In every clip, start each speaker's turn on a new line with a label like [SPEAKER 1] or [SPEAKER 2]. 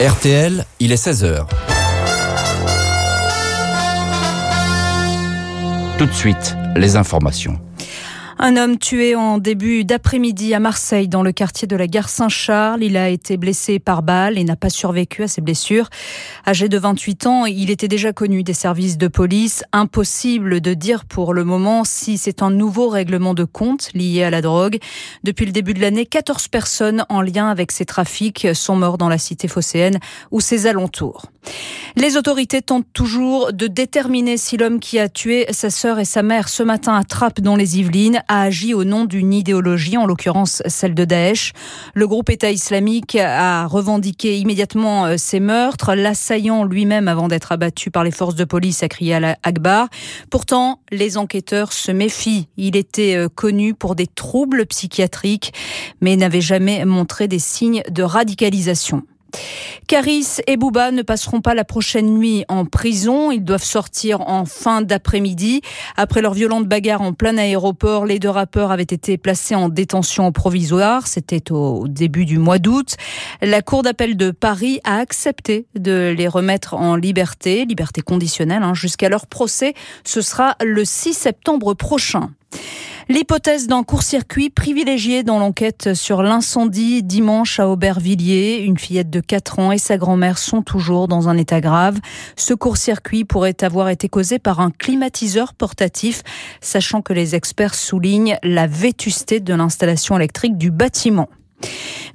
[SPEAKER 1] RTL, il est 16h. Tout de suite, les informations.
[SPEAKER 2] Un homme tué en début d'après-midi à Marseille, dans le quartier de la gare Saint-Charles. Il a été blessé par balle et n'a pas survécu à ses blessures. Âgé de 28 ans, il était déjà connu des services de police. Impossible de dire pour le moment si c'est un nouveau règlement de compte lié à la drogue. Depuis le début de l'année, 14 personnes en lien avec ces trafics sont mortes dans la cité phocéenne ou ses alentours. Les autorités tentent toujours de déterminer si l'homme qui a tué sa sœur et sa mère ce matin à Trappes dans les Yvelines a agi au nom d'une idéologie, en l'occurrence celle de Daesh. Le groupe État islamique a revendiqué immédiatement euh, ces meurtres. L'assaillant lui-même, avant d'être abattu par les forces de police, a crié à la Akbar. Pourtant, les enquêteurs se méfient. Il était euh, connu pour des troubles psychiatriques, mais n'avait jamais montré des signes de radicalisation. Caris et Bouba ne passeront pas la prochaine nuit en prison. Ils doivent sortir en fin d'après-midi. Après leur violente bagarre en plein aéroport, les deux rappeurs avaient été placés en détention provisoire. C'était au début du mois d'août. La Cour d'appel de Paris a accepté de les remettre en liberté, liberté conditionnelle, hein, jusqu'à leur procès. Ce sera le 6 septembre prochain. L'hypothèse d'un court-circuit privilégié dans l'enquête sur l'incendie dimanche à Aubervilliers. Une fillette de 4 ans et sa grand-mère sont toujours dans un état grave. Ce court-circuit pourrait avoir été causé par un climatiseur portatif, sachant que les experts soulignent la vétusté de l'installation électrique du bâtiment.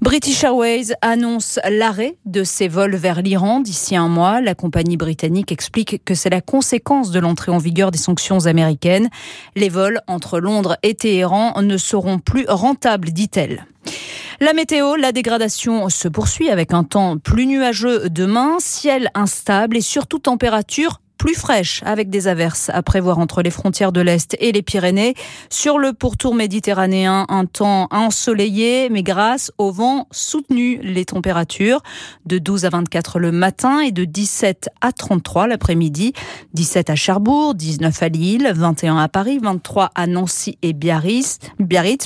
[SPEAKER 2] British Airways annonce l'arrêt de ses vols vers l'Iran d'ici un mois. La compagnie britannique explique que c'est la conséquence de l'entrée en vigueur des sanctions américaines. Les vols entre Londres et Téhéran ne seront plus rentables, dit-elle. La météo, la dégradation se poursuit avec un temps plus nuageux demain, ciel instable et surtout température plus fraîche avec des averses à prévoir entre les frontières de l'Est et les Pyrénées. Sur le pourtour méditerranéen, un temps ensoleillé, mais grâce au vent soutenu, les températures de 12 à 24 le matin et de 17 à 33 l'après-midi. 17 à Cherbourg, 19 à Lille, 21 à Paris, 23 à Nancy et Biarritz,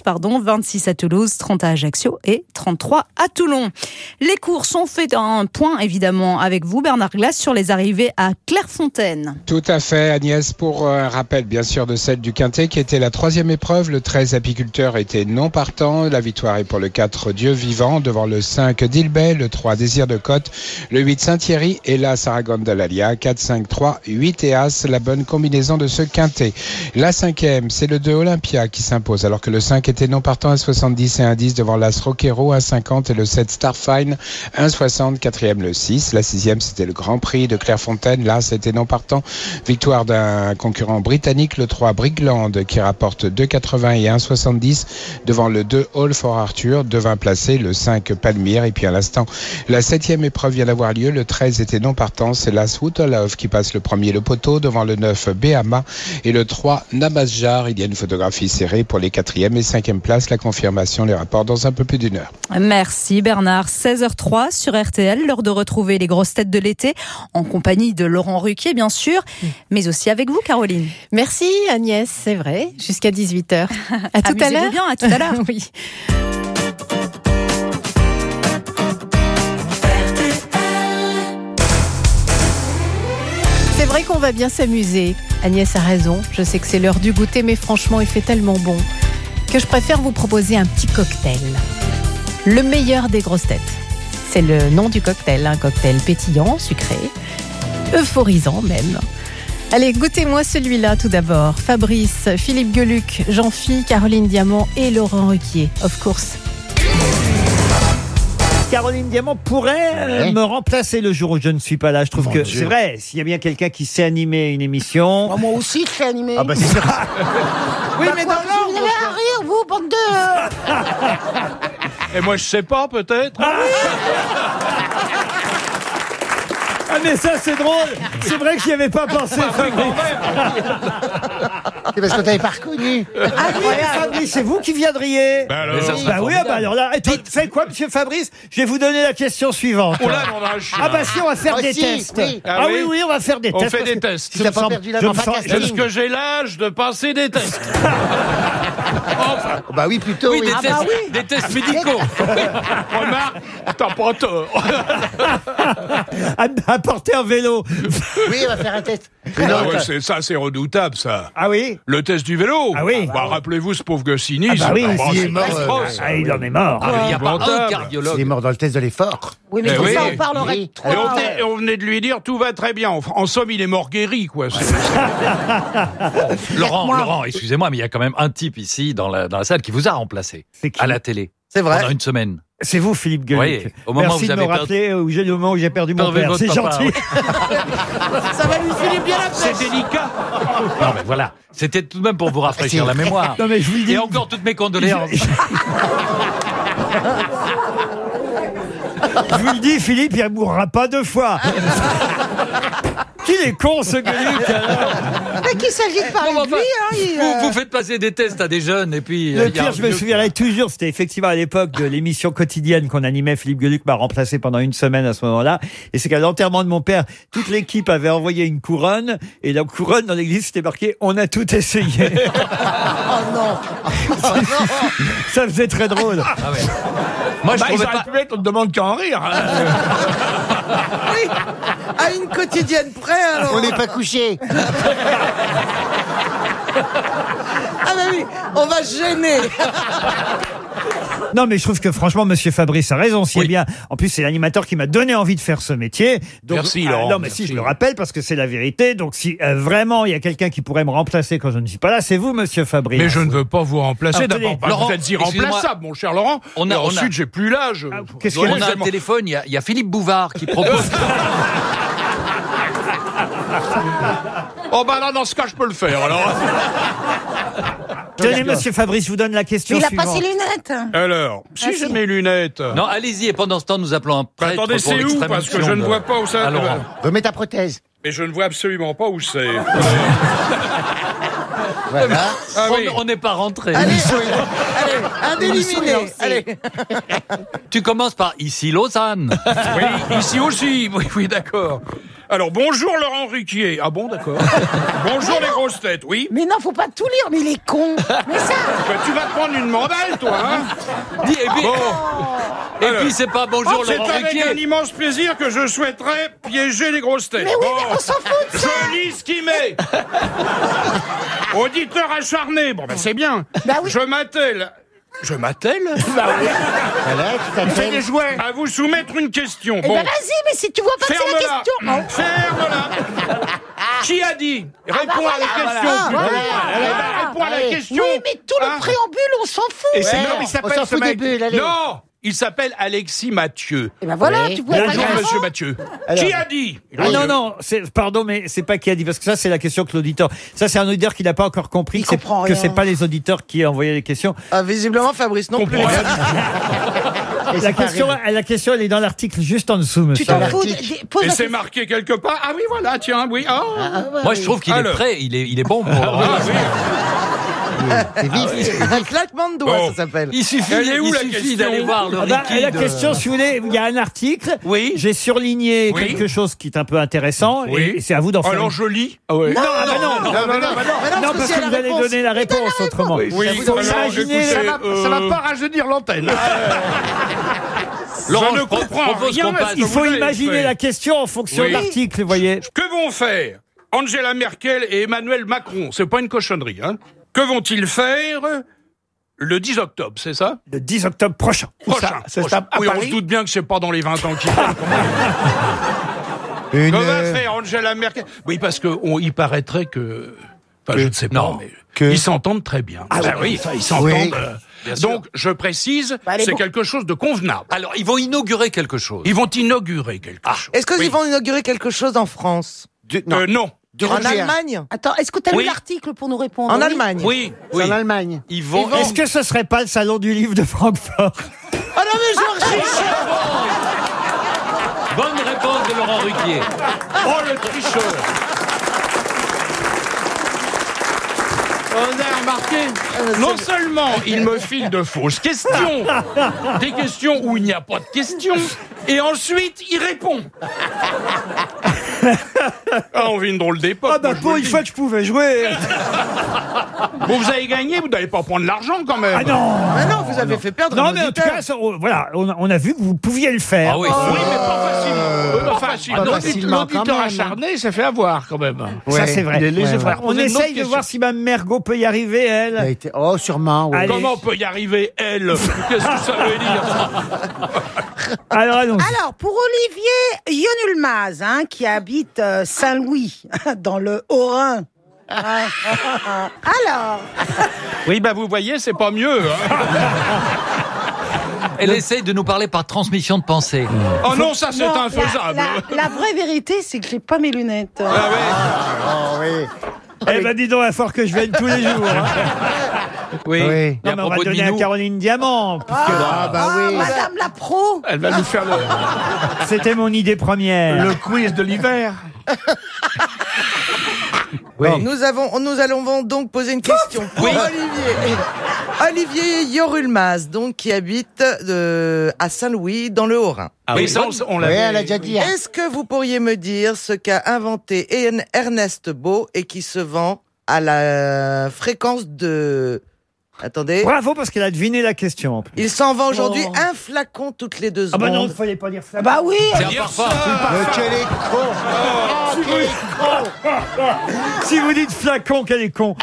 [SPEAKER 2] pardon, 26 à Toulouse, 30 à Ajaccio et 33 à Toulon. Les courses ont fait un point évidemment avec vous Bernard Glace sur les arrivées à Clairefontaine.
[SPEAKER 3] Tout à fait, Agnès, pour un rappel bien sûr de celle du Quintet qui était la troisième épreuve. Le 13 apiculteur était non partant. La victoire est pour le 4 Dieu vivant devant le 5 d'Ilbay, le 3 Désir de Côte, le 8 Saint-Thierry et la Saragone de l'Alia. 4, 5, 3, 8 et As, la bonne combinaison de ce Quintet. La cinquième, c'est le 2 Olympia qui s'impose alors que le 5 était non partant à 70 et 1 10 devant l'As Roquero à 50 et le 7 Starfine 1,60. Quatrième le 6. La sixième, c'était le Grand Prix de Clairefontaine. Là, c'était non partant. Victoire d'un concurrent britannique, le 3 Brigland, qui rapporte 2,80 et 1,70 devant le 2 All for Arthur, devint placé le 5 Palmyre. Et puis à l'instant, la septième épreuve vient d'avoir lieu. Le 13 était non partant. C'est l'As Love qui passe le premier le poteau devant le 9 Behama et le 3 Namazjar. Il y a une photographie serrée pour les quatrième et cinquième places. La confirmation, les rapports dans un peu plus d'une heure.
[SPEAKER 2] Merci Bernard. 16h03 sur RTL, l'heure de retrouver les grosses têtes de l'été en compagnie de Laurent Ruquier, sûr, mais aussi avec vous, Caroline.
[SPEAKER 4] Merci Agnès, c'est vrai, jusqu'à 18h. À tout à l'heure.
[SPEAKER 2] bien, à tout à l'heure.
[SPEAKER 4] oui. C'est vrai qu'on va bien s'amuser. Agnès a raison, je sais que c'est l'heure du goûter, mais franchement, il fait tellement bon que je préfère vous proposer un petit cocktail. Le meilleur des grosses têtes. C'est le nom du cocktail, un cocktail pétillant, sucré, euphorisant même. Allez, goûtez-moi celui-là tout d'abord. Fabrice, Philippe Gueluc, Jean-Phi, Caroline Diamant et Laurent Ruquier, of course.
[SPEAKER 5] Caroline Diamant pourrait euh, me remplacer le jour où je ne suis pas là. Je trouve que c'est vrai, s'il y a bien quelqu'un qui sait animer une émission.
[SPEAKER 6] moi aussi, je sais animer.
[SPEAKER 5] Ah bah c'est sûr. oui, mais dans
[SPEAKER 6] Vous avez un rire, vous, bande de...
[SPEAKER 7] Et moi, je sais pas, peut-être.
[SPEAKER 5] Ah mais ça c'est drôle. C'est vrai que j'y avais pas pensé. Fabrice.
[SPEAKER 6] C'est parce que t'avais pas reconnu.
[SPEAKER 5] Ah oui, Fabrice, c'est vous qui viendriez.
[SPEAKER 7] Bah alors.
[SPEAKER 5] Mais ça
[SPEAKER 7] serait
[SPEAKER 5] bah oui, ah bah alors là, et puis, quoi, monsieur Fabrice? Je vais vous donner la question suivante.
[SPEAKER 7] Oh là, mon âge.
[SPEAKER 5] Ah bah si, on va faire
[SPEAKER 6] Ah
[SPEAKER 5] des
[SPEAKER 6] si,
[SPEAKER 5] tests.
[SPEAKER 6] oui.
[SPEAKER 5] Ah,
[SPEAKER 7] Ah
[SPEAKER 5] oui,
[SPEAKER 7] oui
[SPEAKER 5] on va faire des
[SPEAKER 7] On
[SPEAKER 5] tests.
[SPEAKER 7] fait
[SPEAKER 5] parce
[SPEAKER 7] des
[SPEAKER 5] que
[SPEAKER 7] tests.
[SPEAKER 5] je
[SPEAKER 6] Si t'as
[SPEAKER 5] me
[SPEAKER 6] pas
[SPEAKER 5] sens-
[SPEAKER 6] perdu la
[SPEAKER 5] je
[SPEAKER 6] main
[SPEAKER 5] me sens-
[SPEAKER 6] casting.
[SPEAKER 5] je me-
[SPEAKER 7] Est-ce que j'ai l'âge de passer des tests?
[SPEAKER 6] Bah oui, plutôt.
[SPEAKER 8] Oui, des,
[SPEAKER 6] oui.
[SPEAKER 8] tests, des tests médicaux.
[SPEAKER 7] Remarque, t'as pas tort.
[SPEAKER 5] Apporter un vélo.
[SPEAKER 6] Oui, on va faire un test.
[SPEAKER 7] Ah ouais, c'est- ça, c'est redoutable, ça.
[SPEAKER 5] Ah oui
[SPEAKER 7] Le test du vélo
[SPEAKER 5] Ah oui.
[SPEAKER 7] Bah, Rappelez-vous ce pauvre Goscinny.
[SPEAKER 5] Ah bah oui,
[SPEAKER 7] c'est-
[SPEAKER 6] il est mort,
[SPEAKER 7] atroce.
[SPEAKER 5] Ah, il en est mort.
[SPEAKER 8] Ah, Il n'y a pas un cardiologue.
[SPEAKER 6] Il est mort dans le test de l'effort.
[SPEAKER 9] Oui, mais
[SPEAKER 7] Eh oui.
[SPEAKER 9] ça, on parlerait
[SPEAKER 6] Oui.
[SPEAKER 7] Et on, venait, et on venait de lui dire tout va très bien. En, en somme, il est mort guéri, quoi. C'est-
[SPEAKER 8] Laurent,
[SPEAKER 9] moi.
[SPEAKER 8] Laurent, excusez-moi, mais il y a quand même un type ici dans la, dans la salle qui vous a remplacé
[SPEAKER 5] C'est qui
[SPEAKER 8] à la télé
[SPEAKER 6] C'est vrai.
[SPEAKER 8] pendant une semaine.
[SPEAKER 5] C'est vous, Philippe Gueluc.
[SPEAKER 8] Oui, au moment
[SPEAKER 5] Merci
[SPEAKER 8] où vous
[SPEAKER 5] de me
[SPEAKER 8] avez perdu-
[SPEAKER 5] rappeler où j'ai le moment où j'ai perdu mon
[SPEAKER 8] Perdu
[SPEAKER 5] père. C'est gentil.
[SPEAKER 9] Ça va lui filer bien la
[SPEAKER 7] C'est délicat.
[SPEAKER 8] Non, mais voilà. C'était tout de même pour vous rafraîchir la mémoire.
[SPEAKER 5] Non mais je vous le dis.
[SPEAKER 8] Et encore toutes mes condoléances.
[SPEAKER 5] Je vous le dis, Philippe, il ne mourra pas deux fois. Qu'il est con, ce Gueluc alors.
[SPEAKER 9] Mais qu'il s'agit de parler
[SPEAKER 8] Non,
[SPEAKER 9] de lui, hein, il,
[SPEAKER 8] Vous,
[SPEAKER 9] euh,
[SPEAKER 8] vous faites passer des tests à des jeunes et puis. euh,
[SPEAKER 5] Le pire, je me souviendrai toujours, c'était effectivement à l'époque de l'émission quotidienne qu'on animait. Philippe Gueluc m'a remplacé pendant une semaine à ce moment-là. Et c'est qu'à l'enterrement de mon père, toute l'équipe avait envoyé une couronne. Et la couronne, dans l'église, c'était marqué « On a tout essayé
[SPEAKER 9] Oh non. ».
[SPEAKER 5] Ça faisait très drôle.
[SPEAKER 8] Ah ouais. Moi, je
[SPEAKER 7] Bah, ils
[SPEAKER 8] trouvais
[SPEAKER 7] auraient
[SPEAKER 8] pas.
[SPEAKER 7] pu être, on ne demande qu'à en rire. hein.
[SPEAKER 9] Oui, à une quotidienne près, alors.
[SPEAKER 6] On n'est pas couché.
[SPEAKER 9] Ah bah oui, on va se gêner.
[SPEAKER 5] Non, mais je trouve que franchement, Monsieur Fabrice a raison. Si
[SPEAKER 8] Oui.
[SPEAKER 5] bien, en plus, c'est l'animateur qui m'a donné envie de faire ce métier. Donc,
[SPEAKER 7] Merci,
[SPEAKER 5] ah,
[SPEAKER 7] Laurent,
[SPEAKER 5] non, mais
[SPEAKER 7] merci.
[SPEAKER 5] si je le rappelle parce que c'est la vérité. Donc, si euh, vraiment il y a quelqu'un qui pourrait me remplacer quand je ne suis pas là, c'est vous, Monsieur Fabrice.
[SPEAKER 7] Mais je ne veux pas vous remplacer.
[SPEAKER 5] Ah,
[SPEAKER 7] D'abord, bah,
[SPEAKER 8] Laurent,
[SPEAKER 7] vous êtes
[SPEAKER 8] excusez-moi.
[SPEAKER 7] irremplaçable, mon cher Laurent.
[SPEAKER 8] On a-
[SPEAKER 7] Et
[SPEAKER 8] on a-
[SPEAKER 7] ensuite, j'ai plus l'âge.
[SPEAKER 5] Ah, qu'est-ce
[SPEAKER 8] On
[SPEAKER 5] qu'il y
[SPEAKER 8] a un
[SPEAKER 7] Excusez-moi.
[SPEAKER 8] téléphone, il y, a, il y a Philippe Bouvard qui propose.
[SPEAKER 7] Oh bah là, dans ce cas, je peux le faire. Alors,
[SPEAKER 5] Tenez, Monsieur Fabrice, je vous donne la question
[SPEAKER 9] Mais il a
[SPEAKER 5] suivante.
[SPEAKER 9] pas ses lunettes.
[SPEAKER 7] alors si j'ai mes lunettes.
[SPEAKER 8] non, allez-y, et pendant ce temps, nous appelons un prêtre.
[SPEAKER 7] attendez,
[SPEAKER 8] pour
[SPEAKER 7] c'est où
[SPEAKER 8] l'extrême
[SPEAKER 7] Parce que je ne vois pas où ça.
[SPEAKER 8] à Laurent.
[SPEAKER 6] Remets ta prothèse.
[SPEAKER 7] Mais je ne vois absolument pas où c'est.
[SPEAKER 6] Voilà.
[SPEAKER 7] Ah oui.
[SPEAKER 8] On- On n'est pas rentré.
[SPEAKER 9] Allez, un éliminé. Allez.
[SPEAKER 8] Tu commences par ici Lausanne.
[SPEAKER 7] Oui, ici aussi. Oui, oui, d'accord. Alors, bonjour Laurent Ruquier. Ah bon, d'accord. bonjour les grosses têtes, oui.
[SPEAKER 9] Mais non, faut pas tout lire, mais il est con. Mais ça.
[SPEAKER 7] Bah, tu vas te prendre une mandale, toi, hein
[SPEAKER 8] Dis- Et puis,
[SPEAKER 7] Bon.
[SPEAKER 8] et
[SPEAKER 7] Alors.
[SPEAKER 8] puis c'est pas bonjour
[SPEAKER 7] Oh, c'est
[SPEAKER 8] Laurent
[SPEAKER 7] avec
[SPEAKER 8] Ruquier.
[SPEAKER 7] un immense plaisir que je souhaiterais piéger les grosses têtes.
[SPEAKER 9] Mais oui,
[SPEAKER 7] Bon.
[SPEAKER 9] mais on s'en fout de ça.
[SPEAKER 7] Je lis ce qu'il met. Auditeur acharné. Bon, ben c'est bien.
[SPEAKER 9] Bah oui.
[SPEAKER 7] Je m'attelle. Je m'attelle
[SPEAKER 6] Voilà, tu t'appelles.
[SPEAKER 7] jouets. À vous soumettre une question.
[SPEAKER 9] Eh
[SPEAKER 7] Bon.
[SPEAKER 9] ben vas-y, mais si tu vois pas que c'est la
[SPEAKER 7] Ferme-la.
[SPEAKER 9] question. Oh.
[SPEAKER 7] Ferme-la. Qui a dit Réponds
[SPEAKER 9] bah
[SPEAKER 7] à la
[SPEAKER 9] voilà,
[SPEAKER 7] question.
[SPEAKER 9] voilà.
[SPEAKER 7] plutôt.
[SPEAKER 9] Voilà.
[SPEAKER 7] Eh ben, réponds à la question.
[SPEAKER 9] Oui, mais tout
[SPEAKER 7] Hein
[SPEAKER 9] le préambule, on s'en fout.
[SPEAKER 7] Et c'est
[SPEAKER 6] Ouais,
[SPEAKER 7] non, mais il
[SPEAKER 6] on
[SPEAKER 7] s'appelle
[SPEAKER 6] s'en
[SPEAKER 7] ce
[SPEAKER 6] fout des
[SPEAKER 7] mec.
[SPEAKER 6] bulles, allez.
[SPEAKER 7] Non, il s'appelle Alexis Mathieu.
[SPEAKER 9] Eh ben voilà,
[SPEAKER 6] Oui.
[SPEAKER 9] tu vois pas
[SPEAKER 7] Bonjour, monsieur Mathieu.
[SPEAKER 6] Alors.
[SPEAKER 7] Qui a dit
[SPEAKER 5] Ah non, non, c'est- pardon, mais c'est pas qui a dit, parce que ça, c'est la question que l'auditeur. Ça, c'est un auditeur qui n'a pas encore compris
[SPEAKER 9] Il
[SPEAKER 5] que c'est-
[SPEAKER 9] comprend
[SPEAKER 5] que
[SPEAKER 9] rien.
[SPEAKER 5] c'est pas les auditeurs qui ont envoyé les questions.
[SPEAKER 9] Ah, visiblement, Fabrice non plus.
[SPEAKER 6] Et
[SPEAKER 5] La question, la question, elle est dans l'article juste en dessous, monsieur.
[SPEAKER 9] Tu t'en fous.
[SPEAKER 6] l'article.
[SPEAKER 9] des- Pose
[SPEAKER 7] Et
[SPEAKER 9] la
[SPEAKER 7] c'est
[SPEAKER 9] question.
[SPEAKER 7] marqué quelque part. Ah oui, voilà, tiens, oui. Ah,
[SPEAKER 8] Moi, je trouve qu'il est
[SPEAKER 7] Alors.
[SPEAKER 8] prêt. Il est, il est bon pour.
[SPEAKER 7] Ah, oui.
[SPEAKER 6] C'est vif.
[SPEAKER 9] Un claquement de doigts,
[SPEAKER 7] Bon.
[SPEAKER 9] ça s'appelle.
[SPEAKER 8] Il suffit,
[SPEAKER 7] Elle est où,
[SPEAKER 8] il
[SPEAKER 7] la
[SPEAKER 8] suffit
[SPEAKER 7] question
[SPEAKER 8] d'aller voir le
[SPEAKER 5] Ah bah, la question, si vous voulez, il y a un article.
[SPEAKER 7] Oui.
[SPEAKER 5] J'ai surligné
[SPEAKER 7] Oui.
[SPEAKER 5] quelque chose qui est un peu intéressant.
[SPEAKER 7] Oui.
[SPEAKER 5] Et c'est à vous d'en faire.
[SPEAKER 7] Alors
[SPEAKER 5] une-
[SPEAKER 7] je lis. Ah ouais.
[SPEAKER 5] Non, ah bah non,
[SPEAKER 6] Non, non.
[SPEAKER 9] Mais non,
[SPEAKER 5] non, parce
[SPEAKER 9] c'est
[SPEAKER 5] que vous allez
[SPEAKER 9] réponse.
[SPEAKER 5] donner la réponse autrement.
[SPEAKER 7] Oui,
[SPEAKER 5] Il faut
[SPEAKER 7] alors,
[SPEAKER 5] imaginer.
[SPEAKER 7] écoutez,
[SPEAKER 5] ça va-
[SPEAKER 7] euh,
[SPEAKER 10] rajeunir l'antenne.
[SPEAKER 8] Laurent,
[SPEAKER 7] je ne
[SPEAKER 8] pro-
[SPEAKER 7] comprends
[SPEAKER 8] propose
[SPEAKER 7] rien
[SPEAKER 8] qu'on
[SPEAKER 7] à ce
[SPEAKER 8] passe.
[SPEAKER 7] que
[SPEAKER 5] Il
[SPEAKER 7] vous
[SPEAKER 5] faut
[SPEAKER 7] avez
[SPEAKER 5] imaginer
[SPEAKER 7] fait.
[SPEAKER 5] la question en fonction
[SPEAKER 7] Oui.
[SPEAKER 5] de l'article, vous voyez.
[SPEAKER 7] Que vont faire Angela Merkel et Emmanuel Macron C'est pas une cochonnerie, hein Que vont-ils faire le 10 octobre, c'est ça?
[SPEAKER 5] Le 10 octobre prochain.
[SPEAKER 7] Prochain.
[SPEAKER 10] c'est
[SPEAKER 7] prochain.
[SPEAKER 10] à- à
[SPEAKER 7] oui, on se doute bien que c'est pas dans les 20 ans qui viennent.
[SPEAKER 6] Une,
[SPEAKER 7] Que va faire Angela Merkel? Oui, parce que on- il paraîtrait que. Enfin, je ne sais pas,
[SPEAKER 8] Non.
[SPEAKER 7] mais
[SPEAKER 6] Que-
[SPEAKER 7] ils s'entendent très bien. Ah oui, ça, ils s'entendent.
[SPEAKER 6] Oui.
[SPEAKER 7] euh, donc, je précise,
[SPEAKER 9] Bah,
[SPEAKER 7] c'est
[SPEAKER 9] bon-
[SPEAKER 7] quelque chose de convenable.
[SPEAKER 8] Alors, ils vont inaugurer quelque chose.
[SPEAKER 7] Ils vont inaugurer quelque
[SPEAKER 8] Ah.
[SPEAKER 7] chose.
[SPEAKER 9] Est-ce qu'ils
[SPEAKER 7] Oui.
[SPEAKER 9] vont inaugurer quelque chose en France?
[SPEAKER 6] Du- non,
[SPEAKER 7] Euh, non.
[SPEAKER 9] En. Allemagne
[SPEAKER 11] Attends, est-ce que tu as
[SPEAKER 7] Oui.
[SPEAKER 11] lu l'article pour nous répondre
[SPEAKER 9] En
[SPEAKER 11] Oui.
[SPEAKER 9] Allemagne
[SPEAKER 7] Oui, oui.
[SPEAKER 6] en Allemagne.
[SPEAKER 8] Ils vont.
[SPEAKER 5] Est-ce que ce serait pas le salon du livre de Francfort
[SPEAKER 9] Oh non, mais Georges
[SPEAKER 8] Bonne réponse de Laurent Ruquier.
[SPEAKER 7] Oh, le tricheur Vous avez remarqué Non seulement il me file de fausses questions, des questions où il n'y a pas de questions, Et ensuite, il répond. ah, on vit une drôle d'époque.
[SPEAKER 5] Ah bah
[SPEAKER 7] moi, je
[SPEAKER 5] pour
[SPEAKER 7] vous le
[SPEAKER 5] une
[SPEAKER 7] dis.
[SPEAKER 5] fois que je pouvais jouer.
[SPEAKER 7] Bon, vous avez gagné, vous n'allez pas prendre l'argent quand même.
[SPEAKER 5] Ah non
[SPEAKER 9] Ah non, vous avez fait perdre
[SPEAKER 5] Non
[SPEAKER 9] un
[SPEAKER 5] mais en tout
[SPEAKER 9] auditeur.
[SPEAKER 5] cas, ça, on- voilà, on a, on a vu que vous pouviez le faire.
[SPEAKER 12] Ah oui.
[SPEAKER 7] Oui, mais pas facilement.
[SPEAKER 9] Euh,
[SPEAKER 7] pas L'audit-
[SPEAKER 13] facilement, quand
[SPEAKER 7] L'auditeur
[SPEAKER 13] même.
[SPEAKER 7] acharné s'est fait avoir quand même.
[SPEAKER 5] Ça c'est vrai. Ouais. On essaye de voir si Mme Mergot peut y arriver, elle.
[SPEAKER 13] Il a été- Oh, sûrement, oui.
[SPEAKER 5] Allez.
[SPEAKER 7] Comment on peut y arriver, elle? Qu'est-ce que ça veut dire
[SPEAKER 5] Alors allons
[SPEAKER 9] Alors, pour Olivier Yonulmaz, hein, qui habite euh, Saint-Louis, dans le Haut-Rhin. Ah, ah, ah. Alors,
[SPEAKER 7] Oui, bah vous voyez, c'est pas mieux. hein.
[SPEAKER 12] Elle essaye de nous parler par transmission de pensée.
[SPEAKER 7] Oh non, ça c'est
[SPEAKER 9] non, la,
[SPEAKER 7] infaisable.
[SPEAKER 9] la- la vraie vérité, c'est que j'ai pas mes lunettes.
[SPEAKER 7] Ah ouais.
[SPEAKER 13] Oh, oui.
[SPEAKER 5] Eh ben dis donc, il va falloir que je vienne tous les jours. hein.
[SPEAKER 7] Oui.
[SPEAKER 5] Non
[SPEAKER 12] à
[SPEAKER 5] mais on va donner à Caroline Diamant. puisque
[SPEAKER 13] Ah, bah
[SPEAKER 9] Ah,
[SPEAKER 13] oui.
[SPEAKER 9] Madame la pro
[SPEAKER 7] Elle va nous faire le,
[SPEAKER 5] C'était mon idée première.
[SPEAKER 7] le quiz de l'hiver.
[SPEAKER 9] Nous, avons, nous allons donc poser une question pour Olivier. Olivier Yorulmaz, donc, qui habite euh, à Saint-Louis, dans le Haut-Rhin.
[SPEAKER 7] Ah oui, ça, on, on
[SPEAKER 13] Oui,
[SPEAKER 7] l'avait.
[SPEAKER 13] elle a déjà dit. hein.
[SPEAKER 9] Est-ce que vous pourriez me dire ce qu'a inventé Ernest Beau et qui se vend à la fréquence de... Attendez.
[SPEAKER 5] Bravo parce qu'elle a deviné la question. en plus.
[SPEAKER 9] Il s'en vend aujourd'hui
[SPEAKER 14] Oh.
[SPEAKER 9] un flacon toutes les deux
[SPEAKER 5] Ah bah non, il ne fallait pas dire ça.
[SPEAKER 9] Bah oui
[SPEAKER 12] C'est un parfum.
[SPEAKER 13] Mais quel est con quel est con
[SPEAKER 5] Si vous dites flacon, qu'elle est con.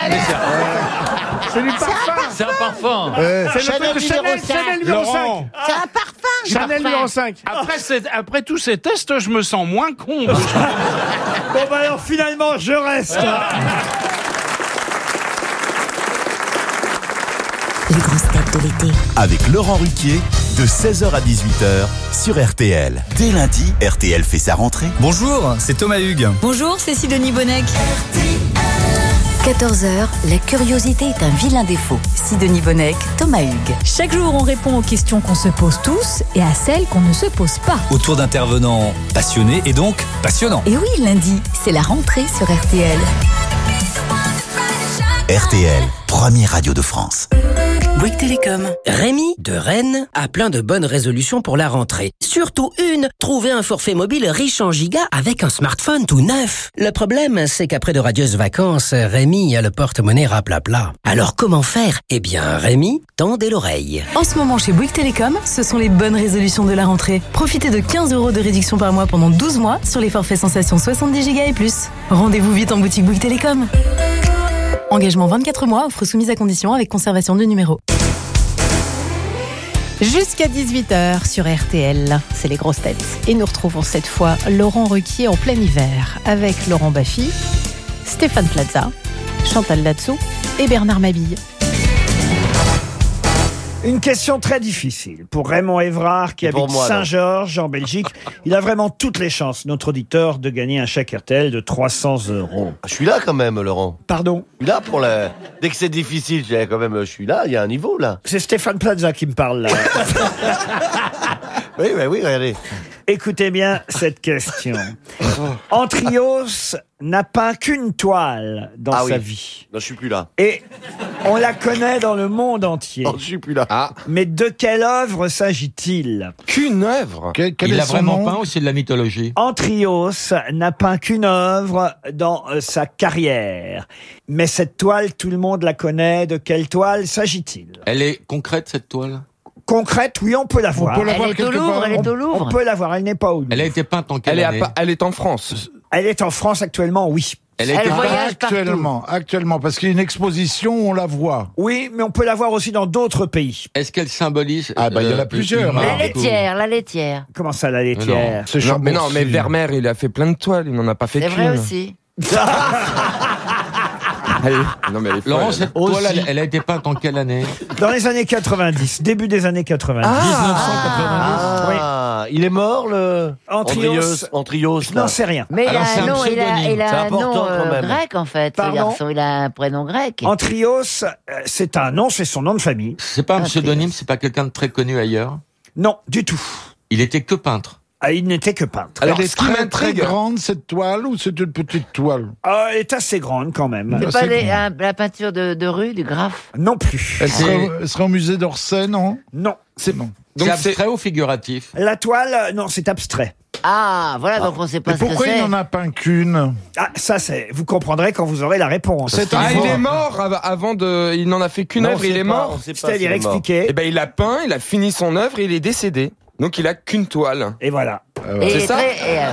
[SPEAKER 5] C'est du parfum.
[SPEAKER 12] C'est un parfum.
[SPEAKER 13] Euh,
[SPEAKER 5] C'est le
[SPEAKER 13] Chanel
[SPEAKER 5] truc de
[SPEAKER 13] numéro
[SPEAKER 5] Chanel,
[SPEAKER 13] 5.
[SPEAKER 5] Chanel numéro 5.
[SPEAKER 7] Laurent,
[SPEAKER 9] C'est un parfum
[SPEAKER 5] Chanel numéro 5.
[SPEAKER 7] après, ces- après tous ces tests, je me sens moins con.
[SPEAKER 5] Bon bah alors finalement, je reste.
[SPEAKER 15] Les grosses têtes de l'été.
[SPEAKER 16] avec Laurent Ruquier de 16h à 18h sur RTL. Dès lundi, RTL fait sa rentrée.
[SPEAKER 17] Bonjour, c'est Thomas Hugues.
[SPEAKER 14] Bonjour, c'est Sidonie Bonnec.
[SPEAKER 15] 14h, la curiosité est un vilain défaut. Sidonie Bonnec, Thomas Hugues.
[SPEAKER 14] Chaque jour, on répond aux questions qu'on se pose tous et à celles qu'on ne se pose pas.
[SPEAKER 17] Autour d'intervenants passionnés et donc passionnants.
[SPEAKER 15] Et oui, lundi, c'est la rentrée sur RTL.
[SPEAKER 16] RTL, première radio de France.
[SPEAKER 18] Bouygues Télécom. Rémi de Rennes a plein de bonnes résolutions pour la rentrée. Surtout une, trouver un forfait mobile riche en gigas avec un smartphone tout neuf. Le problème, c'est qu'après de radieuses vacances, Rémi a le porte-monnaie raplapla. Alors comment faire? Eh bien, Rémi, tendez l'oreille.
[SPEAKER 19] En ce moment, chez Bouygues Télécom, ce sont les bonnes résolutions de la rentrée. Profitez de 15 euros de réduction par mois pendant 12 mois sur les forfaits sensations 70 Go et plus. Rendez-vous vite en boutique Bouygues Télécom. Engagement 24 mois, offre soumise à condition avec conservation du numéro.
[SPEAKER 4] Jusqu'à 18h sur RTL, c'est les grosses têtes. Et nous retrouvons cette fois Laurent Ruquier en plein hiver avec Laurent Baffy, Stéphane Plaza, Chantal Latsou et Bernard Mabille.
[SPEAKER 5] Une question très difficile pour Raymond Évrard qui
[SPEAKER 13] Et pour
[SPEAKER 5] habite
[SPEAKER 13] moi, alors.
[SPEAKER 5] Saint-Georges en Belgique. Il a vraiment toutes les chances, notre auditeur, de gagner un chèque RTL de 300 euros.
[SPEAKER 13] Je suis là quand même, Laurent.
[SPEAKER 5] Pardon
[SPEAKER 13] Je suis là pour la. Dès que c'est difficile, j'ai quand même, je suis là. Il y a un niveau là.
[SPEAKER 5] C'est Stéphane Plaza qui me parle là.
[SPEAKER 13] Oui, oui, oui. Regardez.
[SPEAKER 5] Écoutez bien cette question. Antrios n'a peint qu'une toile dans
[SPEAKER 13] Ah
[SPEAKER 5] sa
[SPEAKER 13] oui.
[SPEAKER 5] vie.
[SPEAKER 13] Non, je suis plus là.
[SPEAKER 5] Et on la connaît dans le monde entier.
[SPEAKER 13] Non, je suis plus là.
[SPEAKER 5] Mais de quelle œuvre s'agit-il?
[SPEAKER 20] Qu'une œuvre
[SPEAKER 12] Il l'a vraiment peint ou c'est de la mythologie?
[SPEAKER 5] Antrios n'a peint qu'une œuvre dans euh, sa carrière. Mais cette toile, tout le monde la connaît. De quelle toile s'agit-il?
[SPEAKER 12] Elle est concrète cette toile?
[SPEAKER 5] Concrète, oui, on peut la voir.
[SPEAKER 15] Elle est au Louvre, elle est au
[SPEAKER 5] On
[SPEAKER 15] Louvre.
[SPEAKER 5] peut la voir, elle n'est pas au Louvre.
[SPEAKER 12] Elle a été peinte en quelle année
[SPEAKER 20] elle est en France.
[SPEAKER 5] Elle est en France actuellement, oui.
[SPEAKER 12] Elle a
[SPEAKER 15] Elle
[SPEAKER 12] été peinte-
[SPEAKER 15] voyage partout.
[SPEAKER 20] actuellement, parce qu'il y a une exposition, on la voit.
[SPEAKER 5] Oui, mais on peut la voir aussi dans d'autres pays.
[SPEAKER 12] Est-ce qu'elle symbolise
[SPEAKER 20] Ah, bah, il y en a
[SPEAKER 12] euh,
[SPEAKER 20] plusieurs, hein.
[SPEAKER 15] La laitière, la laitière.
[SPEAKER 5] Comment ça, la laitière?
[SPEAKER 20] Non, mais non, mais Vermeer, il a fait plein de toiles, il n'en a pas fait
[SPEAKER 15] C'est vrai aussi.
[SPEAKER 20] Non, mais elle est
[SPEAKER 12] Laurent,
[SPEAKER 20] folle,
[SPEAKER 12] cette toile, elle, elle a été peinte en quelle année
[SPEAKER 5] Dans les années 90, début des années 90.
[SPEAKER 13] Ah, il est mort le.
[SPEAKER 5] Antrios.
[SPEAKER 13] Antrios.
[SPEAKER 5] Je
[SPEAKER 13] là.
[SPEAKER 5] n'en sais rien.
[SPEAKER 15] Mais il
[SPEAKER 12] Alors,
[SPEAKER 15] a
[SPEAKER 12] c'est
[SPEAKER 15] un
[SPEAKER 12] un
[SPEAKER 15] nom, il a,
[SPEAKER 12] pseudonyme.
[SPEAKER 15] il a
[SPEAKER 13] C'est
[SPEAKER 15] un
[SPEAKER 13] important,
[SPEAKER 15] nom
[SPEAKER 13] quand
[SPEAKER 15] euh,
[SPEAKER 13] même.
[SPEAKER 15] grec en fait, ce
[SPEAKER 5] Pardon
[SPEAKER 15] garçon. Il a un prénom grec.
[SPEAKER 5] Antrios, euh, c'est un nom, c'est son nom de famille.
[SPEAKER 12] C'est pas un
[SPEAKER 15] Ah,
[SPEAKER 12] pseudonyme, c'est pas quelqu'un de très connu ailleurs
[SPEAKER 5] Non, du tout.
[SPEAKER 12] Il était que peintre.
[SPEAKER 5] Ah, il n'était que peintre.
[SPEAKER 20] Alors,
[SPEAKER 21] est-ce qu'il est très grande cette toile ou c'est une petite toile?
[SPEAKER 5] Ah, elle est assez grande quand même.
[SPEAKER 15] C'est pas les- un- la peinture de, de rue, du graphe?
[SPEAKER 5] Non plus.
[SPEAKER 21] Elle serait, elle serait au musée d'Orsay, non?
[SPEAKER 5] Non.
[SPEAKER 22] C'est
[SPEAKER 5] bon.
[SPEAKER 22] C'est abstrait ou figuratif?
[SPEAKER 5] La toile, euh, non, c'est abstrait.
[SPEAKER 15] Ah, voilà, donc on sait pas
[SPEAKER 21] Mais
[SPEAKER 15] ce que
[SPEAKER 21] pourquoi
[SPEAKER 15] c'est.
[SPEAKER 21] il n'en a pas qu'une?
[SPEAKER 5] Ah, ça, c'est, vous comprendrez quand vous aurez la réponse.
[SPEAKER 23] Ah, il est mort av- avant de. Il n'en a fait qu'une œuvre, il est
[SPEAKER 5] pas,
[SPEAKER 23] mort?
[SPEAKER 5] C'est-à-dire expliquer.
[SPEAKER 23] Eh ben, il a peint, il a fini son œuvre et il est décédé. Donc il a qu'une toile.
[SPEAKER 5] Et voilà.
[SPEAKER 15] Et il
[SPEAKER 23] C'est
[SPEAKER 15] est
[SPEAKER 23] ça
[SPEAKER 15] très- et, euh,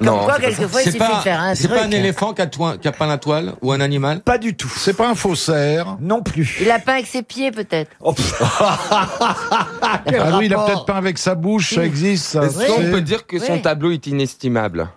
[SPEAKER 23] Non,
[SPEAKER 15] quoi,
[SPEAKER 23] c'est pas ça.
[SPEAKER 15] quelquefois, il
[SPEAKER 22] C'est
[SPEAKER 15] suffit de
[SPEAKER 22] pas,
[SPEAKER 15] faire un
[SPEAKER 22] c'est
[SPEAKER 15] truc.
[SPEAKER 22] pas un éléphant qui a, toi- qui a peint la toile ou un animal?
[SPEAKER 5] Pas du tout.
[SPEAKER 21] C'est pas un faussaire?
[SPEAKER 5] Non plus.
[SPEAKER 15] Il a peint avec ses pieds, peut-être.
[SPEAKER 5] Oh,
[SPEAKER 21] Ah oui, il a peut-être peint avec sa bouche, ça existe. ça.
[SPEAKER 23] Est-ce qu'on peut dire que son
[SPEAKER 15] Oui.
[SPEAKER 23] tableau est inestimable?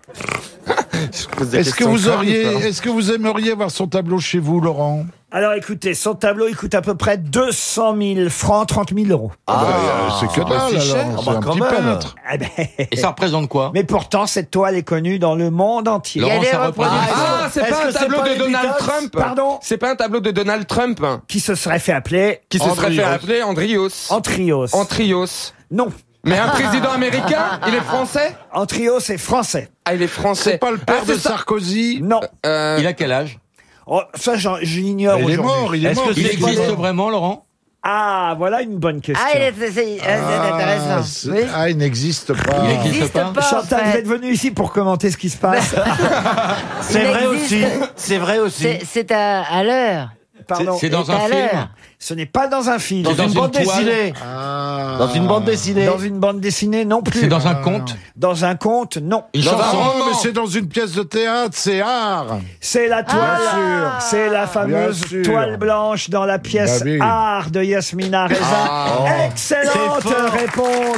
[SPEAKER 21] Est-ce que vous auriez, est-ce que vous aimeriez voir son tableau chez vous, Laurent
[SPEAKER 5] Alors écoutez, son tableau, il coûte à peu près 200 000 francs, 30 000 euros.
[SPEAKER 21] Ah, bah, euh, c'est que dalle alors.
[SPEAKER 22] Ah
[SPEAKER 21] C'est un
[SPEAKER 22] quand
[SPEAKER 21] petit
[SPEAKER 22] même.
[SPEAKER 21] peintre.
[SPEAKER 5] Eh ben,
[SPEAKER 22] Et ça représente quoi
[SPEAKER 5] Mais pourtant, cette toile est connue dans le monde entier.
[SPEAKER 22] Laurent,
[SPEAKER 15] des
[SPEAKER 22] ça représente.
[SPEAKER 23] Ah, c'est
[SPEAKER 5] Est-ce
[SPEAKER 23] pas
[SPEAKER 5] que
[SPEAKER 23] un
[SPEAKER 5] c'est
[SPEAKER 23] tableau
[SPEAKER 5] pas
[SPEAKER 23] de
[SPEAKER 5] les
[SPEAKER 23] Donald
[SPEAKER 5] Beatles
[SPEAKER 23] Trump
[SPEAKER 5] Pardon
[SPEAKER 23] C'est pas un tableau de Donald Trump
[SPEAKER 5] Qui se serait fait appeler
[SPEAKER 23] qui se serait fait
[SPEAKER 21] Andrios.
[SPEAKER 23] appeler Andrios.
[SPEAKER 5] Antrios.
[SPEAKER 23] Antrios.
[SPEAKER 5] Non.
[SPEAKER 23] Mais un président américain Il est français
[SPEAKER 5] Antrios est français.
[SPEAKER 23] Ah, il est français.
[SPEAKER 21] C'est pas le père
[SPEAKER 23] Ah,
[SPEAKER 21] de
[SPEAKER 23] c'est ça.
[SPEAKER 21] Sarkozy
[SPEAKER 5] Non.
[SPEAKER 23] Euh,
[SPEAKER 22] Il a quel âge?
[SPEAKER 5] Oh, ça, j'en- je l'ignore
[SPEAKER 21] Il est
[SPEAKER 5] aujourd'hui.
[SPEAKER 21] mort, il est
[SPEAKER 22] Est-ce
[SPEAKER 21] mort.
[SPEAKER 22] que
[SPEAKER 21] Il
[SPEAKER 22] existe
[SPEAKER 21] mort.
[SPEAKER 22] vraiment, Laurent?
[SPEAKER 5] Ah, voilà une bonne question.
[SPEAKER 15] Ah, il est, c'est, c'est- c'est
[SPEAKER 21] Ah,
[SPEAKER 15] intéressant.
[SPEAKER 21] c'est-
[SPEAKER 15] Oui.
[SPEAKER 21] ah, il n'existe pas.
[SPEAKER 22] Il existe
[SPEAKER 15] n'existe
[SPEAKER 22] pas
[SPEAKER 15] pas, en
[SPEAKER 5] Chantal, vous
[SPEAKER 15] fait.
[SPEAKER 5] êtes venu ici pour commenter ce qui se passe.
[SPEAKER 15] Il existe.
[SPEAKER 22] C'est vrai aussi.
[SPEAKER 15] C'est, c'est à, à l'heure.
[SPEAKER 5] Pardon.
[SPEAKER 22] C'est dans un film.
[SPEAKER 5] Ce n'est pas dans un film.
[SPEAKER 22] C'est dans une toile
[SPEAKER 21] Ah.
[SPEAKER 22] Dans une bande dessinée
[SPEAKER 5] Dans une bande dessinée, non plus.
[SPEAKER 22] C'est dans un conte
[SPEAKER 5] Dans un conte, non.
[SPEAKER 22] Une
[SPEAKER 21] Non,
[SPEAKER 22] chanson
[SPEAKER 21] non, mais c'est dans une pièce de théâtre, c'est art.
[SPEAKER 5] C'est la toile.
[SPEAKER 21] sûr.
[SPEAKER 5] C'est la fameuse toile blanche dans la pièce
[SPEAKER 21] Bah.
[SPEAKER 5] Art de Yasmina Reza. Excellente
[SPEAKER 22] C'est fort.
[SPEAKER 5] réponse.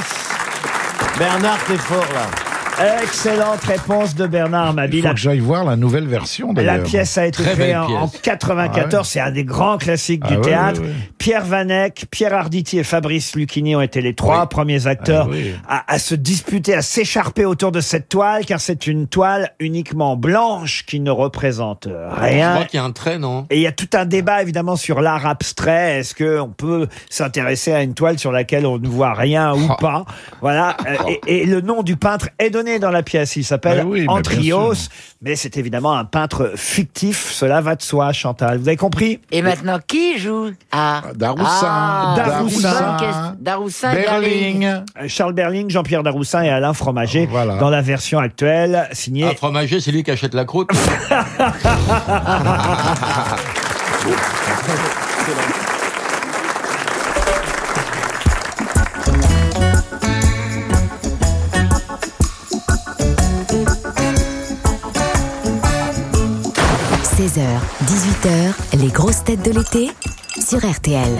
[SPEAKER 22] Bernard, t'es fort là.
[SPEAKER 5] Excellente réponse de Bernard
[SPEAKER 21] Il
[SPEAKER 5] Mabille.
[SPEAKER 21] faut que j'aille voir la nouvelle version
[SPEAKER 5] La pièce a été
[SPEAKER 22] Très
[SPEAKER 5] créée en, en
[SPEAKER 22] pièce.
[SPEAKER 5] 94.
[SPEAKER 21] Ah ouais.
[SPEAKER 5] C'est un des grands classiques
[SPEAKER 21] Ah
[SPEAKER 5] du
[SPEAKER 21] ouais,
[SPEAKER 5] théâtre.
[SPEAKER 21] ouais, ouais.
[SPEAKER 5] Pierre Vanek, Pierre Arditi et Fabrice Lucchini ont été les trois premiers acteurs
[SPEAKER 21] Ah oui.
[SPEAKER 5] à, à se disputer, à s'écharper autour de cette toile, car c'est une toile uniquement blanche qui ne représente
[SPEAKER 22] Je
[SPEAKER 5] rien.
[SPEAKER 22] crois qu'il y a un trait, non?
[SPEAKER 5] Et il y a tout un débat évidemment sur l'art abstrait. Est-ce que on peut s'intéresser à une toile sur laquelle on ne voit rien ou pas? Voilà. Et, et le nom du peintre est donné dans la pièce. Il s'appelle
[SPEAKER 21] oui,
[SPEAKER 5] Antrios, mais c'est évidemment un peintre fictif. Cela va de soi, Chantal. Vous avez compris?
[SPEAKER 15] Et maintenant, qui joue Ah,
[SPEAKER 21] Daroussin,
[SPEAKER 15] Ah,
[SPEAKER 5] Daroussin.
[SPEAKER 15] Daroussin, Berling.
[SPEAKER 5] Euh, Charles Berling, Jean-Pierre Daroussin et Alain Fromager
[SPEAKER 21] Voilà.
[SPEAKER 5] dans la version actuelle signée
[SPEAKER 22] Un fromager, c'est lui qui achète la croûte.
[SPEAKER 24] h 18h, les grosses têtes de l'été sur RTL.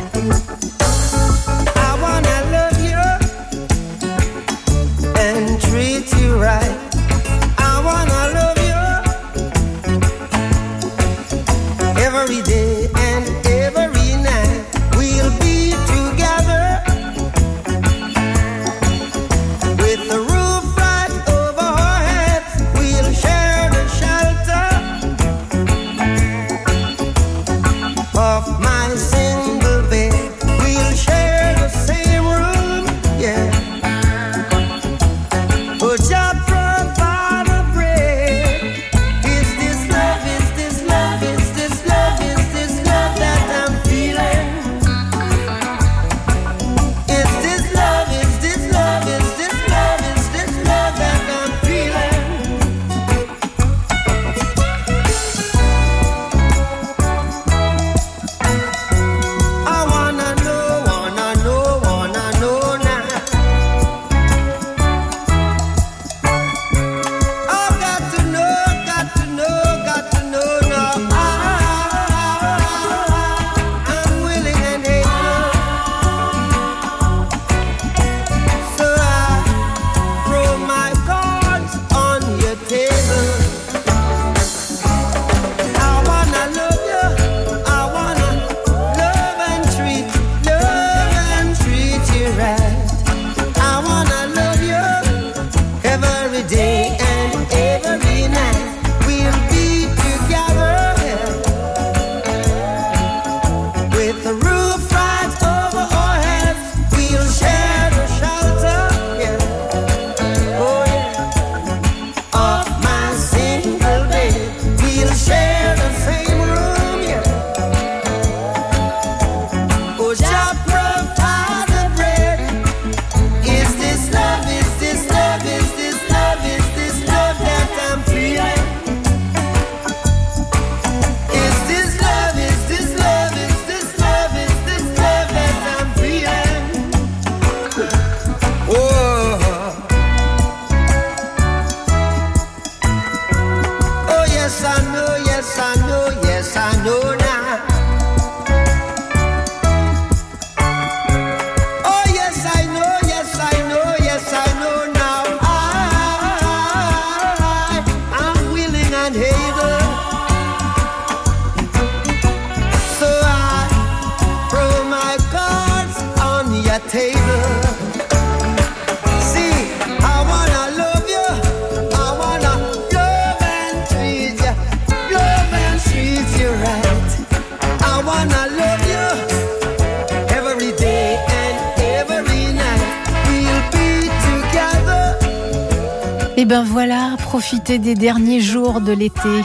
[SPEAKER 4] Des derniers jours de l'été.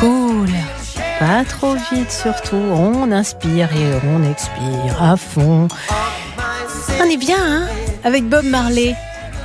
[SPEAKER 4] Cool. Pas trop vite surtout. On inspire et on expire à fond. On est bien, hein Avec Bob Marley.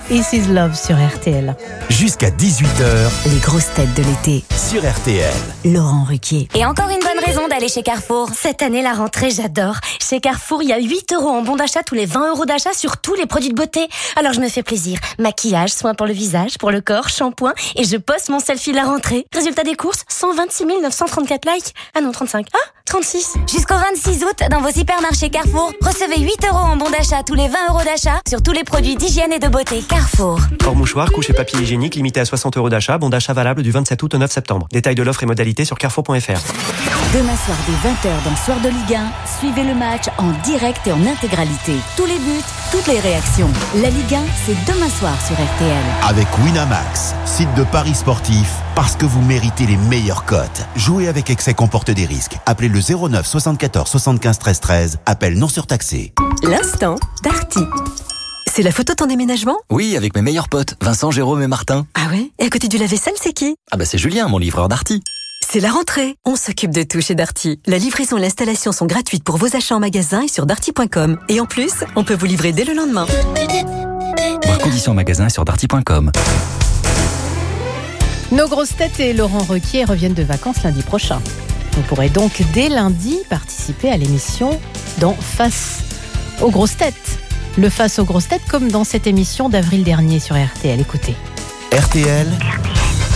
[SPEAKER 4] This is Love sur RTL.
[SPEAKER 16] Jusqu'à 18h
[SPEAKER 24] Les grosses têtes de l'été.
[SPEAKER 16] sur RTL.
[SPEAKER 24] Laurent Ruquier.
[SPEAKER 25] Et encore une raison d'aller chez Carrefour. Cette année, la rentrée, j'adore. Chez Carrefour, il y a 8 euros en bon d'achat tous les 20 euros d'achat sur tous les produits de beauté. Alors je me fais plaisir. Maquillage, soins pour le visage, pour le corps, shampoing. Et je poste mon selfie de la rentrée. Résultat des courses, 126 934 likes. Ah non, 35. Ah, 36.
[SPEAKER 24] Jusqu'au 26 août, dans vos hypermarchés Carrefour, recevez 8 euros en bon d'achat tous les 20 euros d'achat sur tous les produits d'hygiène et de beauté. Carrefour.
[SPEAKER 1] Hors mouchoir, couche papier hygiénique limité à 60 euros d'achat. Bon d'achat valable du 27 août au 9 septembre. Détails de l'offre et modalités sur carrefour.fr.
[SPEAKER 24] Demain soir dès 20h dans Soir de Ligue 1, suivez le match en direct et en intégralité. Tous les buts, toutes les réactions. La Ligue 1, c'est demain soir sur RTL.
[SPEAKER 16] Avec Winamax, site de paris sportif, parce que vous méritez les meilleures cotes. Jouer avec excès comporte des risques. Appelez le 09 74 75 13 13. Appel non surtaxé.
[SPEAKER 14] L'instant Darty. C'est la photo de ton déménagement
[SPEAKER 17] Oui, avec mes meilleurs potes, Vincent, Jérôme et Martin.
[SPEAKER 14] Ah ouais? Et à côté du lave-vaisselle, c'est qui?
[SPEAKER 17] Ah bah c'est Julien, mon livreur d'Arty.
[SPEAKER 14] C'est la rentrée. On s'occupe de tout chez Darty. La livraison et l'installation sont gratuites pour vos achats en magasin et sur darty.com. Et en plus, on peut vous livrer dès le lendemain.
[SPEAKER 17] Voir conditions en magasin et sur darty.com.
[SPEAKER 4] Nos grosses têtes et Laurent Requier reviennent de vacances lundi prochain. Vous pourrez donc dès lundi participer à l'émission dans Face aux grosses têtes. Le Face aux grosses têtes comme dans cette émission d'avril dernier sur RTL. Écoutez.
[SPEAKER 16] RTL,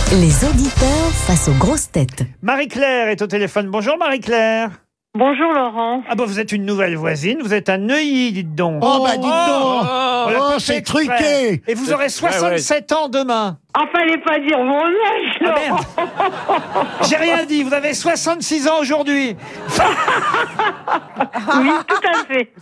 [SPEAKER 24] Les auditeurs face aux grosses têtes.
[SPEAKER 5] Marie-Claire est au téléphone. Bonjour Marie-Claire.
[SPEAKER 26] Bonjour Laurent.
[SPEAKER 5] Ah bah vous êtes une nouvelle voisine, vous êtes à Neuilly, dites donc.
[SPEAKER 21] Oh, bah, dites donc.
[SPEAKER 5] On l'a
[SPEAKER 21] Oh,
[SPEAKER 5] pas
[SPEAKER 21] c'est
[SPEAKER 5] exprès.
[SPEAKER 21] truqué.
[SPEAKER 5] Et vous aurez 67 ans demain.
[SPEAKER 26] Ah, fallait pas dire mon âge,
[SPEAKER 5] Ah,
[SPEAKER 26] Laurent.
[SPEAKER 5] J'ai rien dit, vous avez 66 ans aujourd'hui.
[SPEAKER 26] oui, tout à fait.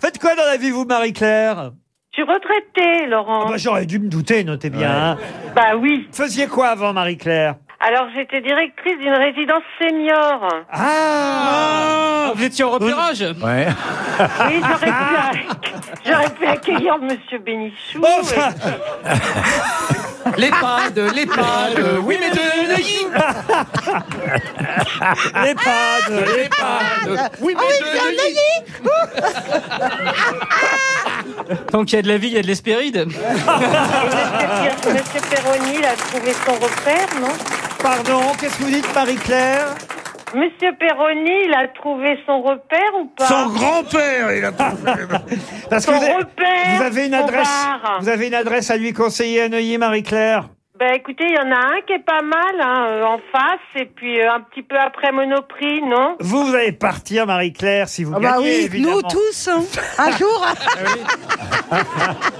[SPEAKER 5] Faites quoi dans la vie vous Marie-Claire?
[SPEAKER 26] Je suis retraitée, Laurent.
[SPEAKER 5] Ah bah, J'aurais dû me douter, notez bien. hein.
[SPEAKER 26] Bah oui.
[SPEAKER 5] Faisiez quoi avant Marie-Claire?
[SPEAKER 26] Alors, j'étais directrice d'une résidence senior.
[SPEAKER 5] Ah,
[SPEAKER 27] Vous étiez au repérage
[SPEAKER 17] Ouais.
[SPEAKER 26] Oui, j'aurais pu, j'aurais pu accueillir Monsieur Bénichou.
[SPEAKER 5] Enfin.
[SPEAKER 27] L'EHPAD, l'EHPAD, oui mais de Neuilly
[SPEAKER 5] L'EHPAD,
[SPEAKER 27] l'EHPAD, oui mais de Neuilly Tant qu'il y a de la vie, il y a de l'espéride.
[SPEAKER 26] Monsieur, Monsieur Perroni, il a trouvé son repère, non?
[SPEAKER 5] Pardon, qu'est-ce que vous dites Marie-Claire
[SPEAKER 26] Monsieur Perroni, il a trouvé son repère ou pas
[SPEAKER 21] Son grand-père, il a
[SPEAKER 5] Parce que
[SPEAKER 26] Son
[SPEAKER 5] vous avez,
[SPEAKER 26] repère,
[SPEAKER 5] vous avez une
[SPEAKER 26] son
[SPEAKER 5] adresse,
[SPEAKER 26] bar.
[SPEAKER 5] vous avez une adresse à lui conseiller à Neuilly, Marie-Claire.
[SPEAKER 26] Ben écoutez, il y en a un qui est pas mal hein, euh, en face et puis euh, un petit peu après Monoprix, non?
[SPEAKER 5] Vous, vous allez partir, Marie-Claire, si vous
[SPEAKER 28] Ah bah
[SPEAKER 5] gagnez,
[SPEAKER 28] oui,
[SPEAKER 5] évidemment.
[SPEAKER 28] nous tous, hein. un jour.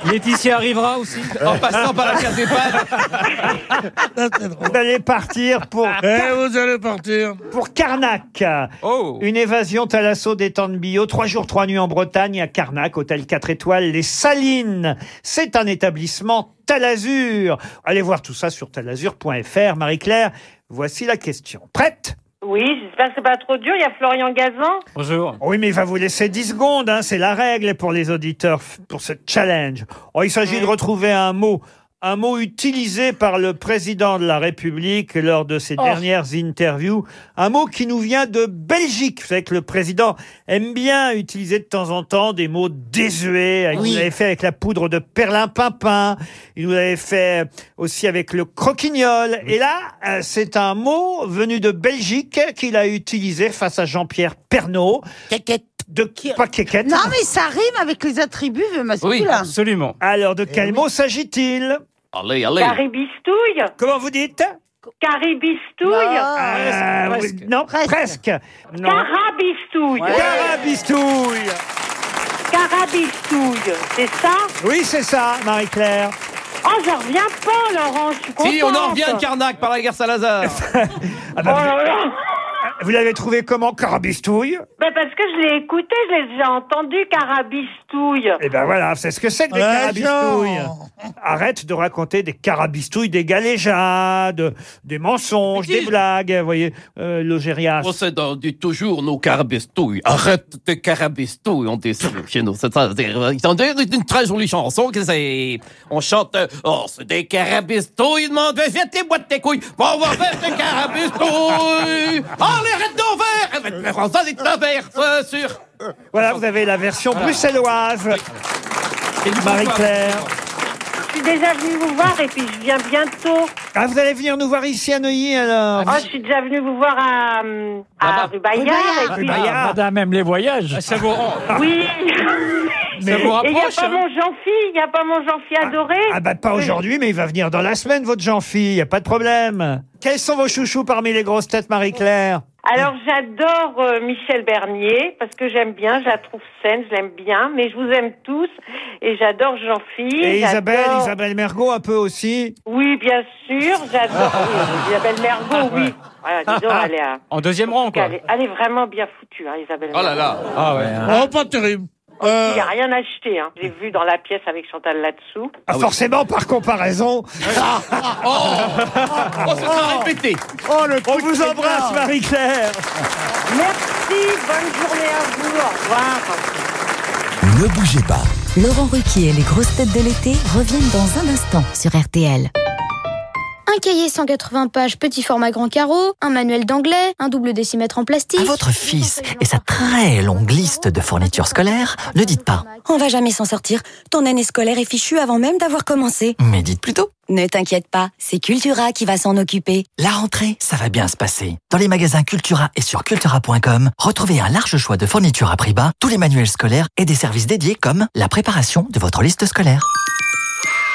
[SPEAKER 27] Laetitia arrivera aussi, en passant par la case des
[SPEAKER 5] Vous allez partir pour,
[SPEAKER 21] Eh, vous allez partir.
[SPEAKER 5] pour Carnac.
[SPEAKER 27] Oh.
[SPEAKER 5] Une évasion Thalasso des temps de bio. Trois jours, trois nuits en Bretagne, à Carnac, hôtel 4 étoiles, les Salines. C'est un établissement Talazur. Allez voir tout ça sur talazur.fr. Marie-Claire, voici la question. Prête?
[SPEAKER 26] Oui, j'espère que c'est pas trop dur. Il y a Florian Gazan.
[SPEAKER 27] Bonjour.
[SPEAKER 5] Oui, mais il va vous laisser 10 secondes, hein, c'est la règle pour les auditeurs, pour ce challenge. Oh, il s'agit de retrouver un mot, un mot utilisé par le président de la République lors de ses
[SPEAKER 26] Oh.
[SPEAKER 5] dernières interviews, un mot qui nous vient de Belgique. Vous savez que le président aime bien utiliser de temps en temps des mots désuets. Il nous l'avait fait avec la poudre de perlimpinpin, il nous l'avait fait aussi avec le croquignol. Et là, euh, c'est un mot venu de Belgique qu'il a utilisé face à Jean-Pierre Pernaud. De pas quéquette.
[SPEAKER 28] Non, mais ça rime avec les attributs masculins.
[SPEAKER 27] absolument.
[SPEAKER 5] Alors, de quel mot s'agit-il?
[SPEAKER 27] Allez, allez.
[SPEAKER 26] Caribistouille.
[SPEAKER 5] Comment vous dites?
[SPEAKER 26] Caribistouille.
[SPEAKER 5] Ah, oui, Non, presque. Non.
[SPEAKER 26] Carabistouille.
[SPEAKER 5] Carabistouille.
[SPEAKER 26] Carabistouille. C'est ça?
[SPEAKER 5] Oui, c'est ça, Marie-Claire.
[SPEAKER 26] Oh, j'en reviens pas, Laurent. Je suis contente.
[SPEAKER 27] Si, on en revient de Carnac par la guerre Salazar.
[SPEAKER 5] Ah
[SPEAKER 26] Oh
[SPEAKER 5] bah,
[SPEAKER 26] là là.
[SPEAKER 5] Vous l'avez trouvé comment, Carabistouille?
[SPEAKER 26] Ben parce que je l'ai écouté, je l'ai déjà entendu, carabistouille.
[SPEAKER 5] Eh ben voilà, c'est ce que c'est que des
[SPEAKER 26] Ouais,
[SPEAKER 5] carabistouilles. Arrête de raconter des carabistouilles, des galéjades, des mensonges, des blagues, vous voyez, euh, Logérias.
[SPEAKER 29] On se donne du toujours nos carabistouilles. Arrête de carabistouilles, on dit ça chez nous. C'est ça, c'est c'est une très jolie chanson que c'est, on chante, euh, oh, c'est des carabistouilles, demande, viens tes boîtes tes couilles, on va faire des carabistouilles. Oh, les arrête d'envers, avec le français, c'est d'envers, euh, sur.
[SPEAKER 5] Voilà, vous avez la version bruxelloise. Marie-Claire.
[SPEAKER 26] Je suis déjà venue vous voir et puis je viens bientôt.
[SPEAKER 5] Ah, vous allez venir nous voir ici à Neuilly alors
[SPEAKER 26] Oh, je suis déjà venue vous voir à, à rue Bayard. et puis-
[SPEAKER 30] Ah, Madame aime les voyages. Ça vous rend.
[SPEAKER 26] Oui.
[SPEAKER 30] Ça vous
[SPEAKER 26] Et il n'y a
[SPEAKER 30] rapproche,
[SPEAKER 26] pas
[SPEAKER 30] hein
[SPEAKER 26] mon Jean-Phi, il n'y a pas mon Jean-Phi adoré.
[SPEAKER 5] Ah bah pas aujourd'hui, mais il va venir dans la semaine, votre Jean-Phi, y a pas de problème. Quels sont vos chouchous parmi les grosses têtes, Marie-Claire?
[SPEAKER 26] Alors j'adore euh, Michel Bernier parce que j'aime bien, je la trouve saine, je l'aime bien, mais je vous aime tous et j'adore Jean-Phi.
[SPEAKER 5] Et Isabelle, Isabelle Mergot un peu aussi
[SPEAKER 26] Oui, bien sûr, j'adore oui, Isabelle Mergo, oui. Voilà, dis donc, elle est, à-
[SPEAKER 30] En deuxième rang, quoi.
[SPEAKER 26] elle est, elle est vraiment bien foutue, hein, Isabelle
[SPEAKER 30] Oh là là. Ah ouais.
[SPEAKER 26] Oh, pas terrible. Il n'y a rien acheté. Hein. J'ai vu dans la pièce avec Chantal là-dessous.
[SPEAKER 5] Ah, Forcément, par comparaison.
[SPEAKER 29] Oh, ça sera répété.
[SPEAKER 5] Oh, le On vous embrasse, Marie-Claire.
[SPEAKER 26] Merci, bonne journée à vous. Au revoir.
[SPEAKER 16] Ne bougez pas.
[SPEAKER 31] Laurent Ruquier et les grosses têtes de l'été reviennent dans un instant sur RTL.
[SPEAKER 25] Un cahier 180 pages petit format grand carreau, un manuel d'anglais, un double décimètre en plastique.
[SPEAKER 17] À votre fils et sa très longue liste de fournitures scolaires, ne dites pas.
[SPEAKER 25] On va jamais s'en sortir. Ton année scolaire est fichue avant même d'avoir commencé.
[SPEAKER 17] Mais dites plutôt.
[SPEAKER 25] Ne t'inquiète pas, c'est Cultura qui va s'en occuper.
[SPEAKER 17] La rentrée, ça va bien se passer. Dans les magasins Cultura et sur cultura.com, retrouvez un large choix de fournitures à prix bas, tous les manuels scolaires et des services dédiés comme la préparation de votre liste scolaire.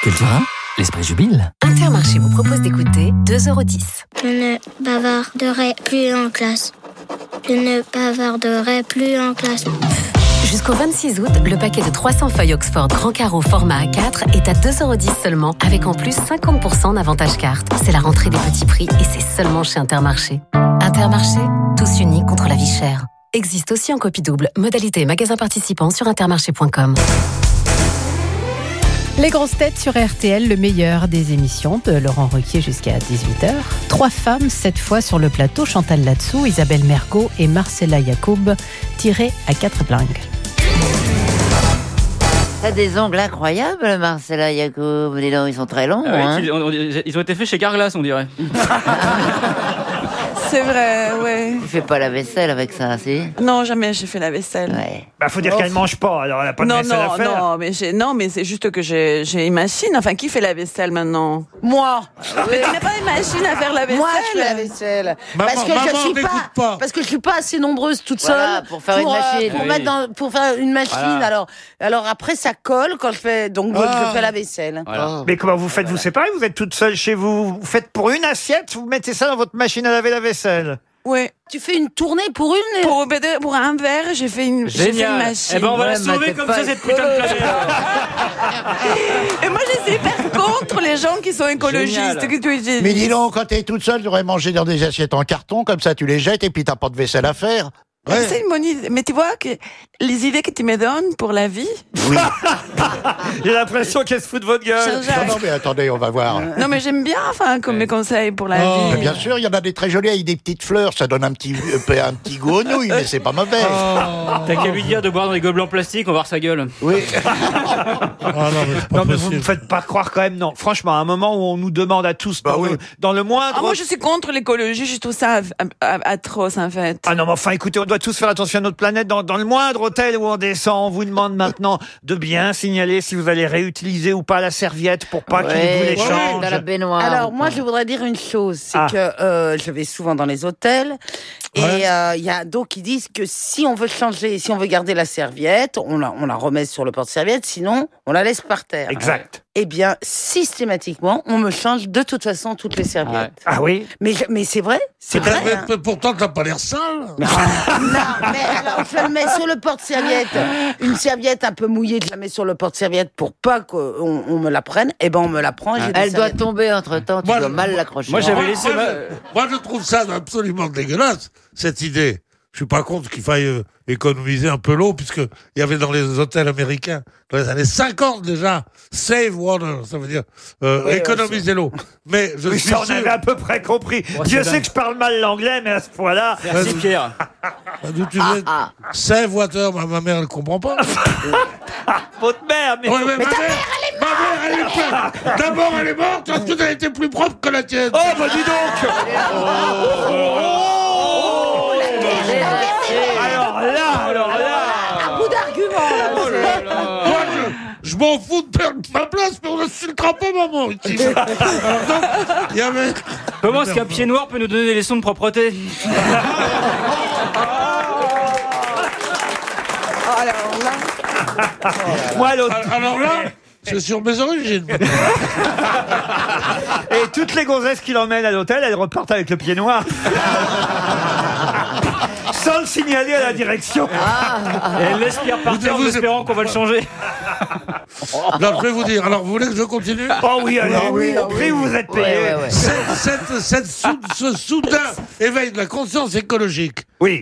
[SPEAKER 17] Cultura, l'esprit jubile.
[SPEAKER 31] Intermarché vous propose d'écouter 2,10€.
[SPEAKER 25] Je ne bavarderai plus en classe. Je ne bavarderai plus en classe.
[SPEAKER 31] Jusqu'au 26 août, le paquet de 300 feuilles Oxford Grand Carreau format A4 est à 2,10€ seulement, avec en plus 50% d'avantage carte. C'est la rentrée des petits prix et c'est seulement chez Intermarché. Intermarché, tous unis contre la vie chère. Existe aussi en copie double. Modalité magasin participant sur intermarché.com.
[SPEAKER 4] Les grosses têtes sur RTL, le meilleur des émissions de Laurent Ruquier jusqu'à 18h. Trois femmes, cette fois sur le plateau, Chantal Latsou, Isabelle Mergot et Marcella Yacoub, tirées à quatre épingles.
[SPEAKER 15] T'as des ongles incroyables, Marcella Yacoub. Dis donc, ils sont très longs.
[SPEAKER 32] Ah ouais,
[SPEAKER 15] hein.
[SPEAKER 32] ils, on- ils ont été faits chez Carglass, on dirait.
[SPEAKER 33] C'est vrai, ouais.
[SPEAKER 15] Tu fais pas la vaisselle avec ça, si
[SPEAKER 33] Non, jamais j'ai fait la vaisselle.
[SPEAKER 5] Bah, faut dire qu'elle mange pas, alors elle a pas de
[SPEAKER 33] non,
[SPEAKER 5] vaisselle
[SPEAKER 33] non,
[SPEAKER 5] à faire.
[SPEAKER 33] non, mais j'ai, non, mais c'est juste que j'ai, j'ai une machine. Enfin, qui fait la vaisselle maintenant? Moi. Mais tu n'as pas une machine à faire la vaisselle
[SPEAKER 9] Moi, je fais la vaisselle.
[SPEAKER 33] Maman,
[SPEAKER 9] parce que
[SPEAKER 33] maman,
[SPEAKER 9] je suis
[SPEAKER 33] t'écoute
[SPEAKER 9] pas,
[SPEAKER 33] pas.
[SPEAKER 9] parce que je suis pas assez nombreuse toute
[SPEAKER 15] Voilà,
[SPEAKER 9] seule
[SPEAKER 15] pour faire une
[SPEAKER 9] euh,
[SPEAKER 15] machine.
[SPEAKER 9] pour
[SPEAKER 15] Oui.
[SPEAKER 9] mettre dans- pour faire une machine.
[SPEAKER 5] Voilà.
[SPEAKER 9] Alors, alors après ça colle quand je fais donc
[SPEAKER 5] Ah.
[SPEAKER 9] je fais la vaisselle.
[SPEAKER 5] Mais comment vous faites? Vous séparez? Vous êtes toute seule chez vous? Vous faites pour une assiette? Vous mettez ça dans votre machine à laver la vaisselle
[SPEAKER 33] Oui.
[SPEAKER 9] Tu fais une tournée pour une
[SPEAKER 33] Pour, pour un verre, j'ai fait une, j'ai fait une
[SPEAKER 32] Génial.
[SPEAKER 33] machine.
[SPEAKER 32] Eh ben, on va la sauver comme ça, cette putain de planète.
[SPEAKER 33] Et moi, je suis hyper contre les gens qui sont écologistes. Que tu dis.
[SPEAKER 6] Mais dis donc, quand t'es toute seule, tu aurais mangé dans des assiettes en carton, comme ça tu les jettes et puis t'as pas de vaisselle à faire.
[SPEAKER 33] C'est une bonne idée. Mais tu vois que les idées que tu me donnes pour la vie.
[SPEAKER 5] J'ai l'impression qu'elle se fout de votre gueule.
[SPEAKER 6] Non, non, mais attendez, on va voir.
[SPEAKER 33] Non, mais j'aime bien, enfin, comme mes conseils pour la
[SPEAKER 6] Mais
[SPEAKER 33] vie.
[SPEAKER 6] bien sûr, il y en a des très jolis avec des petites fleurs, ça donne un petit, euh, un petit goût aux nouilles, mais c'est pas mauvais.
[SPEAKER 32] T'as qu'à lui dire de boire dans les gobelets en plastique, on va voir sa gueule.
[SPEAKER 6] Oui.
[SPEAKER 5] non, mais vous me faites pas croire quand même, non. Franchement, à un moment où on nous demande à tous, dans, le, dans le moindre.
[SPEAKER 33] Ah, moi, je suis contre l'écologie, je trouve ça atroce, en fait.
[SPEAKER 5] Ah non, mais enfin, écoutez, on doit tous faire attention à notre planète. Dans, dans le moindre hôtel où on descend, on vous demande maintenant de bien signaler si vous allez réutiliser ou pas la serviette pour pas qu'il vous l'échange.
[SPEAKER 15] dans la baignoire.
[SPEAKER 9] Alors moi je voudrais dire une chose, c'est
[SPEAKER 5] Ah.
[SPEAKER 9] que euh, je vais souvent dans les hôtels et euh, il y a donc ils disent que si on veut changer, si on veut garder la serviette, on la, on la remet sur le porte-serviette, sinon on la laisse par terre.
[SPEAKER 5] Exact.
[SPEAKER 24] Eh bien, systématiquement, on me change de toute façon toutes les serviettes.
[SPEAKER 5] Ah oui
[SPEAKER 24] Mais, mais c'est vrai, c'est vrai.
[SPEAKER 30] Mais-
[SPEAKER 24] hein.
[SPEAKER 30] mais pourtant, t'as pas l'air sale.
[SPEAKER 24] Non, mais alors je le mets sur le porte-serviette. Une serviette un peu mouillée, je la mets sur le porte-serviette pour pas qu'on on me la prenne. Et ben on me la prend. et j'ai des
[SPEAKER 15] Elle doit tomber entre temps, tu
[SPEAKER 30] Moi,
[SPEAKER 15] dois
[SPEAKER 30] je-
[SPEAKER 15] mal l'accrocher.
[SPEAKER 30] moi, je- moi, je trouve ça absolument dégueulasse, cette idée. Je suis pas contre qu'il faille euh, économiser un peu l'eau, puisque il y avait dans les hôtels américains, dans les années 50 déjà, save water, ça veut dire euh,
[SPEAKER 5] Oui,
[SPEAKER 30] économiser l'eau. Mais je
[SPEAKER 5] Oui,
[SPEAKER 30] suis
[SPEAKER 5] ça, on
[SPEAKER 30] sûr...
[SPEAKER 5] avait à peu près compris. Dieu sait
[SPEAKER 30] dingue.
[SPEAKER 5] que je parle mal l'anglais, mais à ce point-là.
[SPEAKER 30] Merci,
[SPEAKER 32] Pierre.
[SPEAKER 30] Bah, D'où tu viens Save water, ma, ma mère, elle comprend pas.
[SPEAKER 5] Votre mère, mais...
[SPEAKER 30] Ouais, mais ma, mère, ma mère, elle est D'abord, elle est morte, ensuite, elle était plus propre que la tienne.
[SPEAKER 5] Oh, bah dis donc Alors
[SPEAKER 30] je, m'en fous de perdre ma place, mais on n'insultera pas maman. Alors il y avait...
[SPEAKER 32] Comment est-ce qu'un pied noir peut nous donner des leçons de propreté
[SPEAKER 5] Moi, l'autre.
[SPEAKER 30] Alors là, c'est sur mes origines.
[SPEAKER 5] Et toutes les gonzesses qui l'emmènent à l'hôtel, elles repartent avec le pied noir. Sans le signaler à la direction.
[SPEAKER 32] Et elle Pierre partir en espérant qu'on va le changer.
[SPEAKER 30] Non, je vais vous dire. Alors, vous voulez que je continue?
[SPEAKER 5] Oh oui, allez, oui, au prix où vous êtes payé.
[SPEAKER 30] Cette- cette- cette sou- ce soudain éveil de la conscience écologique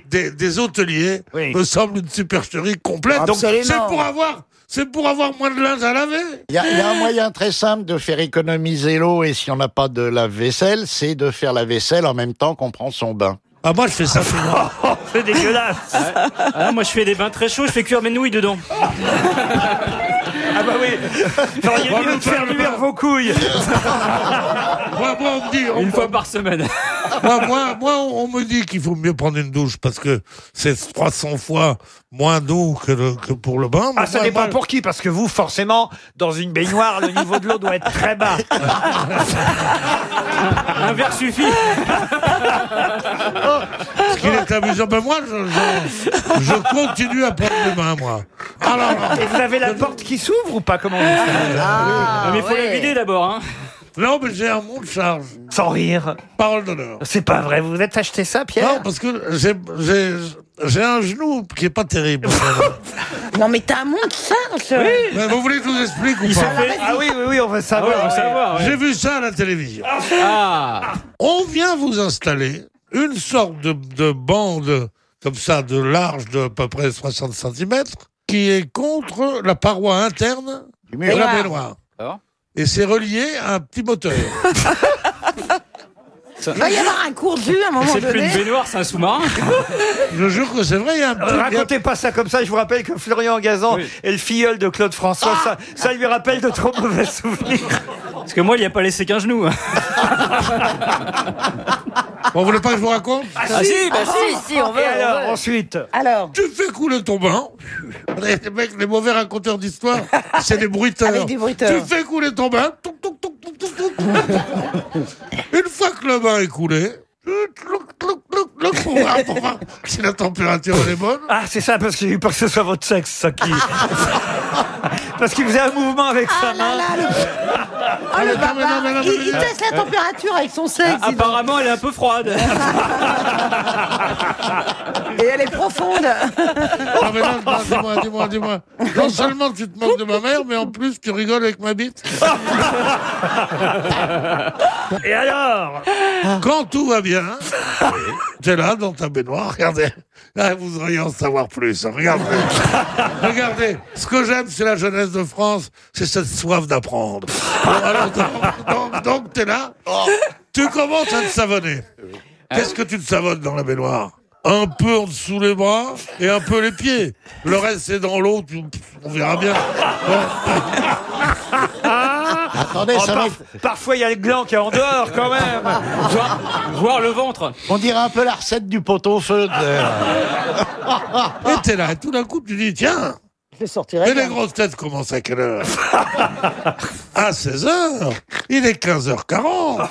[SPEAKER 30] des, des hôteliers me semble une supercherie complète. Donc, c'est pour avoir, c'est pour avoir moins de linge à laver.
[SPEAKER 6] Il y, y a un moyen très simple de faire économiser l'eau et si on n'a pas de lave-vaisselle, c'est de faire la vaisselle en même temps qu'on prend son bain.
[SPEAKER 30] Ah, moi, je fais ça
[SPEAKER 5] C'est dégueulasse.
[SPEAKER 32] Ah, moi, je fais des bains très chauds, je fais cuire mes nouilles dedans.
[SPEAKER 5] Ah bah oui, feriez
[SPEAKER 30] Bon,
[SPEAKER 5] mieux de faire luire vos couilles.
[SPEAKER 30] moi, moi, on me dit, on-
[SPEAKER 32] Une fois par semaine.
[SPEAKER 30] moi, moi, moi, on me dit qu'il faut mieux prendre une douche parce que c'est 300 fois moins d'eau que, le- que pour le bain.
[SPEAKER 5] Ah, ça dépend pour qui, parce que vous, forcément, dans une baignoire, le niveau de l'eau doit être très bas.
[SPEAKER 32] Un verre suffit.
[SPEAKER 30] Ce qu'il est amusant, ben moi, je, je- je continue à prendre le bain, moi. Alors,
[SPEAKER 5] Et vous avez la porte qui s'ouvre ou pas Comment vous faites
[SPEAKER 32] Ah, mais il faut la vider d'abord. Hein.
[SPEAKER 30] non, mais j'ai un monte charge.
[SPEAKER 5] Sans rire.
[SPEAKER 30] Parole d'honneur.
[SPEAKER 5] C'est pas vrai, vous vous êtes acheté ça, Pierre
[SPEAKER 30] Non, parce que j'ai, j'ai, j'ai un genou qui est pas terrible.
[SPEAKER 24] Non, mais t'as un monde charge.
[SPEAKER 30] Mais vous voulez que je vous explique ou pas
[SPEAKER 5] Ah oui, oui, oui, on veut savoir.
[SPEAKER 32] Ah ouais, on veut savoir, ouais.
[SPEAKER 30] J'ai vu ça à la télévision.
[SPEAKER 32] Ah,
[SPEAKER 30] On vient vous installer une sorte de, de bande comme ça de large de à peu près 60 cm qui est contre la paroi interne de la
[SPEAKER 24] baignoire.
[SPEAKER 32] Alors
[SPEAKER 30] Et c'est relié à un petit moteur.
[SPEAKER 24] Il va y avoir un cours de jus à un moment
[SPEAKER 32] c'est plus
[SPEAKER 24] donné.
[SPEAKER 32] une baignoire, c'est un sous-marin.
[SPEAKER 30] Je jure que c'est vrai, il y a un petit...
[SPEAKER 5] Euh, Racontez pas ça comme ça, je vous rappelle que Florian Gazan
[SPEAKER 32] Oui.
[SPEAKER 5] est le filleul de Claude François, ça, ça lui rappelle de trop mauvais souvenirs.
[SPEAKER 32] Parce que moi, il n'y a pas laissé qu'un genou.
[SPEAKER 30] Bon, vous voulez pas que je vous raconte
[SPEAKER 32] Ah si, bah si.
[SPEAKER 15] si, on veut.
[SPEAKER 5] Et
[SPEAKER 15] on
[SPEAKER 5] alors,
[SPEAKER 15] veut.
[SPEAKER 5] ensuite
[SPEAKER 24] Alors,
[SPEAKER 30] Tu fais couler ton bain. Les mecs, les mauvais raconteurs d'histoire, c'est des bruiteurs.
[SPEAKER 24] Avec des bruiteurs.
[SPEAKER 30] Tu fais couler ton bain. Touc, touc, touc, touc, touc, touc. Une fois que le bain est coulé, si la température elle est bonne.
[SPEAKER 5] Ah, c'est ça, parce que j'ai eu peur que ce soit votre sexe, ça qui. parce qu'il faisait un mouvement avec sa main.
[SPEAKER 24] oh, le barbare, il, teste la température avec son sexe.
[SPEAKER 32] Ah,
[SPEAKER 24] dis donc.
[SPEAKER 32] apparemment, elle est un peu froide.
[SPEAKER 24] Et elle est profonde.
[SPEAKER 30] Ah, mais non, non, dis-moi, dis-moi, dis-moi. Non seulement tu te moques de ma mère, mais en plus tu rigoles avec ma bite.
[SPEAKER 5] Et alors?
[SPEAKER 30] Quand tout va bien, t'es là dans ta baignoire, regardez. Ah, vous auriez en savoir plus. hein, Regardez. regardez. Ce que j'aime, c'est la jeunesse de France, c'est cette soif d'apprendre. Donc, donc, donc, t'es là, tu commences à te savonner. Qu'est-ce que tu te savonnes dans la baignoire? Un peu en dessous les bras et un peu les pieds. Le reste, c'est dans l'eau, on verra bien. Bon.
[SPEAKER 6] Attendez,
[SPEAKER 5] Oh,
[SPEAKER 6] ça
[SPEAKER 5] par-
[SPEAKER 6] va-
[SPEAKER 5] Parfois, il y a le gland qui est en dehors, quand même.
[SPEAKER 32] voir, voir le ventre.
[SPEAKER 6] on dirait un peu la recette du pot-au-feu. de-
[SPEAKER 30] Et t'es là, et tout d'un coup, tu dis, tiens,
[SPEAKER 24] Je sortirai.
[SPEAKER 30] Les
[SPEAKER 24] bien.
[SPEAKER 30] grosses têtes commencent à quelle heure À 16h. Il est 15h40.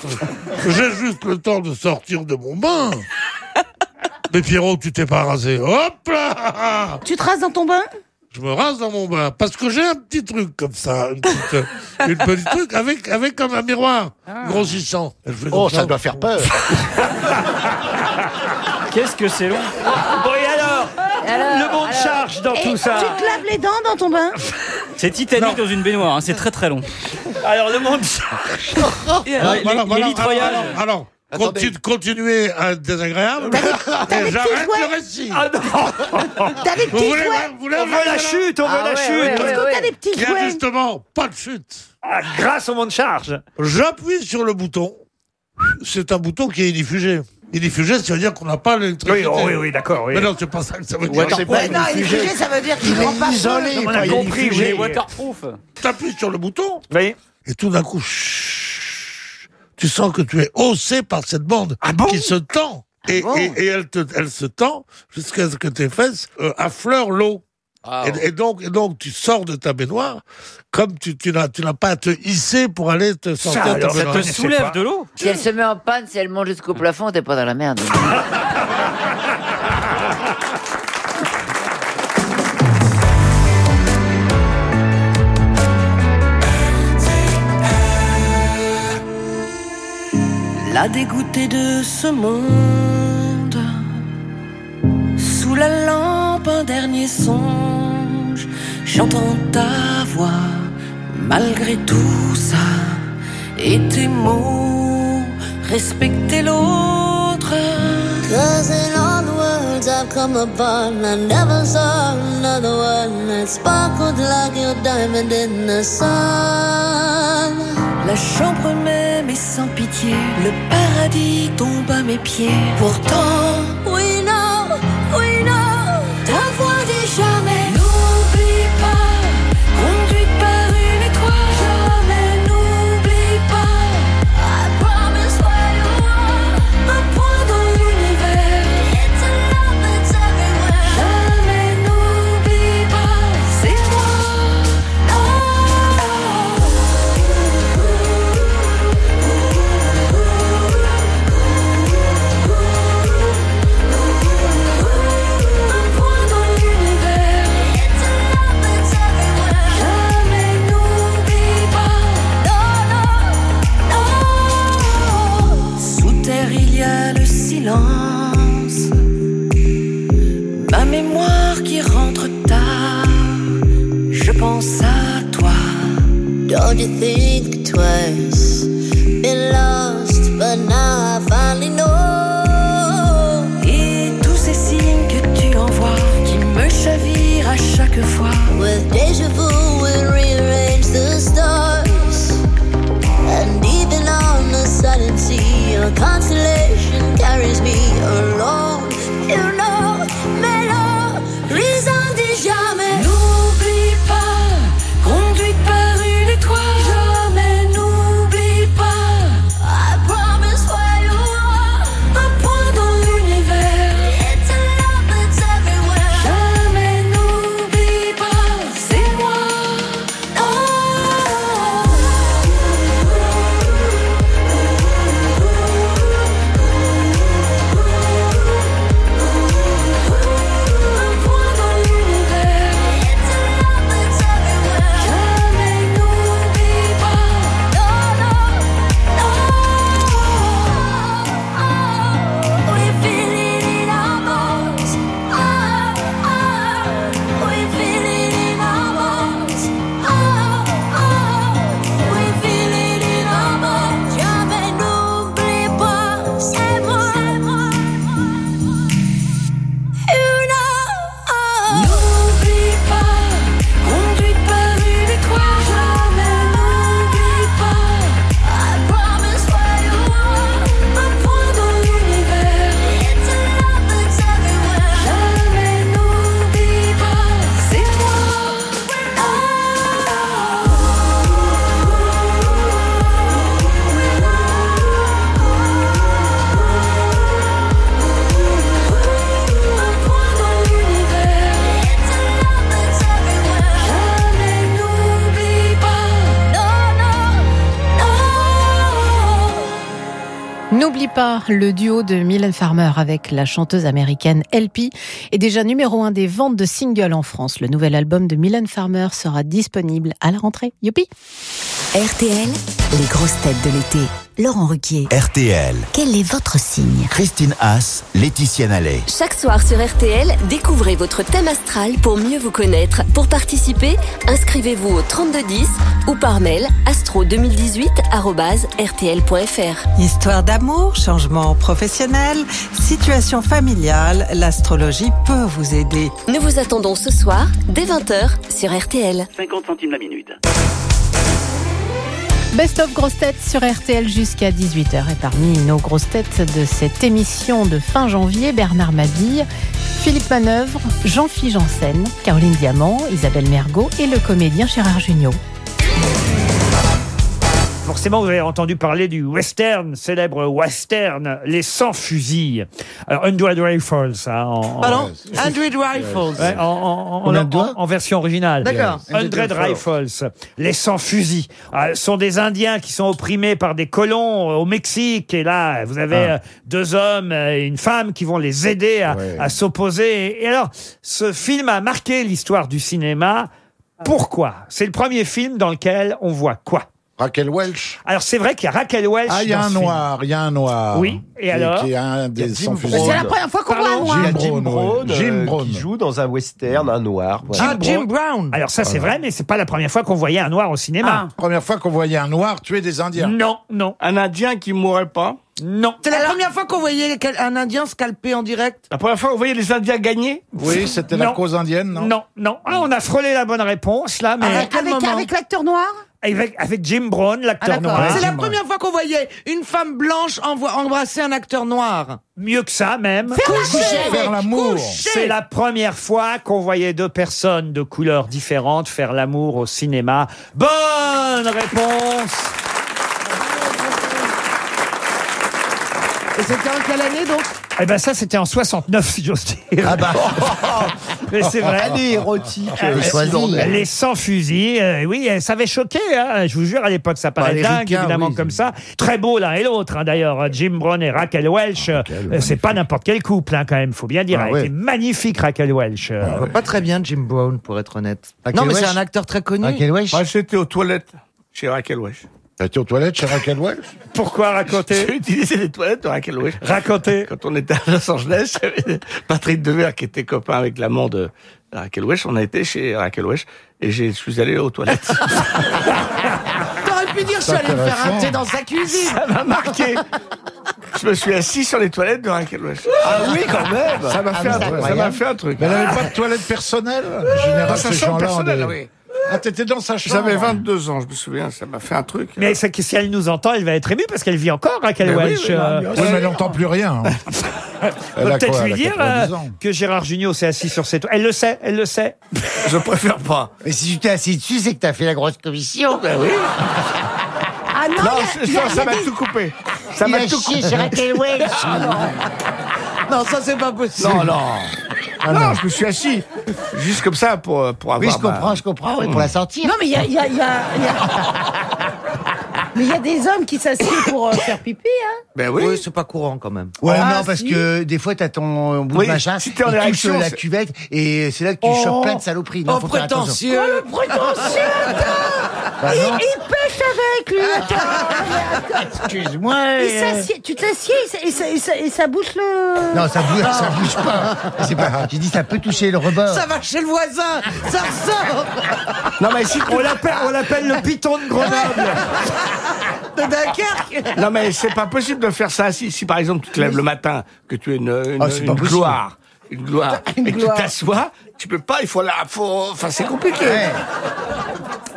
[SPEAKER 30] J'ai juste le temps de sortir de mon bain. Mais Pierrot, tu t'es pas rasé. Hop là
[SPEAKER 24] Tu te rases dans ton bain?
[SPEAKER 30] Je me rase dans mon bain parce que j'ai un petit truc comme ça, une petite, euh, une petite truc avec avec comme un miroir grossissant. Je fais
[SPEAKER 6] Oh, ça doit faire peur.
[SPEAKER 32] Qu'est-ce que c'est long
[SPEAKER 5] Bon, et alors, Le monde charge dans
[SPEAKER 24] Et
[SPEAKER 5] tout ça.
[SPEAKER 24] Tu te laves les dents dans ton bain
[SPEAKER 32] C'est Titanic dans une baignoire, hein, c'est très très long.
[SPEAKER 5] Alors, le monde charge.
[SPEAKER 30] Alors,
[SPEAKER 32] les-
[SPEAKER 30] voilà,
[SPEAKER 32] les
[SPEAKER 30] voilà,
[SPEAKER 32] litroyages.
[SPEAKER 30] alors, alors, continue- continuez à être désagréable. Et j'arrête le récit.
[SPEAKER 5] Ah non
[SPEAKER 24] T'as des
[SPEAKER 30] Vous
[SPEAKER 24] petits
[SPEAKER 30] voulez,
[SPEAKER 24] jouets
[SPEAKER 30] vous voulez
[SPEAKER 5] On veut la chute, on veut la chute.
[SPEAKER 24] Est-ce que t'as des petits
[SPEAKER 30] Il y a
[SPEAKER 24] jouets
[SPEAKER 30] justement pas de chute.
[SPEAKER 5] Ah, grâce au monde charge.
[SPEAKER 30] J'appuie sur le bouton. C'est un bouton qui est inifugé. Inifugé, ça veut dire qu'on n'a pas l'électricité.
[SPEAKER 5] Oui, oh, oui, oui, d'accord. Oui.
[SPEAKER 30] Mais non, c'est pas ça que ça veut dire.
[SPEAKER 6] Ouais, c'est pas
[SPEAKER 24] Ouais, Non, il est figé, ça veut dire qu'il
[SPEAKER 6] Il
[SPEAKER 24] prend
[SPEAKER 6] est
[SPEAKER 24] pas feu.
[SPEAKER 6] isolé.
[SPEAKER 5] On a compris,
[SPEAKER 6] diffusé.
[SPEAKER 5] oui.
[SPEAKER 32] Waterproof.
[SPEAKER 30] T'appuies sur le bouton
[SPEAKER 5] Oui.
[SPEAKER 30] et tout d'un coup, chut, tu sens que tu es haussé par cette bande
[SPEAKER 5] Ah bon
[SPEAKER 30] qui se tend. Et,
[SPEAKER 24] bon
[SPEAKER 30] et, et elle, te, elle se tend jusqu'à ce que tes fesses euh, affleurent l'eau. Et, et donc, et donc, tu sors de ta baignoire comme tu, tu n'as tu n'as pas à te hisser pour aller te sortir de ta
[SPEAKER 5] alors, ça
[SPEAKER 30] baignoire.
[SPEAKER 32] te soulève de l'eau
[SPEAKER 15] Si elle se met en panne, si elle monte jusqu'au plafond, t'es pas dans la merde.
[SPEAKER 34] La dégoûtée de ce monde, sous la lampe un dernier songe, j'entends ta voix malgré tout ça, et tes mots, respecter l'autre.
[SPEAKER 35] I've come upon, I never saw another one that sparkled like your diamond in the sun.
[SPEAKER 34] La chambre même est sans pitié, le paradis tombe à mes pieds. Pourtant,
[SPEAKER 35] We
[SPEAKER 34] Il y a le silence. Ma mémoire qui rentre tard. Je pense à toi.
[SPEAKER 35] Don't you think twice? Been lost, but now I finally know.
[SPEAKER 34] Et tous ces signes que tu envoies qui me chavirent à chaque fois.
[SPEAKER 35] With deja vu, we'll rearrange the stars. And even on the silent sea, constellation
[SPEAKER 34] pas,
[SPEAKER 4] le duo de Mylène Farmer avec la chanteuse américaine LP est déjà numéro un des ventes de singles en France. Le nouvel album de Mylène Farmer sera disponible à la rentrée. Youpi
[SPEAKER 31] RTL, les grosses têtes de l'été. Laurent Ruquier.
[SPEAKER 16] RTL.
[SPEAKER 31] Quel est votre signe?
[SPEAKER 16] Christine Haas, Laetitia Nallet.
[SPEAKER 25] Chaque soir sur RTL, découvrez votre thème astral pour mieux vous connaître. Pour participer, inscrivez-vous au 3210 ou par mail astro2018@rtl.fr.
[SPEAKER 36] Histoire d'amour, changement professionnel, situation familiale, l'astrologie peut vous aider.
[SPEAKER 25] Nous vous attendons ce soir dès 20h sur RTL.
[SPEAKER 37] 50 centimes la minute.
[SPEAKER 4] Best of grosses têtes sur RTL jusqu'à 18h. Et parmi nos grosses têtes de cette émission de fin janvier, Bernard Mabille, Philippe Manœuvre, Jean-Philippe Janssen, Caroline Diamant, Isabelle Mergot et le comédien Gérard Jugnot.
[SPEAKER 5] Forcément, vous avez entendu parler du western, célèbre western, Les 100 fusils. Alors, Hundred Rifles, hein, en, en-
[SPEAKER 9] Pardon Android Rifles.
[SPEAKER 5] Ouais, en, en- en-
[SPEAKER 9] Combien de
[SPEAKER 5] en-
[SPEAKER 9] doigts
[SPEAKER 5] en version originale.
[SPEAKER 9] D'accord.
[SPEAKER 5] Hundred Rifles, les 100 fusils. Ah, Ce sont des Indiens qui sont opprimés par des colons euh, au Mexique. Et là, vous avez
[SPEAKER 21] Ah.
[SPEAKER 5] euh, deux hommes et une femme qui vont les aider à, à s'opposer. Et alors, ce film a marqué l'histoire du cinéma. Pourquoi? C'est le premier film dans lequel on voit quoi?
[SPEAKER 21] Raquel Welch.
[SPEAKER 5] Alors, c'est vrai qu'il y a Raquel Welch.
[SPEAKER 21] Ah, il y a
[SPEAKER 5] dans
[SPEAKER 21] un
[SPEAKER 5] ce film.
[SPEAKER 21] noir, il y a un noir.
[SPEAKER 5] Oui, et
[SPEAKER 21] Qui-
[SPEAKER 5] alors
[SPEAKER 21] Qui est un des
[SPEAKER 13] Jim
[SPEAKER 21] sans
[SPEAKER 13] Brown. C'est la
[SPEAKER 9] première fois qu'on voit un
[SPEAKER 13] Pardon,
[SPEAKER 9] noir.
[SPEAKER 13] Il y a Jim
[SPEAKER 21] Brown,
[SPEAKER 13] Brown,
[SPEAKER 21] oui. Jim
[SPEAKER 13] euh,
[SPEAKER 21] Brown.
[SPEAKER 13] qui joue dans un western, un noir. voilà.
[SPEAKER 9] Ah, Jim Brown.
[SPEAKER 5] Alors ça c'est vrai, mais c'est pas la première fois qu'on voyait un noir au cinéma.
[SPEAKER 21] Première fois qu'on voyait un noir tuer des Indiens.
[SPEAKER 5] Non, non.
[SPEAKER 13] Un Indien qui mourrait pas
[SPEAKER 5] Non.
[SPEAKER 9] C'est la première fois qu'on voyait quel- un Indien scalpé en direct?
[SPEAKER 13] La première fois, vous voyez les Indiens gagner
[SPEAKER 21] Oui, c'était la
[SPEAKER 5] Non.
[SPEAKER 21] cause indienne, non?
[SPEAKER 5] Non, non. Ah, on a frôlé la bonne réponse là, mais
[SPEAKER 9] À quel
[SPEAKER 6] Avec,
[SPEAKER 9] moment
[SPEAKER 6] avec l'acteur noir?
[SPEAKER 5] Avec, avec Jim Brown,
[SPEAKER 9] Ah,
[SPEAKER 5] l'acteur
[SPEAKER 9] d'accord.
[SPEAKER 5] noir.
[SPEAKER 9] C'est la première fois qu'on voyait une femme blanche envo- embrasser un acteur noir.
[SPEAKER 5] Mieux que ça même.
[SPEAKER 21] Faire l'amour.
[SPEAKER 5] C'est la première fois qu'on voyait deux personnes de couleurs différentes faire l'amour au cinéma. Bonne réponse.
[SPEAKER 9] Et c'était en quelle année donc?
[SPEAKER 5] Eh ben ça c'était en 69 si j'ose dire.
[SPEAKER 13] Ah bah.
[SPEAKER 5] Mais c'est vrai.
[SPEAKER 13] Allez, érotique.
[SPEAKER 5] Euh,
[SPEAKER 13] choisi.
[SPEAKER 5] Les 100 fusils, euh, oui, euh, ça avait choqué. Hein, je vous jure, à l'époque, ça paraît
[SPEAKER 13] Bah, les
[SPEAKER 5] dingue,
[SPEAKER 13] ricains,
[SPEAKER 5] évidemment,
[SPEAKER 13] oui.
[SPEAKER 5] comme ça. Très beau l'un et l'autre, hein, d'ailleurs. hein, Jim Brown et Raquel Welch. euh, c'est pas n'importe quel couple, hein, quand même, faut bien dire.
[SPEAKER 13] Ah
[SPEAKER 5] Elle
[SPEAKER 13] ouais.
[SPEAKER 5] était magnifique, Raquel Welch. euh.
[SPEAKER 9] On voit pas très bien Jim Brown, pour être honnête.
[SPEAKER 13] Raquel
[SPEAKER 9] non, mais c'est
[SPEAKER 13] Welch
[SPEAKER 9] un acteur très connu.
[SPEAKER 13] Moi, j'étais aux toilettes chez Raquel Wesh.
[SPEAKER 21] T'as été aux toilettes chez Raquel Welch?
[SPEAKER 5] Pourquoi raconter?
[SPEAKER 13] J'ai utilisé les toilettes de Raquel Wesh.
[SPEAKER 5] Raconter.
[SPEAKER 13] Quand on était à Los Angeles, il y avait Patrick Devers qui était copain avec l'amant de Raquel Wesh. On a été chez Raquel Wesh et je suis allé aux toilettes.
[SPEAKER 9] T'aurais pu dire, je suis allé me faire un thé dans sa cuisine.
[SPEAKER 13] Ça m'a marqué. Je me suis assis sur les toilettes de Raquel Wesh. Ah oui, quand même. Ça m'a
[SPEAKER 21] Ah,
[SPEAKER 13] fait, un truc. Ça
[SPEAKER 21] incroyable.
[SPEAKER 13] m'a fait un truc.
[SPEAKER 21] Mais elle n'avait pas de toilette personnelle général, ces gens-là des-
[SPEAKER 13] oui.
[SPEAKER 21] Ah, t'étais dans sa chambre
[SPEAKER 13] J'avais 22 ans, je me souviens, ça m'a fait un truc.
[SPEAKER 5] Mais c'est que si elle nous entend, elle va être émue parce qu'elle vit encore, Raquel
[SPEAKER 13] Mais oui,
[SPEAKER 5] Welch.
[SPEAKER 13] oui,
[SPEAKER 5] euh,
[SPEAKER 21] Oui, mais elle n'entend plus rien. Elle a
[SPEAKER 5] Peut-être
[SPEAKER 21] quoi,
[SPEAKER 5] lui
[SPEAKER 21] elle a
[SPEAKER 5] dire
[SPEAKER 21] 90
[SPEAKER 5] euh,
[SPEAKER 21] ans.
[SPEAKER 5] que Gérard Jugnot s'est assis sur ses toilettes. Elle le sait, elle le sait.
[SPEAKER 13] Je préfère pas.
[SPEAKER 6] Mais si tu t'es assis dessus, c'est que t'as fait la grosse commission.
[SPEAKER 13] Ben oui.
[SPEAKER 6] Ah non,
[SPEAKER 13] Non,
[SPEAKER 6] il y a-
[SPEAKER 13] c'est
[SPEAKER 6] il y a-
[SPEAKER 13] ça,
[SPEAKER 6] il a
[SPEAKER 13] m'a tout coupé. Ça
[SPEAKER 6] Il
[SPEAKER 13] m'a
[SPEAKER 6] a
[SPEAKER 13] tout
[SPEAKER 6] chié
[SPEAKER 13] coupé.
[SPEAKER 6] chez Raquel Welch.
[SPEAKER 9] Non, ça c'est pas possible.
[SPEAKER 13] Non, non. Non, je me suis assis. Juste comme ça pour, pour avoir.
[SPEAKER 6] Oui, je
[SPEAKER 13] ma-
[SPEAKER 6] comprends, je comprends, oui, pour la sortir. Non, mais il y a, il y a- il y a- il y a- Mais il y a des hommes qui s'assiedent pour euh, faire pipi, hein
[SPEAKER 13] Ben oui.
[SPEAKER 9] Oui, c'est pas courant quand même.
[SPEAKER 6] Ouais, Ah, non, parce si. que des fois, t'as ton bout
[SPEAKER 13] Oui,
[SPEAKER 6] de machin,
[SPEAKER 13] si t'es en
[SPEAKER 6] il touche
[SPEAKER 13] érection,
[SPEAKER 6] la
[SPEAKER 13] c'est-
[SPEAKER 6] cuvette, et c'est là que tu
[SPEAKER 9] Oh.
[SPEAKER 6] chopes plein de saloperies. Non,
[SPEAKER 9] Oh,
[SPEAKER 6] faut faire attention.
[SPEAKER 9] prétentieux.
[SPEAKER 6] Oh, le prétentieux, attends Bah il, non. il pêche avec lui, attends Excuse-moi Il euh. s'assied- Tu t'assieds et ça, et, ça, et, ça, et ça bouge le... Non, ça bouge, ça bouge pas. C'est pas... J'ai dit, ça peut toucher le rebord.
[SPEAKER 9] Ça va chez le voisin, ça ressort
[SPEAKER 13] Non, mais si
[SPEAKER 5] On l'appelle, on l'appelle le piton de Grenoble.
[SPEAKER 9] de Dunkerque.
[SPEAKER 13] Non, mais c'est pas possible de faire ça. Si, si par exemple, tu te lèves le matin, que tu es une, une,
[SPEAKER 6] Ah, c'est
[SPEAKER 13] une
[SPEAKER 6] pas possible.
[SPEAKER 13] gloire, une gloire,
[SPEAKER 9] Une
[SPEAKER 13] et que tu
[SPEAKER 9] gloire.
[SPEAKER 13] t'assois, tu peux pas, il faut la, faut, enfin, c'est compliqué.
[SPEAKER 6] Ouais.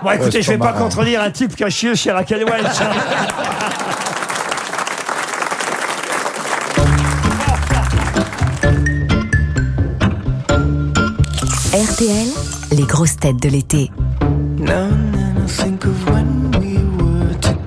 [SPEAKER 5] Bon, écoutez, je vais
[SPEAKER 21] pas
[SPEAKER 5] contredire un type qui a chié chez Raquel Welch. hein.
[SPEAKER 31] RTL, les grosses têtes de l'été.
[SPEAKER 38] Now and then I think of when we were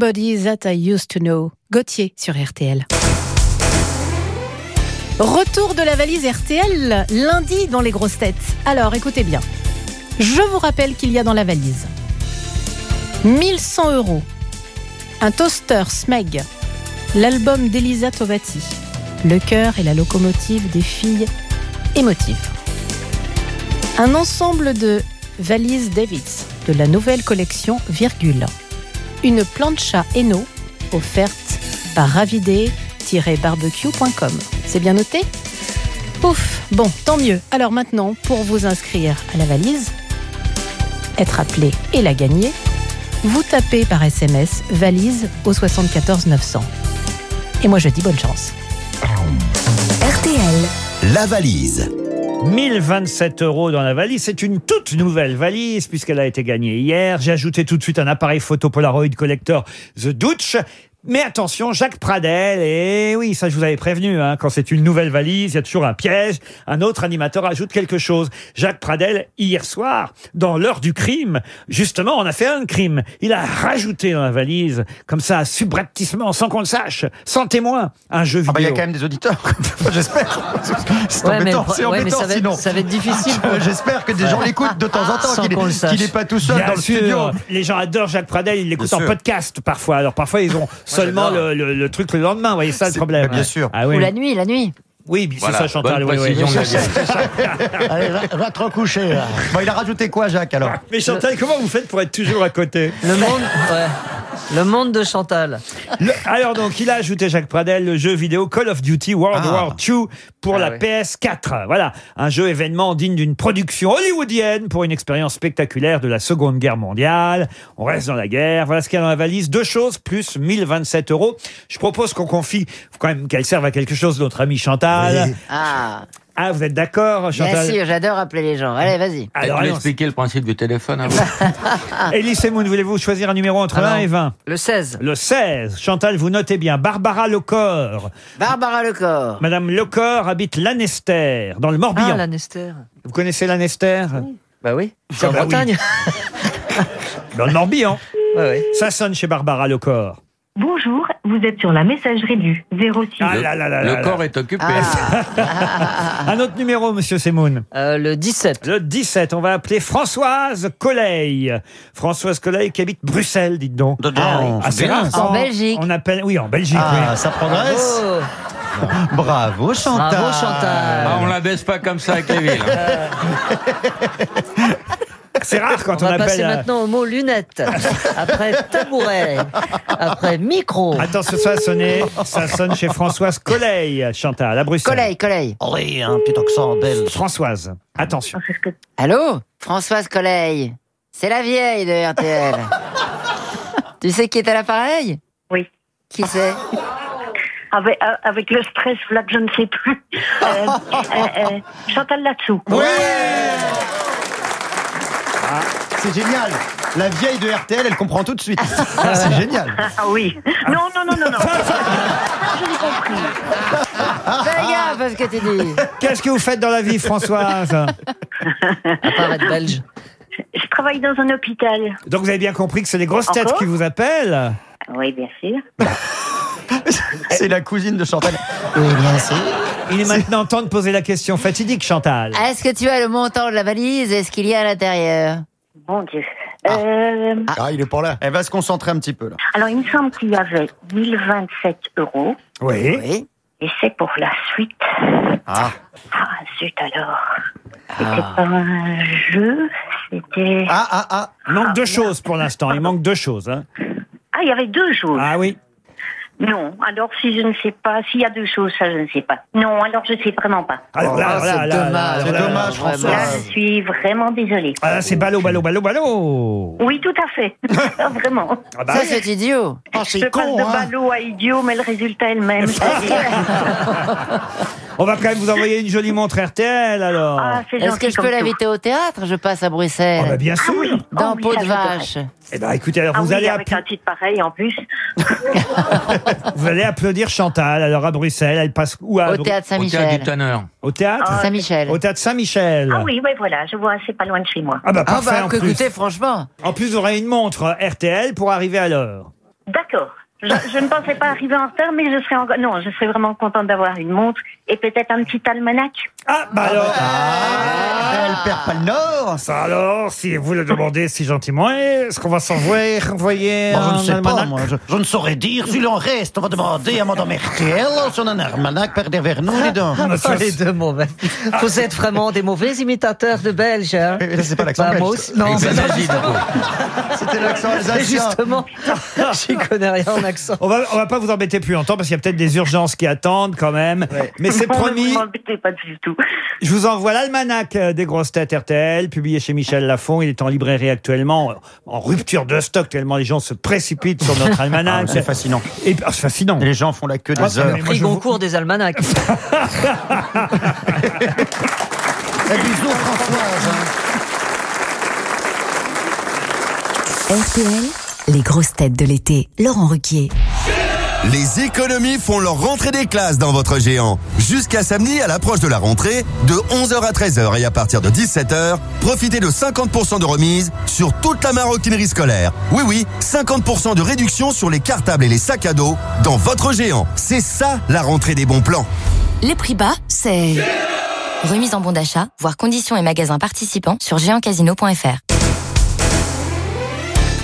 [SPEAKER 4] Somebody That I Used to Know. Gauthier sur RTL. Retour de la valise RTL lundi dans les grosses têtes. Alors écoutez bien. Je vous rappelle qu'il y a dans la valise 1100 euros, un toaster Smeg, l'album d'Elisa Tovati, le cœur et la locomotive des filles émotives, un ensemble de valises Davids de la nouvelle collection Virgule, une plancha Eno offerte par ravidé-barbecue.com. C'est bien noté? Ouf, bon, tant mieux. Alors maintenant, pour vous inscrire à la valise, être appelé et la gagner, vous tapez par SMS valise au 74 900. Et moi je dis bonne chance.
[SPEAKER 31] RTL.
[SPEAKER 16] La valise.
[SPEAKER 5] 1027 euros dans la valise. C'est une toute nouvelle valise puisqu'elle a été gagnée hier. J'ai ajouté tout de suite un appareil photo Polaroid collector The Dutch. Mais attention, Jacques Pradel, et oui, ça je vous avais prévenu, hein, quand c'est une nouvelle valise, il y a toujours un piège. Un autre animateur ajoute quelque chose. Jacques Pradel, hier soir, dans l'heure du crime, justement, on a fait un crime. Il a rajouté dans la valise, comme ça, subrepticement, sans qu'on le sache, sans témoin, un jeu vidéo.
[SPEAKER 39] Ah bah, il y a quand même des auditeurs. J'espère. C'est
[SPEAKER 5] Ouais, mais-
[SPEAKER 39] embêtant, c'est
[SPEAKER 5] ouais, mais
[SPEAKER 39] embêtant
[SPEAKER 5] ça va être-
[SPEAKER 39] sinon.
[SPEAKER 5] ça va être difficile
[SPEAKER 39] J'espère que des gens l'écoutent de temps en temps,
[SPEAKER 5] Sans
[SPEAKER 39] qu'il
[SPEAKER 5] qu'on le
[SPEAKER 39] est-
[SPEAKER 5] sache.
[SPEAKER 39] qu'il n'est pas tout seul
[SPEAKER 5] Bien
[SPEAKER 39] dans le studio.
[SPEAKER 5] Les gens adorent Jacques Pradel, ils l'écoutent en podcast parfois. Alors parfois ils ont seulement le, le- le truc le lendemain, vous voyez ça le problème.
[SPEAKER 39] bien sûr.
[SPEAKER 5] Ah oui.
[SPEAKER 15] Ou la nuit, la nuit.
[SPEAKER 5] Oui, c'est
[SPEAKER 39] Voilà,
[SPEAKER 5] ça Chantal.
[SPEAKER 39] bonne
[SPEAKER 5] oui, oui.
[SPEAKER 40] Allez, va, va te recoucher. là.
[SPEAKER 39] Bon, il a rajouté quoi, Jacques, alors
[SPEAKER 5] Mais Chantal, comment vous faites pour être toujours à côté?
[SPEAKER 41] Le monde, ouais. Le monde de Chantal.
[SPEAKER 5] Le- alors donc, il a ajouté Jacques Pradel le jeu vidéo Call of Duty World
[SPEAKER 41] Ah.
[SPEAKER 5] War II pour
[SPEAKER 41] Ah
[SPEAKER 5] la
[SPEAKER 41] oui.
[SPEAKER 5] PS4. Voilà, un jeu événement digne d'une production hollywoodienne pour une expérience spectaculaire de la Seconde Guerre mondiale. On reste dans la guerre. Voilà ce qu'il y a dans la valise. Deux choses plus 1027 euros. Je propose qu'on confie, quand même qu'elle serve à quelque chose, notre ami Chantal.
[SPEAKER 15] Ah,
[SPEAKER 5] Ah, vous êtes d'accord,
[SPEAKER 15] bien
[SPEAKER 5] Chantal
[SPEAKER 15] sûr, j'adore appeler les gens. Allez, vas-y.
[SPEAKER 5] Alors,
[SPEAKER 42] vous
[SPEAKER 5] allons-
[SPEAKER 42] expliquer le principe du téléphone avant
[SPEAKER 5] Elie Semoun, voulez-vous choisir un numéro entre
[SPEAKER 41] Ah
[SPEAKER 5] 1
[SPEAKER 41] non.
[SPEAKER 5] et 20
[SPEAKER 41] Le 16.
[SPEAKER 5] Le 16. Chantal, vous notez bien. Barbara Lecor.
[SPEAKER 15] Barbara Lecor.
[SPEAKER 5] Madame Lecor habite Lanester, dans le Morbihan.
[SPEAKER 41] Ah, Lanester.
[SPEAKER 5] Vous connaissez Lanester
[SPEAKER 41] Bah oui, c'est en
[SPEAKER 5] bah oui.
[SPEAKER 41] Bretagne.
[SPEAKER 5] Dans le Morbihan.
[SPEAKER 41] Ouais, ouais.
[SPEAKER 5] Ça sonne chez Barbara Lecor.
[SPEAKER 43] Bonjour, vous êtes sur la messagerie du 06.
[SPEAKER 5] Ah là là là là là.
[SPEAKER 21] est occupé.
[SPEAKER 5] Un autre numéro, monsieur Semoun.
[SPEAKER 41] Euh, le 17.
[SPEAKER 5] Le 17, on va appeler Françoise Colleil. Françoise Colleil qui habite Bruxelles, dites donc.
[SPEAKER 39] Dedans.
[SPEAKER 5] Ah, c'est rare
[SPEAKER 39] En
[SPEAKER 15] Belgique.
[SPEAKER 5] On appelle, oui, en Belgique.
[SPEAKER 39] Ah,
[SPEAKER 5] oui.
[SPEAKER 39] ça progresse.
[SPEAKER 41] Oh,
[SPEAKER 39] Bravo, Chantal.
[SPEAKER 41] bravo Chantal.
[SPEAKER 21] Ah, on la baisse pas comme ça avec les villes.
[SPEAKER 5] C'est rare quand
[SPEAKER 41] On
[SPEAKER 5] on,
[SPEAKER 41] va
[SPEAKER 5] appelle.
[SPEAKER 41] passer maintenant au mot lunettes. Après tabouret. Après micro.
[SPEAKER 5] Attends, ce ça a sonné. Ça sonne chez Françoise Colleil, Chantal, à Bruxelles.
[SPEAKER 15] Collègue, collègue.
[SPEAKER 39] Oui, un petit accent belge.
[SPEAKER 5] Françoise, attention.
[SPEAKER 15] Allô? Françoise Collègue. C'est la vieille de RTL. tu sais qui est à l'appareil?
[SPEAKER 43] Oui.
[SPEAKER 15] Qui c'est?
[SPEAKER 43] Avec, euh, avec le stress, là que je ne sais plus. Euh, euh, euh, Chantal là-dessous.
[SPEAKER 39] Oui Ah, C'est génial. La vieille de RTL, elle comprend tout de suite. C'est génial.
[SPEAKER 43] Ah oui. Non, non, non, non, non. je l'ai compris.
[SPEAKER 15] Fais gaffe à ce que tu dis.
[SPEAKER 5] Qu'est-ce que vous faites dans la vie, Françoise?
[SPEAKER 41] À part être belge.
[SPEAKER 43] Je travaille dans un hôpital.
[SPEAKER 5] Donc vous avez bien compris que c'est les grosses têtes
[SPEAKER 43] Encore
[SPEAKER 5] qui vous appellent?
[SPEAKER 43] Oui, bien sûr.
[SPEAKER 39] C'est la cousine de Chantal.
[SPEAKER 15] Oui, bien sûr.
[SPEAKER 5] Il est maintenant temps de poser la question fatidique, Chantal.
[SPEAKER 15] Est-ce que tu as le montant de la valise et ce qu'il y a à l'intérieur
[SPEAKER 43] Mon Dieu. Euh,
[SPEAKER 39] Ah, il est pas là. Elle va se concentrer un petit peu là.
[SPEAKER 43] alors, il me semble qu'il y avait 1027 euros.
[SPEAKER 5] Oui.
[SPEAKER 15] Oui.
[SPEAKER 43] Et c'est pour la suite.
[SPEAKER 39] Ah.
[SPEAKER 43] Ah, zut alors. C'était pas un jeu, c'était...
[SPEAKER 39] Ah, ah, ah.
[SPEAKER 5] Il manque deux choses pour l'instant. Il manque deux choses. hein.
[SPEAKER 43] Ah, il y avait deux choses.
[SPEAKER 5] Ah oui.
[SPEAKER 43] Non, alors si je ne sais pas, s'il y a deux choses, ça je ne sais pas. Non, alors je ne sais vraiment pas.
[SPEAKER 5] Alors là,
[SPEAKER 15] Oh,
[SPEAKER 5] là,
[SPEAKER 15] c'est
[SPEAKER 5] là, là,
[SPEAKER 15] dommage.
[SPEAKER 5] là,
[SPEAKER 39] C'est
[SPEAKER 5] là,
[SPEAKER 39] dommage,
[SPEAKER 5] là,
[SPEAKER 39] François.
[SPEAKER 43] Là, je suis vraiment désolée.
[SPEAKER 5] Ah, là, c'est ballot, ballot, ballot, ballot.
[SPEAKER 43] Oui, tout à fait. vraiment.
[SPEAKER 5] Ah bah
[SPEAKER 15] Ça, c'est idiot.
[SPEAKER 39] Oh,
[SPEAKER 43] je
[SPEAKER 39] c'est
[SPEAKER 43] passe
[SPEAKER 39] con,
[SPEAKER 43] de
[SPEAKER 39] hein.
[SPEAKER 43] ballot à idiot, mais le résultat est le même.
[SPEAKER 5] On va quand même vous envoyer une jolie montre RTL alors.
[SPEAKER 43] ah, c'est
[SPEAKER 15] Est-ce
[SPEAKER 43] gentil
[SPEAKER 15] que je peux l'inviter au théâtre? Je passe à
[SPEAKER 5] Oh,
[SPEAKER 15] Bruxelles.
[SPEAKER 5] bah, bien sûr.
[SPEAKER 43] Ah oui,
[SPEAKER 15] Dans
[SPEAKER 43] oh oui,
[SPEAKER 15] peau de vache.
[SPEAKER 5] Eh ben, écoutez, alors
[SPEAKER 43] Ah
[SPEAKER 5] vous,
[SPEAKER 43] oui,
[SPEAKER 5] allez
[SPEAKER 43] avec un titre pareil en plus.
[SPEAKER 5] vous allez applaudir Chantal alors à Bruxelles. Elle passe où à
[SPEAKER 15] Au théâtre
[SPEAKER 21] Au théâtre du
[SPEAKER 15] Saint-Michel.
[SPEAKER 21] Tanner.
[SPEAKER 5] Au théâtre
[SPEAKER 15] Saint-Michel.
[SPEAKER 5] Au théâtre Saint-Michel.
[SPEAKER 43] Ah oui, oui, voilà, je vois, c'est pas loin de chez moi.
[SPEAKER 5] Ah bah
[SPEAKER 15] Ah
[SPEAKER 5] parfait
[SPEAKER 15] bah,
[SPEAKER 5] en
[SPEAKER 15] que
[SPEAKER 5] plus.
[SPEAKER 15] écoutez, franchement.
[SPEAKER 5] En plus, vous aurez une montre RTL pour arriver à l'heure.
[SPEAKER 43] D'accord. Je, je ne pensais pas arriver en retard, mais je serais. Non, je serais vraiment contente d'avoir une montre et peut-être un petit almanach.
[SPEAKER 5] Ah bah alors.
[SPEAKER 39] Ah, elle perd pas le nord.
[SPEAKER 5] Ça alors, si vous le demandez si gentiment, est-ce qu'on va s'envoyer envoyer
[SPEAKER 39] Bon, je
[SPEAKER 5] un
[SPEAKER 39] ne sais pas,
[SPEAKER 5] almanach
[SPEAKER 39] moi. Je, je ne saurais dire. S'il en reste, on va demander à Madame RTL si on a un almanach par vers nous, les deux.
[SPEAKER 5] Monsieur-
[SPEAKER 41] les deux mauvais. Vous êtes vraiment des mauvais imitateurs de Belges. Hein
[SPEAKER 39] Mais là, c'est pas l'accent
[SPEAKER 41] Bah,
[SPEAKER 39] belge,
[SPEAKER 41] moi
[SPEAKER 39] ça.
[SPEAKER 41] aussi. Non, mais non, justement.
[SPEAKER 39] C'était l'accent alsacien.
[SPEAKER 41] Justement, j'y connais rien en accent.
[SPEAKER 5] On va, on va pas vous embêter plus longtemps parce qu'il y a peut-être des urgences qui attendent quand même. Mais c'est
[SPEAKER 43] Bon, ne
[SPEAKER 5] promis.
[SPEAKER 43] vous m'embêtez pas du tout.
[SPEAKER 5] Je vous envoie l'almanach euh, des grosses têtes RTL, publié chez Michel Lafon. Il est en librairie actuellement, en rupture de stock, tellement les gens se précipitent sur notre almanach.
[SPEAKER 39] Ah, c'est fascinant.
[SPEAKER 5] Et, ah, c'est fascinant.
[SPEAKER 39] Et les gens font la queue
[SPEAKER 5] Ah,
[SPEAKER 39] des heures.
[SPEAKER 5] mais moi,
[SPEAKER 41] Prix
[SPEAKER 5] je vous-
[SPEAKER 41] Goncourt des almanachs.
[SPEAKER 39] Et bisous, Françoise.
[SPEAKER 31] RTL, les grosses têtes de l'été. Laurent Ruquier.
[SPEAKER 44] Les économies font leur rentrée des classes dans votre géant. Jusqu'à samedi, à l'approche de la rentrée, de 11h à 13h et à partir de 17h, profitez de 50% de remise sur toute la maroquinerie scolaire. Oui, oui, 50% de réduction sur les cartables et les sacs à dos dans votre géant. C'est ça la rentrée des bons plans.
[SPEAKER 45] Les prix bas, c'est... Remise en bon d'achat, voire conditions et magasins participants sur géantcasino.fr.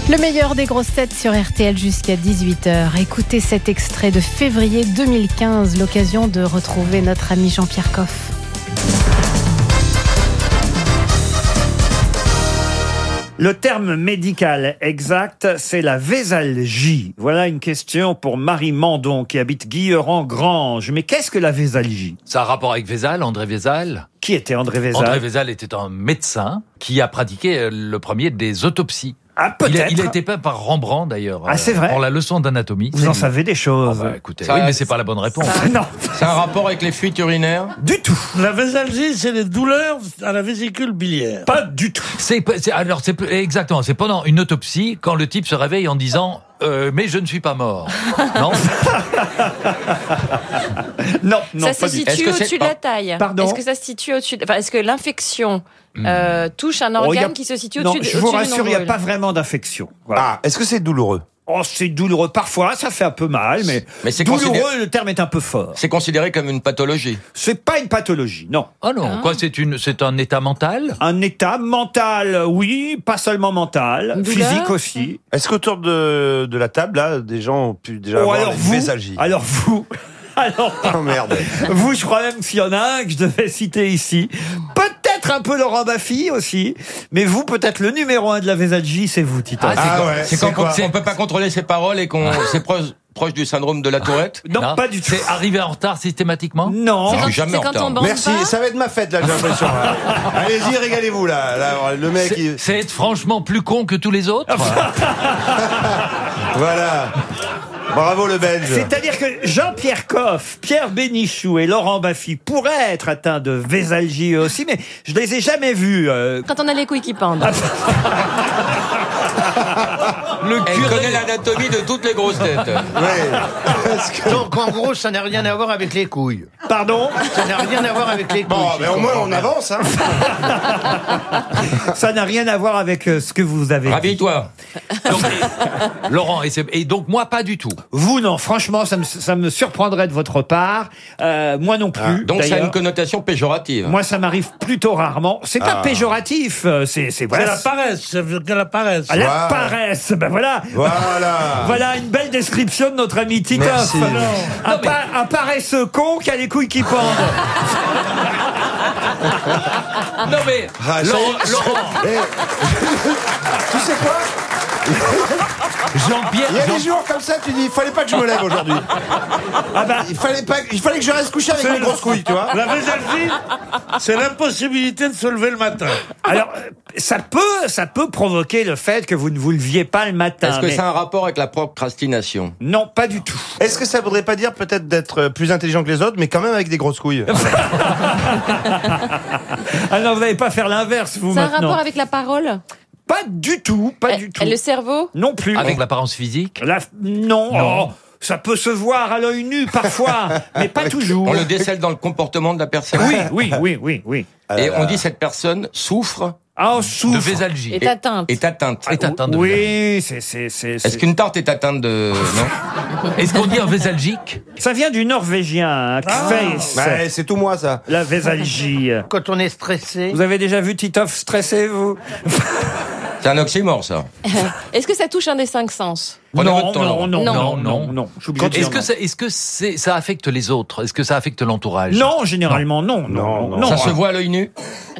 [SPEAKER 4] Le meilleur des grosses têtes sur RTL jusqu'à 18h. Écoutez cet extrait de février 2015, l'occasion de retrouver notre ami Jean-Pierre Coff.
[SPEAKER 5] Le terme médical exact, c'est la vésalgie. Voilà une question pour Marie Mandon qui habite Guilleran-Grange. Mais qu'est-ce que la vésalgie?
[SPEAKER 8] Ça a un rapport avec Vézal, André Vézal?
[SPEAKER 5] Qui était André Vézal?
[SPEAKER 8] André Vézal était un médecin qui a pratiqué le premier des autopsies.
[SPEAKER 5] Ah,
[SPEAKER 8] Il a,
[SPEAKER 5] peut-être.
[SPEAKER 8] il a été peint par Rembrandt d'ailleurs.
[SPEAKER 5] Ah, c'est
[SPEAKER 8] euh,
[SPEAKER 5] vrai
[SPEAKER 8] Pour la leçon d'anatomie.
[SPEAKER 5] Vous en savez des choses.
[SPEAKER 8] Ah bah, écoutez,
[SPEAKER 21] Ça-
[SPEAKER 8] oui, mais c'est pas la bonne réponse.
[SPEAKER 5] non.
[SPEAKER 21] C'est un rapport avec les fuites urinaires
[SPEAKER 5] Du tout.
[SPEAKER 30] La vésalgie, c'est les douleurs à la vésicule biliaire.
[SPEAKER 5] Pas du tout.
[SPEAKER 8] C'est c'est- alors c'est exactement. C'est pendant une autopsie quand le type se réveille en disant Euh, mais je ne suis pas mort. non
[SPEAKER 5] Non,
[SPEAKER 46] ça se situe au-dessus de la taille.
[SPEAKER 5] Pardon
[SPEAKER 46] Est-ce que ça se situe au-dessus de... enfin, Est-ce que l'infection euh, touche un
[SPEAKER 5] Oh, a-
[SPEAKER 46] organe qui se situe au-dessus de
[SPEAKER 5] je vous rassure, il n'y a pas vraiment d'infection.
[SPEAKER 13] Ah, est-ce que c'est douloureux
[SPEAKER 5] Oh, c'est douloureux. Parfois, ça fait un peu mal, mais,
[SPEAKER 12] Mais c'est
[SPEAKER 5] douloureux,
[SPEAKER 12] considéré-
[SPEAKER 5] le terme est un peu fort.
[SPEAKER 12] C'est considéré comme une pathologie.
[SPEAKER 5] C'est pas une pathologie, non.
[SPEAKER 8] Oh non, quoi, c'est une, c'est un état mental
[SPEAKER 5] Un état mental, oui, pas seulement mental, physique aussi.
[SPEAKER 13] Est-ce qu'autour de, de la table, là, des gens ont pu déjà
[SPEAKER 5] Oh,
[SPEAKER 13] avoir
[SPEAKER 5] alors
[SPEAKER 13] des
[SPEAKER 5] vous, alors vous, alors
[SPEAKER 13] Oh merde.
[SPEAKER 5] vous, je crois même qu'il y en a un que je devais citer ici. Peut-être un peu Laurent Baffy aussi, mais vous, peut-être le numéro un de la Vésalgie, c'est vous, Tito.
[SPEAKER 12] Ah, c'est quand- c'est quand on ne peut pas contrôler ses paroles et qu'on c'est proche, proche du syndrome de la Tourette
[SPEAKER 5] Non, pas du tout.
[SPEAKER 8] C'est arrivé en retard systématiquement
[SPEAKER 5] Non.
[SPEAKER 12] Je suis jamais en retard.
[SPEAKER 13] Merci, ça va être ma fête, là, j'ai l'impression. là. Allez-y, régalez-vous, là. Là, Le mec,
[SPEAKER 8] C'est-
[SPEAKER 13] il-
[SPEAKER 8] C'est être franchement plus con que tous les autres
[SPEAKER 13] voilà. Bravo, le Belge.
[SPEAKER 5] C'est-à-dire que Jean-Pierre Coff, Pierre Bénichou et Laurent Baffy pourraient être atteints de Vésalgie eux aussi, mais je les ai jamais vus. euh,
[SPEAKER 46] Quand on a les couilles qui pendent.
[SPEAKER 8] Le
[SPEAKER 12] Elle connaît l'anatomie de toutes les grosses têtes.
[SPEAKER 39] Donc en gros, ça n'a rien à voir avec les couilles.
[SPEAKER 5] Pardon
[SPEAKER 39] Ça n'a rien à voir avec les couilles.
[SPEAKER 13] Bon, mais au moins, on avance, hein.
[SPEAKER 5] Ça n'a rien à voir avec euh, ce que vous avez dit.
[SPEAKER 12] Rhabille-toi.
[SPEAKER 8] Laurent, et, c'est- et donc moi pas du tout.
[SPEAKER 5] Vous, non, franchement, ça me, ça me surprendrait de votre part. Euh, moi non plus.
[SPEAKER 12] Donc ça a
[SPEAKER 5] d'ailleurs.
[SPEAKER 12] une connotation péjorative.
[SPEAKER 5] Moi, ça m'arrive plutôt rarement. C'est pas
[SPEAKER 12] Ah.
[SPEAKER 5] péjoratif, euh, c'est voilà.
[SPEAKER 30] la paresse, ça veut qu'elle apparaisse.
[SPEAKER 5] Ah, La paresse, ben voilà.
[SPEAKER 13] Voilà.
[SPEAKER 5] Voilà une belle description de notre ami Titoff.
[SPEAKER 13] Merci.
[SPEAKER 5] Un, pa- un paresseux con qui a les couilles qui pendent.
[SPEAKER 8] Non mais
[SPEAKER 13] Ah, ça y est.
[SPEAKER 8] Laurent, Laurent,
[SPEAKER 13] Eh. tu sais quoi?
[SPEAKER 8] Jean-Pierre,
[SPEAKER 13] Il y a des jours comme ça, tu dis, il fallait pas que je me lève aujourd'hui.
[SPEAKER 5] Ah bah,
[SPEAKER 13] Il fallait pas, il fallait que je reste couché avec
[SPEAKER 30] C'est
[SPEAKER 13] mes grosses couilles, tu vois.
[SPEAKER 30] La vésalgie, c'est l'impossibilité de se lever le matin.
[SPEAKER 5] alors, euh, ça peut, ça peut provoquer le fait que vous ne vous leviez pas le matin.
[SPEAKER 12] Est-ce que
[SPEAKER 5] mais
[SPEAKER 12] ça a un rapport avec la procrastination?
[SPEAKER 5] Non, pas du tout.
[SPEAKER 13] Est-ce que ça voudrait pas dire peut-être d'être euh, plus intelligent que les autres, mais quand même avec des grosses couilles?
[SPEAKER 5] Ah non, vous n'allez pas faire l'inverse, vous
[SPEAKER 46] C'est un rapport avec la parole?
[SPEAKER 5] Pas du tout, pas
[SPEAKER 46] Et-
[SPEAKER 5] du tout.
[SPEAKER 46] et le cerveau
[SPEAKER 5] Non plus.
[SPEAKER 8] avec l'apparence physique
[SPEAKER 5] La- non.
[SPEAKER 8] Non.
[SPEAKER 5] oh, ça peut se voir à l'œil nu parfois, mais pas toujours.
[SPEAKER 12] On le décèle dans le comportement de la personne.
[SPEAKER 5] Oui, oui, oui, oui, oui.
[SPEAKER 12] Et on dit cette personne souffre
[SPEAKER 5] Ah, on
[SPEAKER 8] de
[SPEAKER 5] souffre.
[SPEAKER 8] vésalgie.
[SPEAKER 46] Est atteinte.
[SPEAKER 12] est atteinte.
[SPEAKER 8] Est atteinte de vésalgie.
[SPEAKER 5] Oui, c'est, c'est, c'est,
[SPEAKER 12] Est-ce
[SPEAKER 5] c'est-
[SPEAKER 12] qu'une tarte est atteinte de non
[SPEAKER 8] Est-ce qu'on dit un vésalgique
[SPEAKER 5] Ça vient du norvégien, Kveis,
[SPEAKER 13] Ouais, c'est tout moi, ça.
[SPEAKER 5] la vésalgie.
[SPEAKER 39] Quand on est stressé.
[SPEAKER 5] Vous avez déjà vu Titoff stressé, vous?
[SPEAKER 12] C'est un oxymore ça.
[SPEAKER 46] Est-ce que ça touche un des cinq sens
[SPEAKER 5] non, non, non, non,
[SPEAKER 8] Non,
[SPEAKER 5] non,
[SPEAKER 8] non.
[SPEAKER 5] non, Je suis obligé de
[SPEAKER 8] Est-ce que, ça, est-ce que c'est, ça affecte les autres? Est-ce que ça affecte l'entourage?
[SPEAKER 5] Non, généralement, non, non, non.
[SPEAKER 12] Ça se voit à l'œil nu?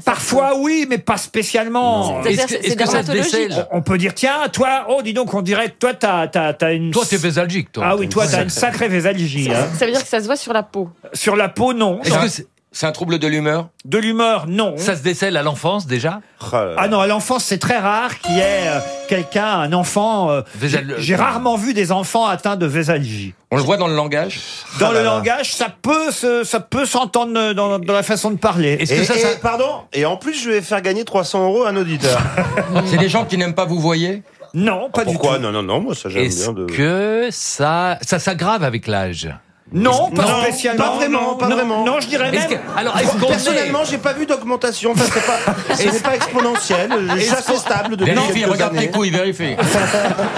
[SPEAKER 5] Parfois, oui, mais pas spécialement.
[SPEAKER 46] C'est-à-dire,
[SPEAKER 8] Est-ce que,
[SPEAKER 46] c'est
[SPEAKER 8] est-ce que ça se décèle?
[SPEAKER 5] On peut dire, tiens, toi, oh, dis donc, on dirait, toi, t'as, t'as, t'as une.
[SPEAKER 8] Toi, t'es vésalgique, toi.
[SPEAKER 5] Ah oui, toi, t'as une sacrée vésalgie. hein.
[SPEAKER 46] Ça veut dire que ça se voit sur la peau.
[SPEAKER 5] Sur la peau, non.
[SPEAKER 8] Est-ce que c'est-
[SPEAKER 12] un trouble de l'humeur
[SPEAKER 5] De l'humeur, non.
[SPEAKER 8] ça se décèle à l'enfance déjà
[SPEAKER 5] Ah non, à l'enfance, c'est très rare qu'il y ait euh, quelqu'un, un enfant. euh,
[SPEAKER 8] Vésal-
[SPEAKER 5] j'ai- J'ai rarement vu des enfants atteints de vésalgie.
[SPEAKER 12] On le voit dans le langage
[SPEAKER 5] Dans
[SPEAKER 13] Ah
[SPEAKER 5] le langage, ça peut se, ça peut s'entendre dans, dans la façon de parler.
[SPEAKER 8] Est-ce
[SPEAKER 13] Et,
[SPEAKER 8] que ça,
[SPEAKER 13] et-
[SPEAKER 8] ça-
[SPEAKER 13] pardon Et en plus, je vais faire gagner 300 euros à un auditeur.
[SPEAKER 12] C'est des gens qui n'aiment pas vous voyez
[SPEAKER 5] Non, pas du
[SPEAKER 13] Pourquoi
[SPEAKER 5] tout.
[SPEAKER 13] Non, non, non, moi, ça, j'aime
[SPEAKER 8] Est-ce
[SPEAKER 13] bien de...
[SPEAKER 8] que ça, ça s'aggrave avec l'âge?
[SPEAKER 5] Non, pas
[SPEAKER 13] Non,
[SPEAKER 5] spécialement.
[SPEAKER 13] pas vraiment, pas
[SPEAKER 5] non,
[SPEAKER 13] vraiment.
[SPEAKER 5] Non, je dirais même.
[SPEAKER 8] que- alors, est-ce qu'on
[SPEAKER 13] Personnellement, j'ai pas vu d'augmentation. Enfin, c'est pas, ce n'est pas exponentiel. Suis assez stable depuis
[SPEAKER 12] Vérifie,
[SPEAKER 13] quelques
[SPEAKER 12] regarde tes
[SPEAKER 13] années.
[SPEAKER 12] couilles, vérifie.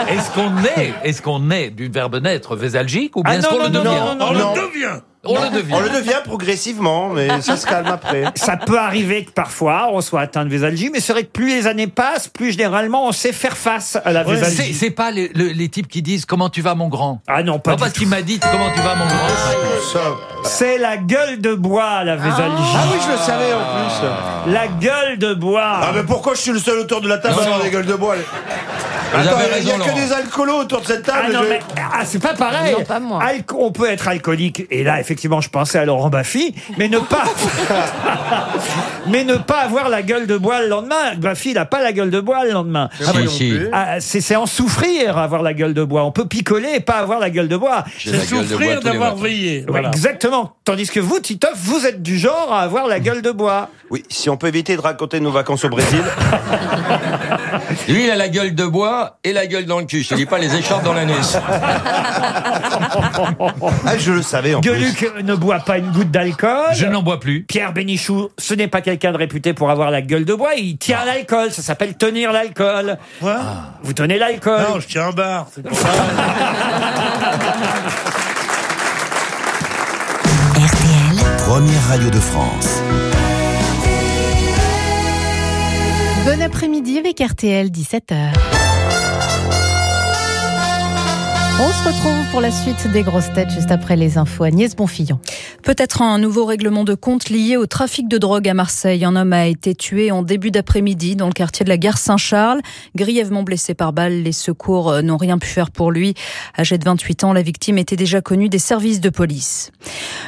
[SPEAKER 8] Est-ce qu'on est, est-ce qu'on est du verbe naître vésalgique ou bien
[SPEAKER 5] Ah
[SPEAKER 8] est-ce qu'on le
[SPEAKER 5] non,
[SPEAKER 8] devient
[SPEAKER 5] non, non,
[SPEAKER 30] On le devient.
[SPEAKER 8] On le devient.
[SPEAKER 13] On le devient progressivement, mais ça se calme après.
[SPEAKER 5] Ça peut arriver que parfois on soit atteint de vésalgie, mais c'est vrai que plus les années passent, plus généralement on sait faire face à la
[SPEAKER 8] C'est,
[SPEAKER 5] vésalgie.
[SPEAKER 8] c'est pas les, le- les types qui disent comment tu vas mon grand?
[SPEAKER 5] Ah non, pas
[SPEAKER 8] Non,
[SPEAKER 5] du
[SPEAKER 8] parce
[SPEAKER 5] tout.
[SPEAKER 8] qu'il m'a dit comment tu vas mon grand?
[SPEAKER 13] Ça.
[SPEAKER 5] C'est la gueule de bois, la vésalgie.
[SPEAKER 13] Ah oui, je le savais en plus.
[SPEAKER 5] La gueule de bois.
[SPEAKER 13] Ah, mais pourquoi je suis le seul autour de la table
[SPEAKER 12] Non,
[SPEAKER 13] à avoir
[SPEAKER 12] non.
[SPEAKER 13] des gueules de bois Attends, il y a que des alcoolos autour de cette table.
[SPEAKER 5] Ah non,
[SPEAKER 13] je-
[SPEAKER 5] mais ah, c'est pas pareil.
[SPEAKER 46] Non, pas moi.
[SPEAKER 5] Alco- on peut être alcoolique, et là, effectivement, je pensais à Laurent Baffy, mais ne pas, mais ne pas avoir la gueule de bois le lendemain. Baffy, il n'a pas la gueule de bois le lendemain.
[SPEAKER 12] Ah, moi non Si, plus.
[SPEAKER 5] Ah, c'est, c'est en souffrir, avoir la gueule de bois. On peut picoler et pas avoir la gueule de bois.
[SPEAKER 12] J'ai la gueule de bois tous les matins.
[SPEAKER 5] Ouais,
[SPEAKER 30] voilà.
[SPEAKER 5] Exactement. Tandis que vous, Titoff, vous êtes du genre à avoir la gueule de bois.
[SPEAKER 13] Oui, si on peut éviter de raconter nos vacances au Brésil.
[SPEAKER 12] Lui, il a la gueule de bois bras et la gueule dans le cul. Je te dis pas les écharpes dans l'anus.
[SPEAKER 13] Ah, je le savais en plus.
[SPEAKER 5] Gueuluc ne boit pas une goutte d'alcool.
[SPEAKER 8] Je n'en bois plus.
[SPEAKER 5] Pierre Bénichou, ce n'est pas quelqu'un de réputé pour avoir la gueule de bois. Il tient l'alcool. Ça s'appelle tenir l'alcool. Vous tenez l'alcool.
[SPEAKER 30] Non, je tiens un bar. c'est pour ça.
[SPEAKER 16] Première radio de France.
[SPEAKER 4] Bon après-midi avec RTL, 17h. Thank you. On se retrouve pour la suite des grosses têtes juste après les infos. Agnès Bonfillon.
[SPEAKER 2] Peut-être un nouveau règlement de compte lié au trafic de drogue à Marseille. Un homme a été tué en début d'après-midi dans le quartier de la gare Saint-Charles. Grièvement blessé par balle, les secours euh, n'ont rien pu faire pour lui. Âgé de 28 ans, la victime était déjà connue des services de police.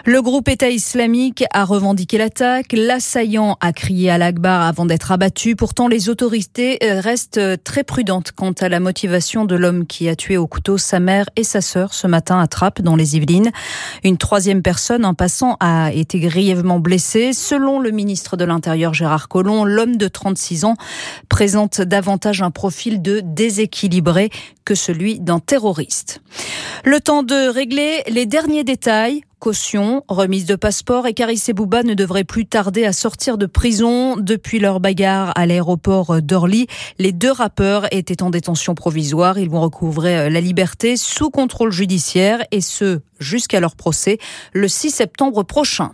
[SPEAKER 2] Le groupe État islamique a revendiqué l'attaque. L'assaillant a crié à l'Akbar avant d'être abattu. Pourtant, les autorités euh, restent euh, très prudentes quant à la motivation de l'homme qui a tué au couteau sa mère et sa sœur ce matin à Trappes, dans les Yvelines. Une troisième personne, un passant, a été grièvement blessé. Selon le ministre de l'Intérieur Gérard Collomb, l'homme de 36 ans présente davantage un profil de déséquilibré que celui d'un terroriste. Le temps de régler les derniers détails. Caution, remise de passeport et Carissé Bouba ne devraient plus tarder à sortir de prison. Depuis leur bagarre à l'aéroport d'Orly, les deux rappeurs étaient en détention provisoire. Ils vont recouvrer la liberté sous contrôle judiciaire et ce, jusqu'à leur procès le 6 septembre prochain.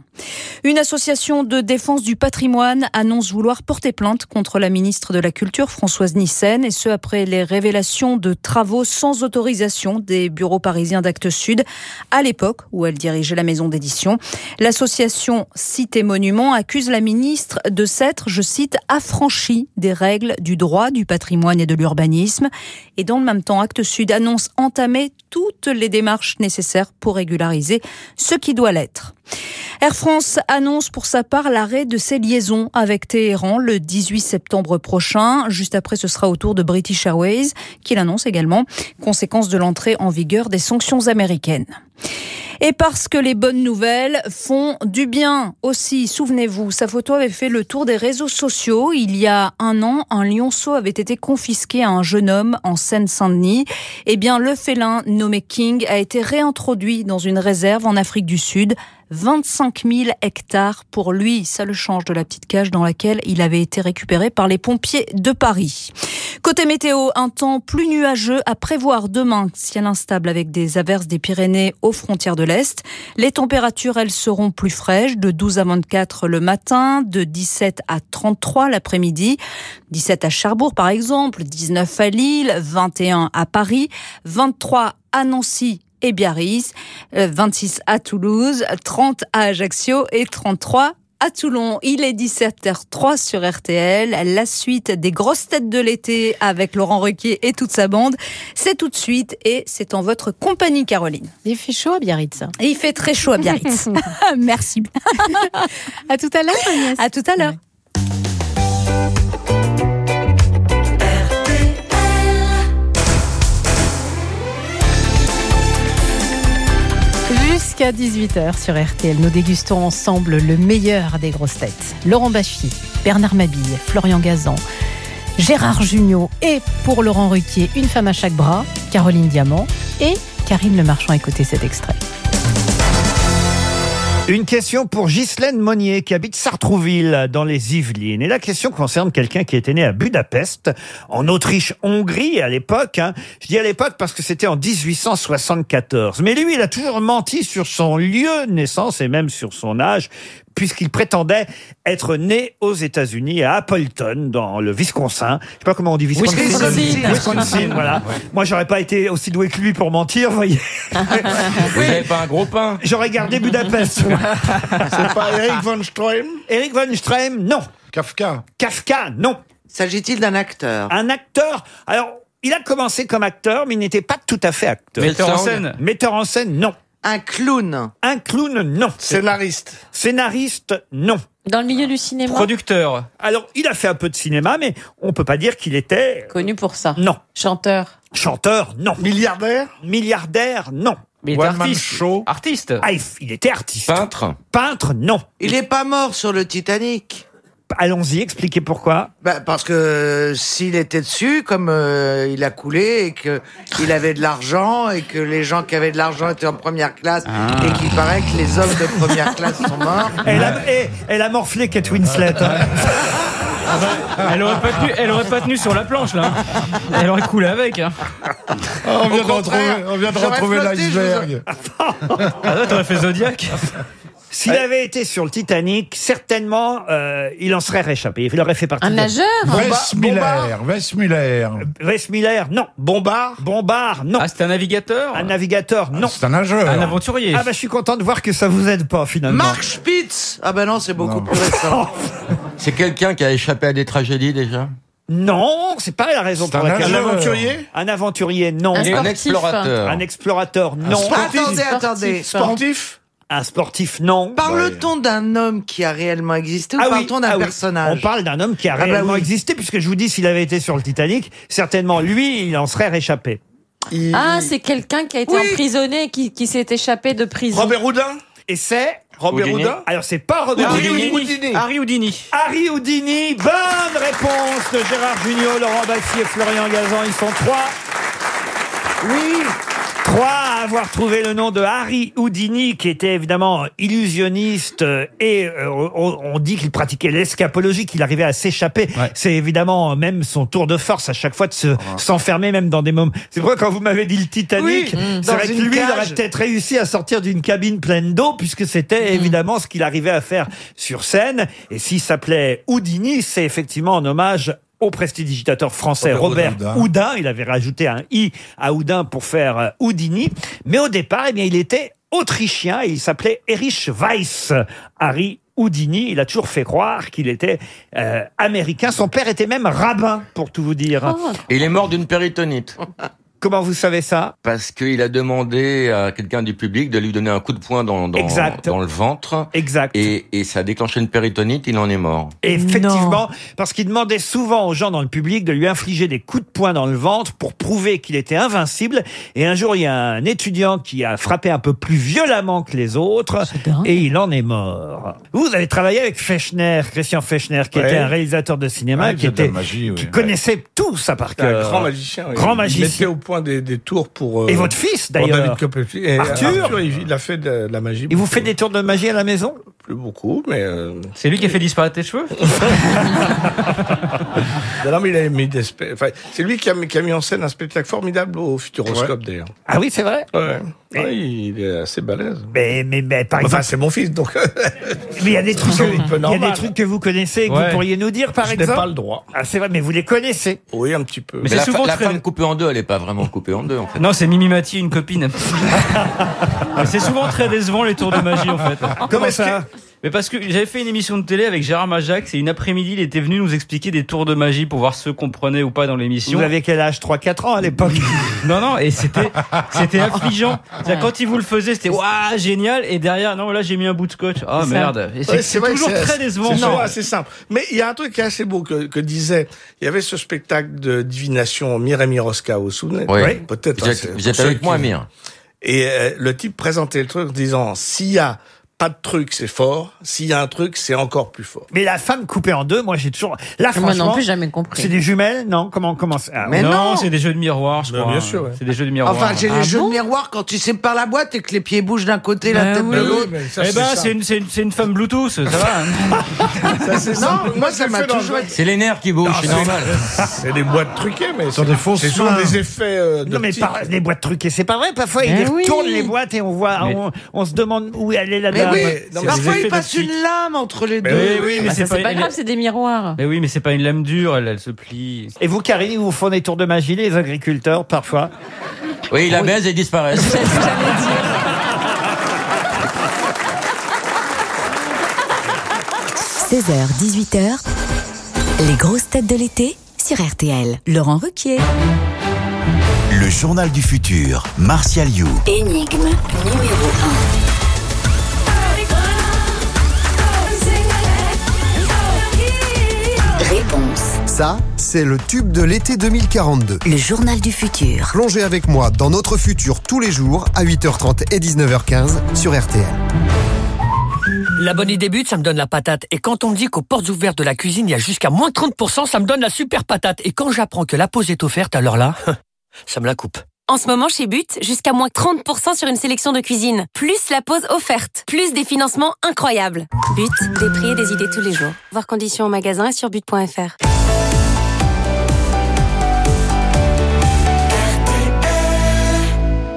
[SPEAKER 2] Une association de défense du patrimoine annonce vouloir porter plainte contre la ministre de la Culture, Françoise Nyssen, et ce après les révélations de travaux sans autorisation des bureaux parisiens d'Actes Sud, à l'époque où elle dirigeait la maison d'édition. L'association Cité Monument accuse la ministre de s'être, je cite, affranchie des règles du droit du patrimoine et de l'urbanisme. Et dans le même temps, Actes Sud annonce entamer toutes les démarches nécessaires pour régulariser ce qui doit l'être. Air France annonce pour sa part l'arrêt de ses liaisons avec Téhéran le 18 septembre prochain. Juste après, ce sera au tour de British Airways qui l'annonce également, conséquence de l'entrée en vigueur des sanctions américaines. Et parce que les bonnes nouvelles font du bien aussi. Souvenez-vous, sa photo avait fait le tour des réseaux sociaux. Il y a un an, un lionceau avait été confisqué à un jeune homme en Seine-Saint-Denis. Eh bien, le félin nommé King a été réintroduit dans une réserve en Afrique du Sud. 25 000 hectares pour lui. Ça le change de la petite cage dans laquelle il avait été récupéré par les pompiers de Paris. Côté météo, un temps plus nuageux à prévoir demain. Ciel instable avec des averses des Pyrénées aux frontières de l'Est. Les températures, elles seront plus fraîches, de 12 à 24 le matin, de 17 à 33 l'après-midi. 17 à Cherbourg, par exemple, 19 à Lille, 21 à Paris, 23 à Nancy et Biarritz, euh, 26 à Toulouse, 30 à Ajaccio et 33 à Toulon. Il est 17h03 sur RTL. La suite des grosses têtes de l'été avec Laurent Ruquier et toute sa bande. C'est tout de suite et c'est en votre compagnie, Caroline.
[SPEAKER 4] Il fait chaud à Biarritz.
[SPEAKER 2] Et il fait très chaud à Biarritz. Merci.
[SPEAKER 4] à tout à l'heure, Agnès.
[SPEAKER 2] À tout à l'heure.
[SPEAKER 4] Jusqu'à 18h sur RTL, nous dégustons ensemble le meilleur des grosses têtes. Laurent Baffy, Bernard Mabille, Florian Gazan, Gérard Jugnot et pour Laurent Ruquier, une femme à chaque bras, Caroline Diamant et Karine Le Marchand. Écoutez cet extrait.
[SPEAKER 5] Une question pour Ghislaine Monnier qui habite Sartrouville dans les Yvelines. Et la question concerne quelqu'un qui était né à Budapest, en Autriche-Hongrie à l'époque. hein. Je dis à l'époque parce que c'était en 1874. Mais lui, il a toujours menti sur son lieu de naissance et même sur son âge puisqu'il prétendait être né aux États-Unis, à Appleton, dans le Wisconsin. Je sais pas comment on dit Wisconsin.
[SPEAKER 12] Wisconsin.
[SPEAKER 5] Wisconsin, voilà. Moi, j'aurais pas été aussi doué que lui pour mentir, vous voyez.
[SPEAKER 12] Vous n'avez pas un gros pain
[SPEAKER 5] J'aurais gardé Budapest.
[SPEAKER 40] C'est pas Eric von Stroheim
[SPEAKER 5] Eric von Stroheim, non.
[SPEAKER 40] Kafka.
[SPEAKER 5] Kafka, non.
[SPEAKER 9] S'agit-il d'un acteur?
[SPEAKER 5] Un acteur. Alors, il a commencé comme acteur, mais il n'était pas tout à fait acteur.
[SPEAKER 12] Metteur en scène
[SPEAKER 5] Metteur en scène, non.
[SPEAKER 9] Un clown
[SPEAKER 5] Un clown, non.
[SPEAKER 40] Scénariste.
[SPEAKER 5] Scénariste, non.
[SPEAKER 46] Dans le milieu du cinéma
[SPEAKER 5] Producteur. Alors, il a fait un peu de cinéma, mais on peut pas dire qu'il était.
[SPEAKER 46] Connu pour ça.
[SPEAKER 5] Non.
[SPEAKER 46] Chanteur.
[SPEAKER 5] Chanteur, non.
[SPEAKER 40] Milliardaire
[SPEAKER 5] Milliardaire, non.
[SPEAKER 8] Mais il était
[SPEAKER 40] One man
[SPEAKER 8] artiste.
[SPEAKER 40] show.
[SPEAKER 8] Artiste.
[SPEAKER 5] Ah, il il était artiste.
[SPEAKER 12] Peintre
[SPEAKER 5] Peintre, non.
[SPEAKER 9] Il est pas mort sur le Titanic
[SPEAKER 5] Allons-y, expliquez pourquoi.
[SPEAKER 9] Bah, parce que euh, s'il était dessus, comme euh, il a coulé et que il avait de l'argent et que les gens qui avaient de l'argent étaient en première classe et qu'il paraît que les hommes de première classe sont morts.
[SPEAKER 5] Elle a, eh, elle a morflé Kate Winslet. hein.
[SPEAKER 32] Elle aurait pas tenu, elle aurait pas tenu sur la planche là. Elle aurait coulé avec. hein.
[SPEAKER 21] on vient
[SPEAKER 9] Au
[SPEAKER 21] de retrouver,
[SPEAKER 9] contraire,
[SPEAKER 21] on vient de
[SPEAKER 9] j'aurais
[SPEAKER 21] retrouver
[SPEAKER 9] flotté, je vous-
[SPEAKER 21] l'iceberg.
[SPEAKER 32] Ah ouais, t'aurais fait Zodiac.
[SPEAKER 5] S'il avait été sur le Titanic, certainement, euh, il en serait réchappé. Il aurait fait partie.
[SPEAKER 2] Un
[SPEAKER 5] de-
[SPEAKER 2] nageur
[SPEAKER 21] Wes Miller, Wes Miller.
[SPEAKER 5] Wes Miller, non.
[SPEAKER 42] Bombard
[SPEAKER 5] Bombard, non.
[SPEAKER 32] Ah, c'était un navigateur
[SPEAKER 5] Un navigateur, non.
[SPEAKER 21] C'est un nageur.
[SPEAKER 32] Un aventurier.
[SPEAKER 5] Ah bah je suis content de voir que ça vous aide pas finalement.
[SPEAKER 9] Mark Spitz Ah ben non, c'est beaucoup plus récent.
[SPEAKER 12] C'est quelqu'un qui a échappé à des tragédies déjà
[SPEAKER 5] Non, c'est pas la raison
[SPEAKER 21] C'est
[SPEAKER 5] pour
[SPEAKER 21] un
[SPEAKER 5] laquelle.
[SPEAKER 21] nageur.
[SPEAKER 42] Un aventurier
[SPEAKER 5] Un aventurier, non.
[SPEAKER 2] Un
[SPEAKER 5] Un,
[SPEAKER 2] sportif.
[SPEAKER 12] explorateur.
[SPEAKER 5] explorateur, non.
[SPEAKER 42] sportif.
[SPEAKER 9] attendez, attendez.
[SPEAKER 42] Sportif
[SPEAKER 5] Un sportif, non.
[SPEAKER 9] Parle-t-on d'un homme qui a réellement existé ou
[SPEAKER 5] Ah oui,
[SPEAKER 9] parle-t-on d'un
[SPEAKER 5] ah oui.
[SPEAKER 9] personnage
[SPEAKER 5] On parle d'un homme qui a
[SPEAKER 9] Ah bah
[SPEAKER 5] réellement
[SPEAKER 9] oui.
[SPEAKER 5] existé, puisque je vous dis, s'il avait été sur le Titanic, certainement lui, il en serait réchappé.
[SPEAKER 9] Il-
[SPEAKER 46] Ah, c'est quelqu'un qui a été
[SPEAKER 9] Oui.
[SPEAKER 46] emprisonné, qui, qui s'est échappé de prison.
[SPEAKER 42] Robert Houdin
[SPEAKER 5] Et c'est
[SPEAKER 42] Robert. Houdin
[SPEAKER 5] Alors c'est pas Robert
[SPEAKER 42] Harry
[SPEAKER 5] Houdini.
[SPEAKER 42] Houdini.
[SPEAKER 32] Harry Houdini.
[SPEAKER 5] Harry Houdini, bonne réponse de Gérard Junior, Laurent Baffy et Florian Gazan. Ils sont trois.
[SPEAKER 9] Oui
[SPEAKER 5] Trois à avoir trouvé le nom de Harry Houdini, qui était évidemment illusionniste euh, et euh, on, on dit qu'il pratiquait l'escapologie, qu'il arrivait à s'échapper. C'est évidemment même son tour de force à chaque fois de se s'enfermer même dans des moments. C'est pourquoi quand vous m'avez dit le Titanic,
[SPEAKER 9] Oui,
[SPEAKER 5] c'est
[SPEAKER 9] dans
[SPEAKER 5] vrai que
[SPEAKER 9] une
[SPEAKER 5] lui il
[SPEAKER 9] cage.
[SPEAKER 5] aurait peut-être réussi à sortir d'une cabine pleine d'eau puisque c'était évidemment ce qu'il arrivait à faire sur scène. Et s'il s'appelait Houdini, c'est effectivement en hommage au prestidigitateur français
[SPEAKER 21] Robert
[SPEAKER 5] Robert
[SPEAKER 21] Houdin.
[SPEAKER 5] Houdin. Il avait rajouté un i à Houdin pour faire euh, Houdini. Mais au départ, eh bien, il était autrichien et il s'appelait Erich Weiss. Harry Houdini, il a toujours fait croire qu'il était euh, américain. Son père était même rabbin, pour tout vous dire.
[SPEAKER 46] Oh,
[SPEAKER 12] il est mort d'une péritonite.
[SPEAKER 5] Comment vous savez ça?
[SPEAKER 12] Parce qu'il a demandé à quelqu'un du public de lui donner un coup de poing dans, dans,
[SPEAKER 5] Exact.
[SPEAKER 12] dans le ventre.
[SPEAKER 5] Exact.
[SPEAKER 12] Et, et ça a déclenché une péritonite, il en est mort.
[SPEAKER 5] Effectivement, parce qu'il demandait souvent aux gens dans le public de lui infliger des coups de poing dans le ventre pour prouver qu'il était invincible. Et un jour, il y a un étudiant qui a frappé un peu plus violemment que les autres et il en est mort. Vous avez travaillé avec Fechner, Christian Fechner, qui
[SPEAKER 42] Ouais.
[SPEAKER 5] était un réalisateur de cinéma,
[SPEAKER 21] Ouais,
[SPEAKER 5] qui
[SPEAKER 21] il
[SPEAKER 5] était,
[SPEAKER 21] magie, oui.
[SPEAKER 5] qui connaissait tout ça par
[SPEAKER 42] C'était un
[SPEAKER 5] cœur.
[SPEAKER 42] grand magicien. oui.
[SPEAKER 5] Grand
[SPEAKER 42] Il
[SPEAKER 5] magicien.
[SPEAKER 42] mettait au point des, des tours pour. euh,
[SPEAKER 5] Et votre fils, d'ailleurs.
[SPEAKER 42] Et
[SPEAKER 5] Arthur.
[SPEAKER 42] il, il a fait de la magie.
[SPEAKER 5] Il vous fait des tours de magie à la maison?
[SPEAKER 42] Plus beaucoup, mais. euh,
[SPEAKER 32] C'est lui qui a fait disparaître tes cheveux
[SPEAKER 42] Non, non, mais il a mis des spe- enfin, c'est lui qui a, mis- qui a mis en scène un spectacle formidable au Futuroscope d'ailleurs.
[SPEAKER 5] Ah oui, c'est vrai
[SPEAKER 42] Ouais. Ouais, il est assez balèze.
[SPEAKER 5] mais, mais, mais par
[SPEAKER 42] Enfin,
[SPEAKER 5] exemple,
[SPEAKER 42] c'est mon fils, donc.
[SPEAKER 5] mais il y a des trucs,
[SPEAKER 42] C'est
[SPEAKER 5] que, il y a des trucs que vous connaissez et que
[SPEAKER 42] Ouais.
[SPEAKER 5] vous pourriez nous dire, par
[SPEAKER 42] Je n'ai
[SPEAKER 5] exemple.
[SPEAKER 42] pas le droit.
[SPEAKER 5] Ah, c'est vrai, mais vous les connaissez.
[SPEAKER 42] Oui, un petit peu.
[SPEAKER 12] Mais, la, fa- la femme coupée en deux, elle est pas vraiment coupée en deux, en fait.
[SPEAKER 32] Non, c'est Mimi Mati, une copine. Mais c'est souvent très décevant les tours de magie en fait.
[SPEAKER 5] Comment ça
[SPEAKER 32] Mais parce que j'avais fait une émission de télé avec Gérard Majax et une après-midi, il était venu nous expliquer des tours de magie pour voir ceux qu'on prenait ou pas dans l'émission.
[SPEAKER 5] Vous aviez quel âge? 3-4 ans à l'époque?
[SPEAKER 32] Non, non, et c'était, c'était affligeant. C'est-à-dire, Quand il vous le faisait, c'était waouh, génial. Et derrière, non, là, j'ai mis un bout de scotch. Ah,
[SPEAKER 42] ça.
[SPEAKER 32] merde. C'est,
[SPEAKER 42] Ouais,
[SPEAKER 32] c'est
[SPEAKER 42] vrai que
[SPEAKER 32] toujours
[SPEAKER 42] c'est-
[SPEAKER 32] très décevant.
[SPEAKER 42] C'est simple. Mais il y a un truc qui est assez beau que, que disait. Il y avait ce spectacle de divination Mireille Miroska, vous vous souvenez?
[SPEAKER 12] Oui.
[SPEAKER 42] Peut-être.
[SPEAKER 12] Vous
[SPEAKER 42] hein,
[SPEAKER 12] êtes-
[SPEAKER 42] c'est-
[SPEAKER 12] vous êtes avec
[SPEAKER 42] qui-
[SPEAKER 12] moi, Amir.
[SPEAKER 42] Et euh, le type présentait le truc en disant s'il y a pas de truc, c'est fort. S'il y a un truc, c'est encore plus fort.
[SPEAKER 5] Mais la femme coupée en deux, moi j'ai toujours. Là,
[SPEAKER 46] Moi non plus, jamais compris.
[SPEAKER 5] C'est des jumelles? Non Comment comment ça- ah,
[SPEAKER 9] Mais non.
[SPEAKER 32] c'est des jeux de miroir, je
[SPEAKER 42] Ben,
[SPEAKER 32] crois.
[SPEAKER 42] bien sûr, ouais.
[SPEAKER 32] C'est des jeux de miroir.
[SPEAKER 9] Enfin, j'ai
[SPEAKER 46] Ah
[SPEAKER 9] les jeux
[SPEAKER 46] bon
[SPEAKER 9] de miroir quand tu sépares la boîte et que les pieds bougent d'un côté, la
[SPEAKER 46] Ben
[SPEAKER 9] tête
[SPEAKER 46] oui.
[SPEAKER 9] de l'autre.
[SPEAKER 32] Eh ben, c'est une, c'est une, c'est une femme Bluetooth, ça va. hein.
[SPEAKER 42] Ça, c'est
[SPEAKER 9] Non, moi ça m'a toujours été.
[SPEAKER 12] C'est les nerfs qui bougent,
[SPEAKER 42] Non,
[SPEAKER 12] c'est
[SPEAKER 42] c'est-
[SPEAKER 12] normal.
[SPEAKER 42] C'est des boîtes truquées, mais c'est-
[SPEAKER 21] des fausses
[SPEAKER 42] C'est souvent
[SPEAKER 21] mains.
[SPEAKER 42] des effets euh,
[SPEAKER 5] Non mais
[SPEAKER 42] d'optique.
[SPEAKER 5] par, les boîtes truquées, c'est pas vrai. Parfois ils
[SPEAKER 46] Mais
[SPEAKER 5] retournent
[SPEAKER 46] oui.
[SPEAKER 5] les boîtes et on voit,
[SPEAKER 32] Mais-
[SPEAKER 5] on, on se demande où elle est la
[SPEAKER 9] Mais oui,
[SPEAKER 42] non, mais
[SPEAKER 9] parfois il passe une lame entre les
[SPEAKER 42] Mais
[SPEAKER 9] deux.
[SPEAKER 32] oui, oui, mais
[SPEAKER 46] Bah,
[SPEAKER 32] c'est
[SPEAKER 46] c'est pas
[SPEAKER 32] une-
[SPEAKER 46] grave, c'est des miroirs.
[SPEAKER 32] Mais oui, mais c'est pas une lame dure, elle, elle se plie.
[SPEAKER 5] Et vous, Karine, ils vous font des tours de magie, les agriculteurs, parfois
[SPEAKER 12] Oui, la baise et disparaissent.
[SPEAKER 31] 16h, 18h, les grosses têtes de l'été sur RTL. Laurent Ruquier.
[SPEAKER 16] Le journal du futur, Martial You.
[SPEAKER 31] Énigme numéro Réponse.
[SPEAKER 47] Ça, c'est le tube de l'été 2042.
[SPEAKER 31] Le journal du futur.
[SPEAKER 47] Plongez avec moi dans notre futur tous les jours à 8h30 et 19h15 sur RTL.
[SPEAKER 48] La bonne idée but, ça me donne la patate. Et quand on me dit qu'aux portes ouvertes de la cuisine, il y a jusqu'à moins 30%, ça me donne la super patate. Et quand j'apprends que la pause est offerte, alors là, ça me la coupe.
[SPEAKER 49] En ce moment, chez But, jusqu'à moins 30% sur une sélection de cuisine. Plus la pause offerte. Plus des financements incroyables. But, des prix et des idées tous les jours. Voir conditions au magasin et sur but.fr.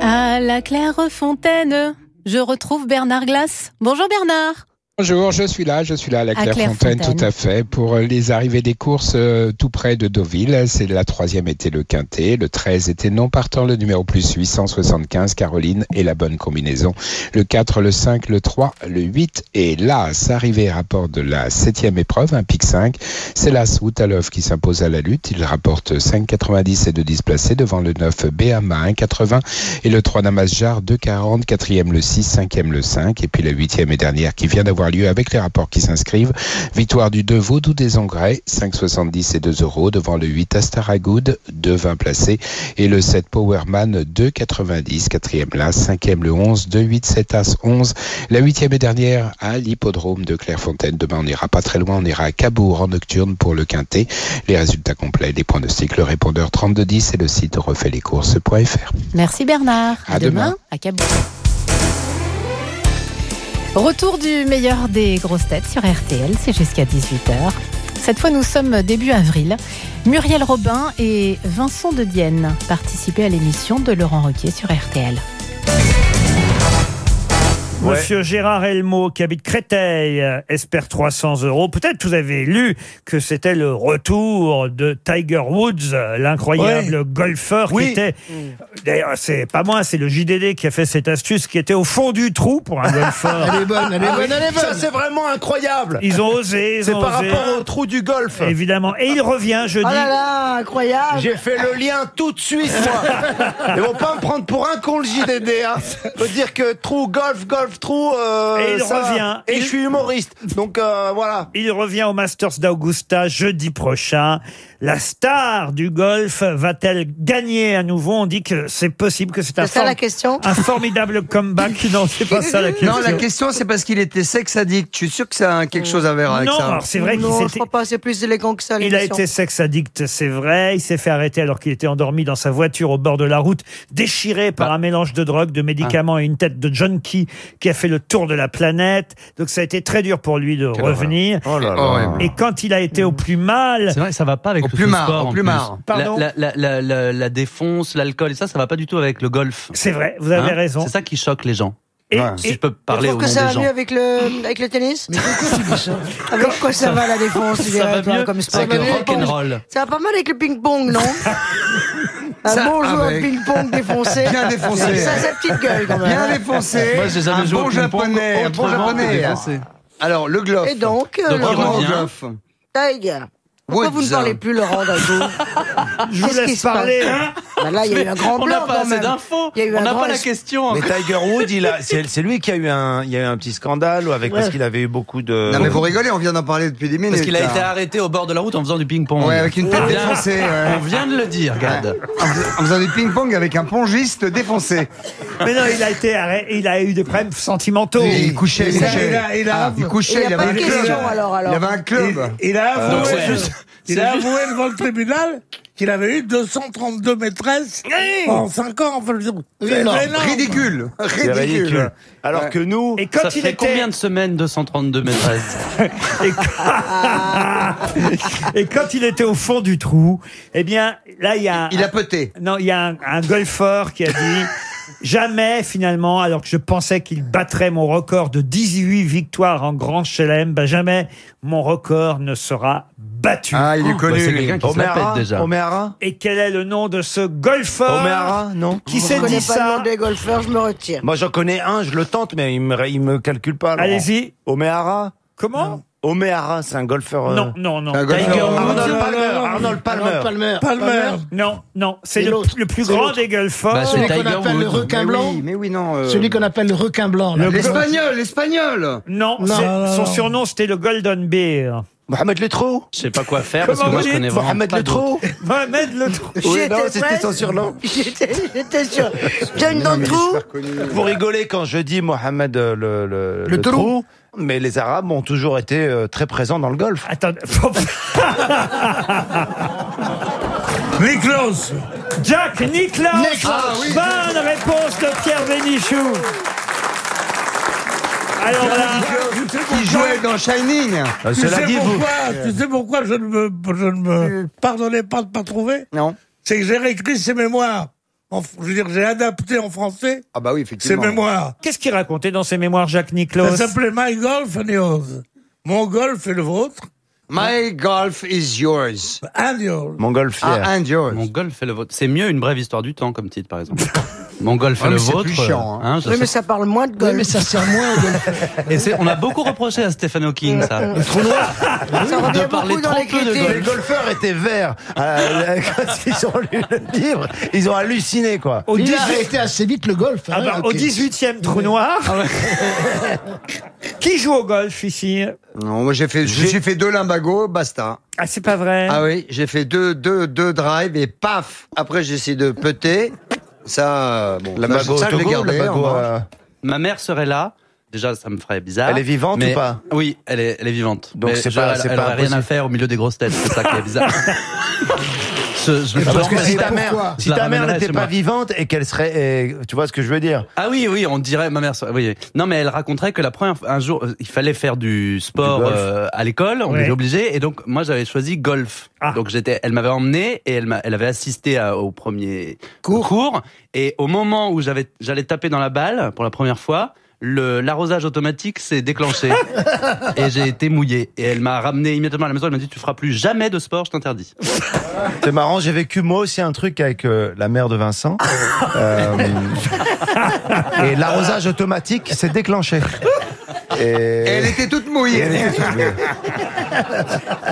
[SPEAKER 4] À la Clairefontaine, je retrouve Bernard Glace. Bonjour Bernard.
[SPEAKER 3] Bonjour, je suis là, je suis là à la Clairefontaine,
[SPEAKER 4] Clairefontaine.
[SPEAKER 3] tout à fait, pour les arrivées des courses euh, tout près de Deauville. C'est la troisième était le quintet, le 13 était non partant, le numéro plus 875, Caroline et la bonne combinaison. Le 4, le 5, le 3, le 8 et l'As. Arrivé rapport de la septième épreuve, un pic 5. C'est l'As Woutalov qui s'impose à la lutte. Il rapporte 5,90 et de 10 placés devant le 9 Béama 1,80 et le 3 Namasjar 2,40, quatrième le 6, cinquième le 5 et puis la huitième et dernière qui vient d'avoir lieu avec les rapports qui s'inscrivent. Victoire du 2 Vaudou des Engrais, 5,70 et 2 euros devant le 8 Astaragoud, 2,20 placé et le 7 Powerman 2,90, quatrième là, cinquième le 11, 2, 8, 7 As 11, la huitième et dernière à l'hippodrome de Clairefontaine. Demain on n'ira pas très loin, on ira à Cabourg en nocturne pour le quintet. Les résultats complets, les pronostics, le répondeur 3210 et le site refaitlescourses.fr.
[SPEAKER 4] Merci Bernard.
[SPEAKER 3] À demain.
[SPEAKER 4] à Cabourg. Retour du meilleur des grosses têtes sur RTL, c'est jusqu'à 18h. Cette fois, nous sommes début avril. Muriel Robin et Vincent de Dienne participaient à l'émission de Laurent Roquier sur RTL.
[SPEAKER 5] Monsieur Gérard Elmo, qui habite Créteil, euh, espère 300 euros. Peut-être vous avez lu que c'était le retour de Tiger Woods, euh, l'incroyable golfeur qui était. D'ailleurs, c'est pas moi, c'est le JDD qui a fait cette astuce, qui était au fond du trou pour un golfeur.
[SPEAKER 13] Elle est bonne, elle est bonne, elle est bonne. Ça, c'est vraiment incroyable.
[SPEAKER 5] Ils ont osé, ils
[SPEAKER 13] C'est
[SPEAKER 5] ont
[SPEAKER 13] par
[SPEAKER 5] osé.
[SPEAKER 13] rapport au trou du golf.
[SPEAKER 5] Évidemment. Et il revient jeudi.
[SPEAKER 13] Oh là
[SPEAKER 9] là, incroyable.
[SPEAKER 13] J'ai fait le lien tout de suite, moi. Ils vont pas me prendre pour un con, le JDD. Hein. Faut dire que trou, golf, golf, trou. euh,
[SPEAKER 5] Et il
[SPEAKER 13] ça-
[SPEAKER 5] revient.
[SPEAKER 13] Et
[SPEAKER 5] Il-
[SPEAKER 13] je suis humoriste. Donc euh, voilà.
[SPEAKER 5] Il revient au Masters d'Augusta jeudi prochain. La star du golf va-t-elle gagner à nouveau? On dit que c'est possible, que c'est un,
[SPEAKER 9] C'est ça la question
[SPEAKER 5] un formidable comeback. Non, c'est pas ça la question.
[SPEAKER 50] Non, la question, c'est parce qu'il était sex addict. Je suis sûr que ça a quelque chose à voir avec
[SPEAKER 5] Non,
[SPEAKER 50] ça.
[SPEAKER 5] alors c'est vrai qu'il
[SPEAKER 9] Non,
[SPEAKER 5] s'était-
[SPEAKER 9] crois pas, c'est plus élégant que ça.
[SPEAKER 5] Il a été sex addict, c'est vrai. Il s'est fait arrêter alors qu'il était endormi dans sa voiture au bord de la route, déchiré par un mélange de drogue, de médicaments et une tête de junkie qui a fait le tour de la planète. Donc ça a été très dur pour lui de revenir.
[SPEAKER 50] Oh là là. Horrible.
[SPEAKER 5] Et quand il a été au plus mal,
[SPEAKER 51] C'est vrai, ça va pas avec
[SPEAKER 50] Au plus
[SPEAKER 51] sport.
[SPEAKER 50] au plus marre.
[SPEAKER 5] Pardon
[SPEAKER 51] la, la, la, la, la défonce, l'alcool et ça, ça va pas du tout avec le golf.
[SPEAKER 5] C'est vrai, vous avez raison.
[SPEAKER 51] C'est ça qui choque les gens.
[SPEAKER 5] Et-
[SPEAKER 51] si je peux parler au nom
[SPEAKER 9] que ça
[SPEAKER 51] des
[SPEAKER 9] va
[SPEAKER 51] gens.
[SPEAKER 9] mieux avec le, avec le tennis Mais pourquoi tu dis ça Avec quoi ça va la défense
[SPEAKER 51] Ça va mieux
[SPEAKER 9] comme sport
[SPEAKER 51] avec le rock'n'roll.
[SPEAKER 9] Ça va pas mal avec le ping-pong, non Un
[SPEAKER 50] Ça,
[SPEAKER 9] bon de
[SPEAKER 50] avec-
[SPEAKER 9] ping-pong défoncé.
[SPEAKER 50] Bien défoncé.
[SPEAKER 9] Ça, sa petite gueule quand même.
[SPEAKER 50] Bien défoncé.
[SPEAKER 51] Moi, j'ai jamais
[SPEAKER 50] un
[SPEAKER 51] joué au
[SPEAKER 50] bon japonais. Un bon japonais. Alors, le glof.
[SPEAKER 9] Et donc, euh,
[SPEAKER 51] Donc,
[SPEAKER 9] Laurent,
[SPEAKER 51] revient.
[SPEAKER 50] glof.
[SPEAKER 9] Tiger. Pourquoi vous ne parlez plus, Laurent, d'un coup
[SPEAKER 5] je vous
[SPEAKER 9] Qu'est-ce qui
[SPEAKER 5] laisse
[SPEAKER 9] se passe
[SPEAKER 5] parler.
[SPEAKER 9] Bah Là, il y a eu un grand
[SPEAKER 51] On
[SPEAKER 9] blanc
[SPEAKER 51] n'a pas assez d'infos.
[SPEAKER 9] Il y a eu
[SPEAKER 51] On
[SPEAKER 9] un
[SPEAKER 51] n'a pas la
[SPEAKER 9] es-
[SPEAKER 51] question.
[SPEAKER 13] Mais Tiger Woods, il a, c'est, lui qui a eu un, il y a eu un petit scandale ou avec parce qu'il avait eu beaucoup de.
[SPEAKER 50] Non, mais vous rigolez, on vient d'en parler depuis des minutes.
[SPEAKER 51] Parce qu'il a été arrêté au bord de la route en faisant du ping-pong.
[SPEAKER 50] Ouais, avec une tête
[SPEAKER 51] On
[SPEAKER 50] défoncée, ouais.
[SPEAKER 51] On vient de le dire, regarde.
[SPEAKER 50] En fais- en faisant du ping-pong avec un pongiste défoncé.
[SPEAKER 5] Mais non, il a été arrêté, il a eu des problèmes sentimentaux.
[SPEAKER 50] Il couchait, il couchait.
[SPEAKER 30] il
[SPEAKER 50] Ah, couchait,
[SPEAKER 9] Il
[SPEAKER 50] il
[SPEAKER 9] n'y a
[SPEAKER 50] avait un club. Il avait un club.
[SPEAKER 30] Il a avoué, a devant le tribunal qu'il avait eu 232 maîtresses en 5 ans. Enfin, c'est.
[SPEAKER 50] Ridicule. Ridicule.
[SPEAKER 13] ridicule. Alors
[SPEAKER 50] Ouais.
[SPEAKER 13] que nous,
[SPEAKER 5] Et quand
[SPEAKER 51] Ça
[SPEAKER 5] il
[SPEAKER 51] fait
[SPEAKER 5] était
[SPEAKER 51] combien de semaines 232 maîtresses
[SPEAKER 5] et, et quand il était au fond du trou, eh bien, là, il y a un,
[SPEAKER 50] Il a peté.
[SPEAKER 5] non, il y a un, un golfeur qui a dit jamais finalement, alors que je pensais qu'il battrait mon record de 18 victoires en Grand Chelem, ben jamais mon record ne sera battu.
[SPEAKER 50] Ah, il est
[SPEAKER 51] Bah,
[SPEAKER 50] connu.
[SPEAKER 51] c'est quelqu'un qui se la pète déjà.
[SPEAKER 13] Omehara,
[SPEAKER 5] Et quel est le nom de ce golfeur
[SPEAKER 13] Omehara, non.
[SPEAKER 5] qui
[SPEAKER 9] Je
[SPEAKER 5] s'est
[SPEAKER 9] connais
[SPEAKER 5] dit
[SPEAKER 9] pas le
[SPEAKER 5] ça
[SPEAKER 9] nom des golfeurs, je me retire.
[SPEAKER 13] Moi, j'en connais un, je le tente, mais il me, il me calcule pas. Laurent.
[SPEAKER 5] Allez-y.
[SPEAKER 13] Omehara.
[SPEAKER 5] Comment
[SPEAKER 13] Omehara, c'est un golfeur. euh,
[SPEAKER 5] Non, non, non.
[SPEAKER 50] Un golfeur.
[SPEAKER 51] Tiger
[SPEAKER 13] Arnold. Palmer. Arnold Palmer.
[SPEAKER 39] Palmer.
[SPEAKER 30] Palmer.
[SPEAKER 5] Non, non, c'est
[SPEAKER 39] C'est
[SPEAKER 5] le,
[SPEAKER 39] l'autre.
[SPEAKER 5] le plus
[SPEAKER 39] C'est
[SPEAKER 5] grand
[SPEAKER 39] l'autre.
[SPEAKER 5] des golfeurs.
[SPEAKER 51] Bah, c'est
[SPEAKER 39] Celui qu'on
[SPEAKER 51] Tiger
[SPEAKER 39] appelle le
[SPEAKER 51] Woods.
[SPEAKER 39] requin
[SPEAKER 50] Mais
[SPEAKER 39] blanc.
[SPEAKER 50] oui, mais oui, non. euh,
[SPEAKER 39] Celui qu'on appelle le requin blanc. là.
[SPEAKER 50] L'espagnol, l'espagnol.
[SPEAKER 5] non,
[SPEAKER 39] Non,
[SPEAKER 5] c'est-
[SPEAKER 39] non,
[SPEAKER 5] son
[SPEAKER 39] non.
[SPEAKER 5] surnom c'était le Golden Bear.
[SPEAKER 13] Mohamed Letro.
[SPEAKER 51] Je sais pas quoi faire parce que
[SPEAKER 5] Comment
[SPEAKER 51] moi
[SPEAKER 5] vous
[SPEAKER 51] je
[SPEAKER 5] dites
[SPEAKER 51] connais vraiment
[SPEAKER 13] Mohamed
[SPEAKER 51] pas
[SPEAKER 13] Letro.
[SPEAKER 5] Mohamed Le Trou.
[SPEAKER 13] Oui,
[SPEAKER 9] J'étais
[SPEAKER 13] non, c'était
[SPEAKER 9] presque.
[SPEAKER 13] son surnom.
[SPEAKER 9] J'étais j'étais sûr. John
[SPEAKER 50] non, mais il est
[SPEAKER 9] Dantrou.
[SPEAKER 50] super connu.
[SPEAKER 13] Vous rigolez quand je dis Mohamed euh, le, le,
[SPEAKER 39] Le trou.
[SPEAKER 13] Mais les Arabes ont toujours été euh, très présents dans le golf.
[SPEAKER 5] Attends.
[SPEAKER 30] Niklos
[SPEAKER 5] Jack Nicklaus
[SPEAKER 30] Nicklaus. Ah oui.
[SPEAKER 5] Bonne réponse de Pierre Bénichou Alors là,
[SPEAKER 13] Qui jouait dans Shining.
[SPEAKER 30] Tu sais, pourquoi, tu sais pourquoi je ne me, je ne me pardonnais pas de ne pas trouver
[SPEAKER 13] Non.
[SPEAKER 30] C'est que j'ai réécrit ses mémoires. En- je veux dire, j'ai adapté en français
[SPEAKER 13] Ah bah oui,
[SPEAKER 30] ses
[SPEAKER 13] effectivement.
[SPEAKER 30] mémoires.
[SPEAKER 5] qu'est-ce qu'il racontait dans ses mémoires, Jacques Nicklaus
[SPEAKER 30] Ça s'appelait My Golf and Yours. Mon golf et le vôtre.
[SPEAKER 13] My golf is yours.
[SPEAKER 30] And yours.
[SPEAKER 13] Mon golf
[SPEAKER 50] Ah,
[SPEAKER 13] and yours.
[SPEAKER 51] Mon golf est le vôtre. C'est mieux une brève histoire du temps comme titre, par exemple. Mon golf
[SPEAKER 13] Ouais,
[SPEAKER 51] est le vôtre.
[SPEAKER 13] plus chiant, hein.
[SPEAKER 51] je
[SPEAKER 9] Oui, mais ça parle moins de golf.
[SPEAKER 51] mais ça
[SPEAKER 9] sert moins au golf.
[SPEAKER 51] Et c'est- on a beaucoup reproché à Stephen Hawking, ça.
[SPEAKER 9] Le trou noir. Ça revient
[SPEAKER 51] de parler
[SPEAKER 9] beaucoup dans
[SPEAKER 51] trop peu de
[SPEAKER 9] l'écriture.
[SPEAKER 13] Les golfeurs étaient verts. Euh, quand ils ont lu le livre, ils ont halluciné, quoi.
[SPEAKER 5] Au
[SPEAKER 52] Il
[SPEAKER 5] 18
[SPEAKER 52] a arrêté assez vite le golf.
[SPEAKER 5] Ah
[SPEAKER 52] hein,
[SPEAKER 5] bah, Au
[SPEAKER 52] ok.
[SPEAKER 5] 18e trou noir. Qui joue au golf ici?
[SPEAKER 50] Non, moi j'ai fait, je me suis fait deux limbagos, basta.
[SPEAKER 5] Ah, c'est pas vrai
[SPEAKER 50] Ah oui, j'ai fait deux, deux, deux drives et paf. Après j'ai essayé de peter. Ça, bon,
[SPEAKER 13] Limbago
[SPEAKER 50] ça,
[SPEAKER 13] Togo,
[SPEAKER 50] gardé,
[SPEAKER 13] Limbago,
[SPEAKER 50] en revanche.
[SPEAKER 13] euh,
[SPEAKER 51] Ma mère serait là. Déjà, ça me ferait bizarre.
[SPEAKER 13] Elle est vivante
[SPEAKER 51] mais-
[SPEAKER 13] ou pas?
[SPEAKER 51] Oui, elle est, elle est vivante.
[SPEAKER 13] Donc c'est pas-
[SPEAKER 51] elle, elle
[SPEAKER 13] pas
[SPEAKER 51] aurait rien à faire au milieu des grosses têtes. C'est ça qui est bizarre. Je- je- je
[SPEAKER 13] Parce que si ta mère,
[SPEAKER 51] je
[SPEAKER 13] si ta mère n'était pas vivante et qu'elle serait, et- tu vois ce que je veux dire?
[SPEAKER 51] Ah oui, oui, on dirait ma mère. Oui, non, mais elle raconterait que la première un jour, il fallait faire du sport
[SPEAKER 13] Du
[SPEAKER 51] euh, à l'école, on
[SPEAKER 5] Ouais.
[SPEAKER 51] était obligé, et donc moi j'avais choisi golf.
[SPEAKER 5] Ah.
[SPEAKER 51] Donc j'étais, elle m'avait emmené et elle elle avait assisté à- au premier cours. Et au moment où j'avais, j'allais taper dans la balle pour la première fois. Le, l'arrosage automatique s'est déclenché et j'ai été mouillé. Et elle m'a ramené immédiatement à la maison. Elle m'a dit tu feras plus jamais de sport, je t'interdis.
[SPEAKER 13] C'est marrant, j'ai vécu moi aussi un truc avec euh, la mère de Vincent. Euh, et l'arrosage automatique s'est déclenché. Et...
[SPEAKER 50] Elle était toute mouillée.
[SPEAKER 13] Elle était toute mouillée.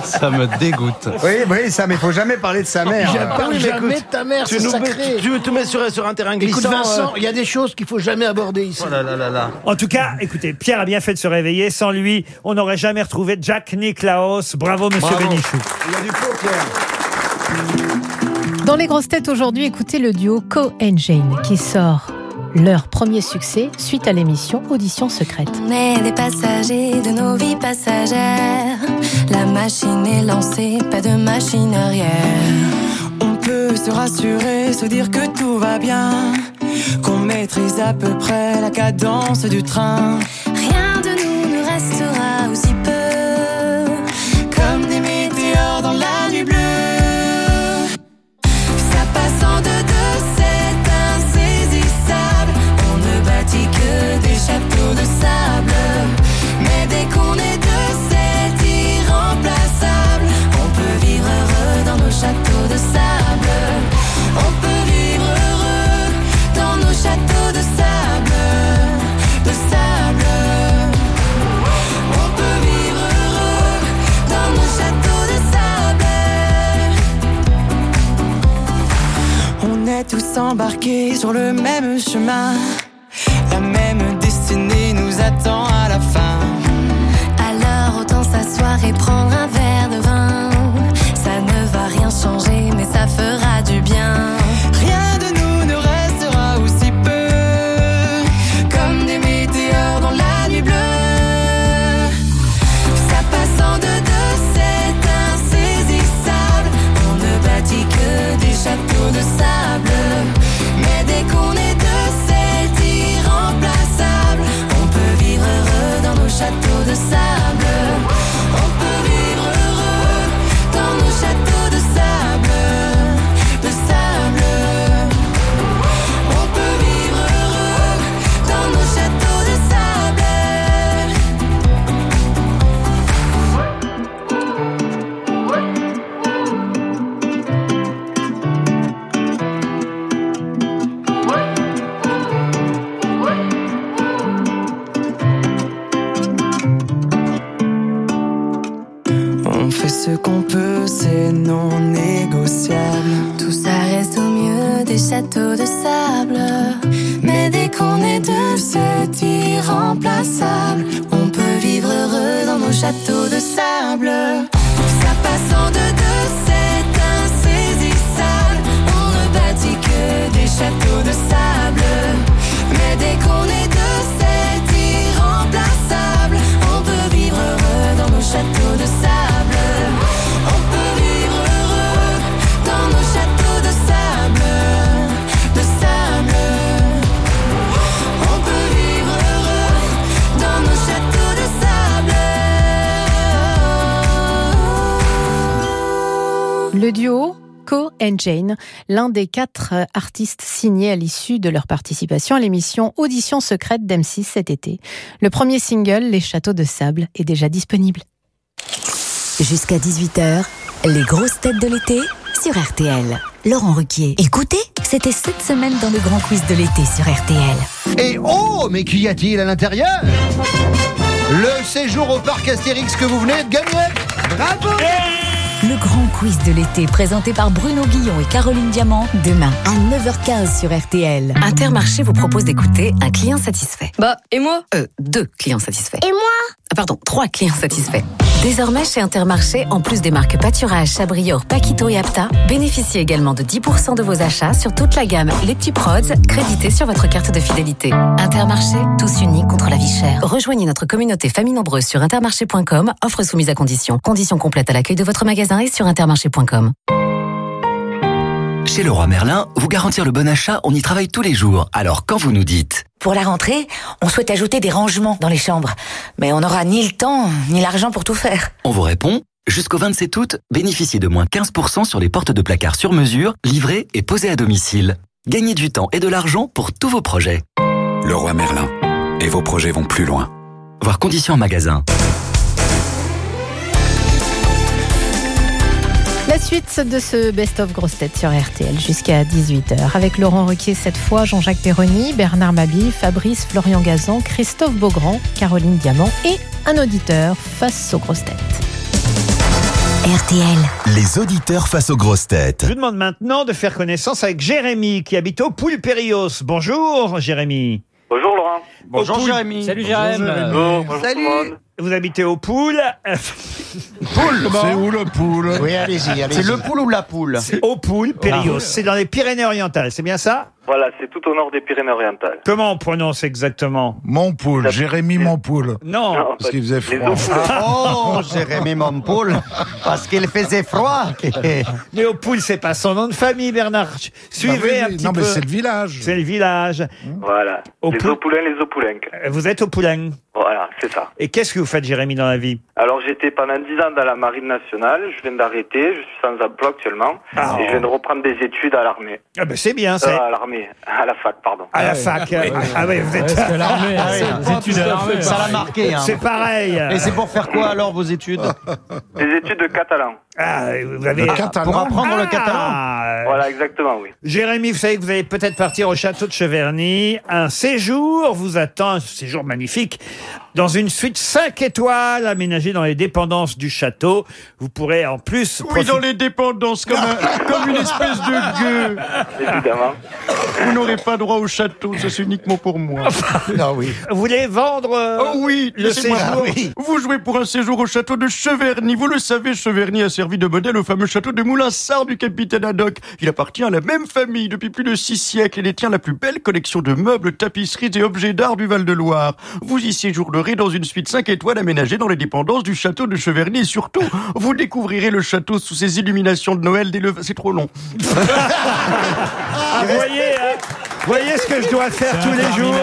[SPEAKER 51] Ça me dégoûte.
[SPEAKER 50] Oui, oui, ça, mais faut jamais parler de sa mère.
[SPEAKER 52] Je parle
[SPEAKER 13] oui,
[SPEAKER 52] jamais
[SPEAKER 13] écoute,
[SPEAKER 52] de ta mère,
[SPEAKER 13] tu
[SPEAKER 52] c'est sacré.
[SPEAKER 13] tu te mets sur, sur un terrain glissant.
[SPEAKER 52] Écoute Vincent,
[SPEAKER 13] euh,
[SPEAKER 52] il y a des choses qu'il faut jamais aborder ici.
[SPEAKER 51] Oh là là là là.
[SPEAKER 5] En tout cas, écoutez, Pierre a bien fait de se réveiller. Sans lui, on n'aurait jamais retrouvé Jack Nicklaus. Bravo, monsieur
[SPEAKER 50] Bravo.
[SPEAKER 5] Bénichou.
[SPEAKER 50] Il y a du faux, Pierre.
[SPEAKER 4] Dans les grosses têtes aujourd'hui, écoutez le duo Co Jane qui sort leur premier succès suite à l'émission Audition secrète.
[SPEAKER 34] On est des passagers de nos vies passagères. La machine est lancée, pas de machine arrière.
[SPEAKER 53] On peut se rassurer, se dire que tout va bien, qu'on maîtrise à peu près la cadence du train.
[SPEAKER 34] Rien de nous ne restera aussi peu. Mais dès qu'on est deux, c'est irremplaçable. On peut vivre heureux dans nos châteaux de sable. On peut vivre heureux dans nos châteaux de sable. De sable. On peut vivre heureux dans nos châteaux de sable.
[SPEAKER 53] On est tous embarqués sur le même chemin. La même
[SPEAKER 34] Alors autant s'asseoir et prendre un verre de vin. Ça ne va rien changer, mais ça fera
[SPEAKER 4] Jane, l'un des quatre euh, artistes signés à l'issue de leur participation à l'émission Audition secrète d'M6 cet été. Le premier single, Les Châteaux de Sable, est déjà disponible.
[SPEAKER 24] Jusqu'à 18h, les grosses têtes de l'été sur RTL. Laurent Ruquier. Écoutez, c'était cette semaine dans le grand quiz de l'été sur RTL.
[SPEAKER 6] Et oh, mais qu'y a-t-il à l'intérieur? Le séjour au parc Astérix que vous venez de gagner Bravo
[SPEAKER 24] Le grand quiz de l'été présenté par Bruno Guillon et Caroline Diamant demain à 9h15 sur RTL.
[SPEAKER 31] Intermarché vous propose d'écouter un client satisfait.
[SPEAKER 25] Bah, et moi?
[SPEAKER 31] Euh, deux clients satisfaits.
[SPEAKER 25] Et moi?
[SPEAKER 31] Pardon, trois clients satisfaits. Désormais, chez Intermarché, en plus des marques Pâturage, Chabrior, Paquito et Apta, bénéficiez également de 10% de vos achats sur toute la gamme Les Petits Prods, crédités sur votre carte de fidélité. Intermarché, tous unis contre la vie chère. Rejoignez notre communauté famille nombreuse sur intermarché.com, offre soumise à conditions. Conditions complètes à l'accueil de votre magasin et sur intermarché.com.
[SPEAKER 54] Chez Leroy Merlin, vous garantir le bon achat, on y travaille tous les jours. Alors quand vous nous dites
[SPEAKER 55] Pour la rentrée, on souhaite ajouter des rangements dans les chambres. Mais on n'aura ni le temps, ni l'argent pour tout faire.
[SPEAKER 54] On vous répond Jusqu'au 27 août, bénéficiez de moins 15% sur les portes de placard sur mesure, livrées et posées à domicile. Gagnez du temps et de l'argent pour tous vos projets.
[SPEAKER 56] Leroy Merlin. Et vos projets vont plus loin.
[SPEAKER 54] Voir conditions en magasin.
[SPEAKER 4] La suite de ce best-of grosse tête sur RTL jusqu'à 18h avec Laurent Ruquier cette fois, Jean-Jacques Perroni, Bernard Mabille, Fabrice Florian Gazan, Christophe Beaugrand, Caroline Diamant et un auditeur face aux grosses têtes.
[SPEAKER 24] RTL.
[SPEAKER 16] Les auditeurs face aux grosses têtes.
[SPEAKER 5] Je vous demande maintenant de faire connaissance avec Jérémy qui habite au Poulpérios. Bonjour Jérémy.
[SPEAKER 57] Bonjour Laurent.
[SPEAKER 5] Bonjour. Jérémy.
[SPEAKER 57] Salut, Jérémy. Bonjour, bonjour tout le monde.
[SPEAKER 5] Vous habitez au Poul.
[SPEAKER 21] Poule, c'est où le poule?
[SPEAKER 6] Oui, allez-y, allez-y.
[SPEAKER 5] C'est le
[SPEAKER 6] poule ou la poule?
[SPEAKER 5] Au Poul, Périos.
[SPEAKER 57] Ah.
[SPEAKER 5] C'est dans les Pyrénées-Orientales, c'est bien ça?
[SPEAKER 57] Voilà, c'est tout au nord des Pyrénées-Orientales.
[SPEAKER 5] Comment on prononce exactement
[SPEAKER 21] Mon poule, Jérémy mon poule.
[SPEAKER 5] Non.
[SPEAKER 21] Parce qu'il faisait froid.
[SPEAKER 6] Oh, Jérémy Mompoul, parce qu'il faisait froid.
[SPEAKER 5] Mais au Poul, c'est pas son nom de famille, Bernard. Suivez
[SPEAKER 21] Bah oui,
[SPEAKER 5] un
[SPEAKER 21] oui.
[SPEAKER 5] petit
[SPEAKER 21] Non,
[SPEAKER 5] peu.
[SPEAKER 21] mais c'est le village.
[SPEAKER 5] C'est le village.
[SPEAKER 57] Voilà.
[SPEAKER 5] Au
[SPEAKER 57] les
[SPEAKER 5] Poul-
[SPEAKER 57] Opoulins, les Opoulins.
[SPEAKER 5] Vous êtes au Poulain.
[SPEAKER 57] Voilà, c'est ça.
[SPEAKER 5] Et qu'est-ce que vous faites, Jérémy, dans la vie?
[SPEAKER 57] Alors j'étais pendant 10 ans dans la marine nationale, je viens d'arrêter, je suis sans emploi actuellement,
[SPEAKER 5] Ah.
[SPEAKER 57] et je viens de reprendre des études à l'armée.
[SPEAKER 5] Ah ben c'est bien,
[SPEAKER 57] Euh,
[SPEAKER 5] ça.
[SPEAKER 57] à l'armée, à la fac, pardon.
[SPEAKER 5] À la fac. Ah oui, vous êtes.
[SPEAKER 6] Parce que l'armée,
[SPEAKER 5] Ah les études à l'armée,
[SPEAKER 6] Ça l'a
[SPEAKER 5] pareil.
[SPEAKER 6] marqué. hein.
[SPEAKER 5] C'est pareil.
[SPEAKER 6] Et c'est pour faire quoi alors vos études?
[SPEAKER 57] Des études de catalan.
[SPEAKER 5] Ah, vous avez.
[SPEAKER 6] Le catalan Pour apprendre le catalan
[SPEAKER 5] Ah,
[SPEAKER 57] Voilà, exactement, oui.
[SPEAKER 5] Jérémy, vous savez que vous allez peut-être partir au château de Cheverny. Un séjour vous attend, un séjour magnifique, dans une suite 5 étoiles aménagée dans les dépendances du château. Vous pourrez en plus.
[SPEAKER 51] Oui, dans les dépendances, comme, un- comme une espèce de gueux.
[SPEAKER 57] Évidemment.
[SPEAKER 51] Vous n'aurez pas droit au château, ça c'est uniquement pour moi.
[SPEAKER 6] Ah oui.
[SPEAKER 5] Vous voulez vendre euh,
[SPEAKER 51] Oh oui,
[SPEAKER 5] le
[SPEAKER 51] laissez-moi
[SPEAKER 5] séjour
[SPEAKER 51] voir. Vous jouez pour un séjour au château de Cheverny. Vous le savez, Cheverny a servi de modèle au fameux château de Moulinsart du capitaine Haddock. Il appartient à la même famille depuis plus de six siècles et détient la plus belle collection de meubles, tapisseries et objets d'art du Val-de-Loire. Vous y séjournerez dans une suite 5 étoiles aménagée dans les dépendances du château de Cheverny et surtout, vous découvrirez le château sous ses illuminations de Noël dès le... C'est trop long.
[SPEAKER 5] Ah, vous voyez, hein, vous voyez ce que je dois faire tous les jours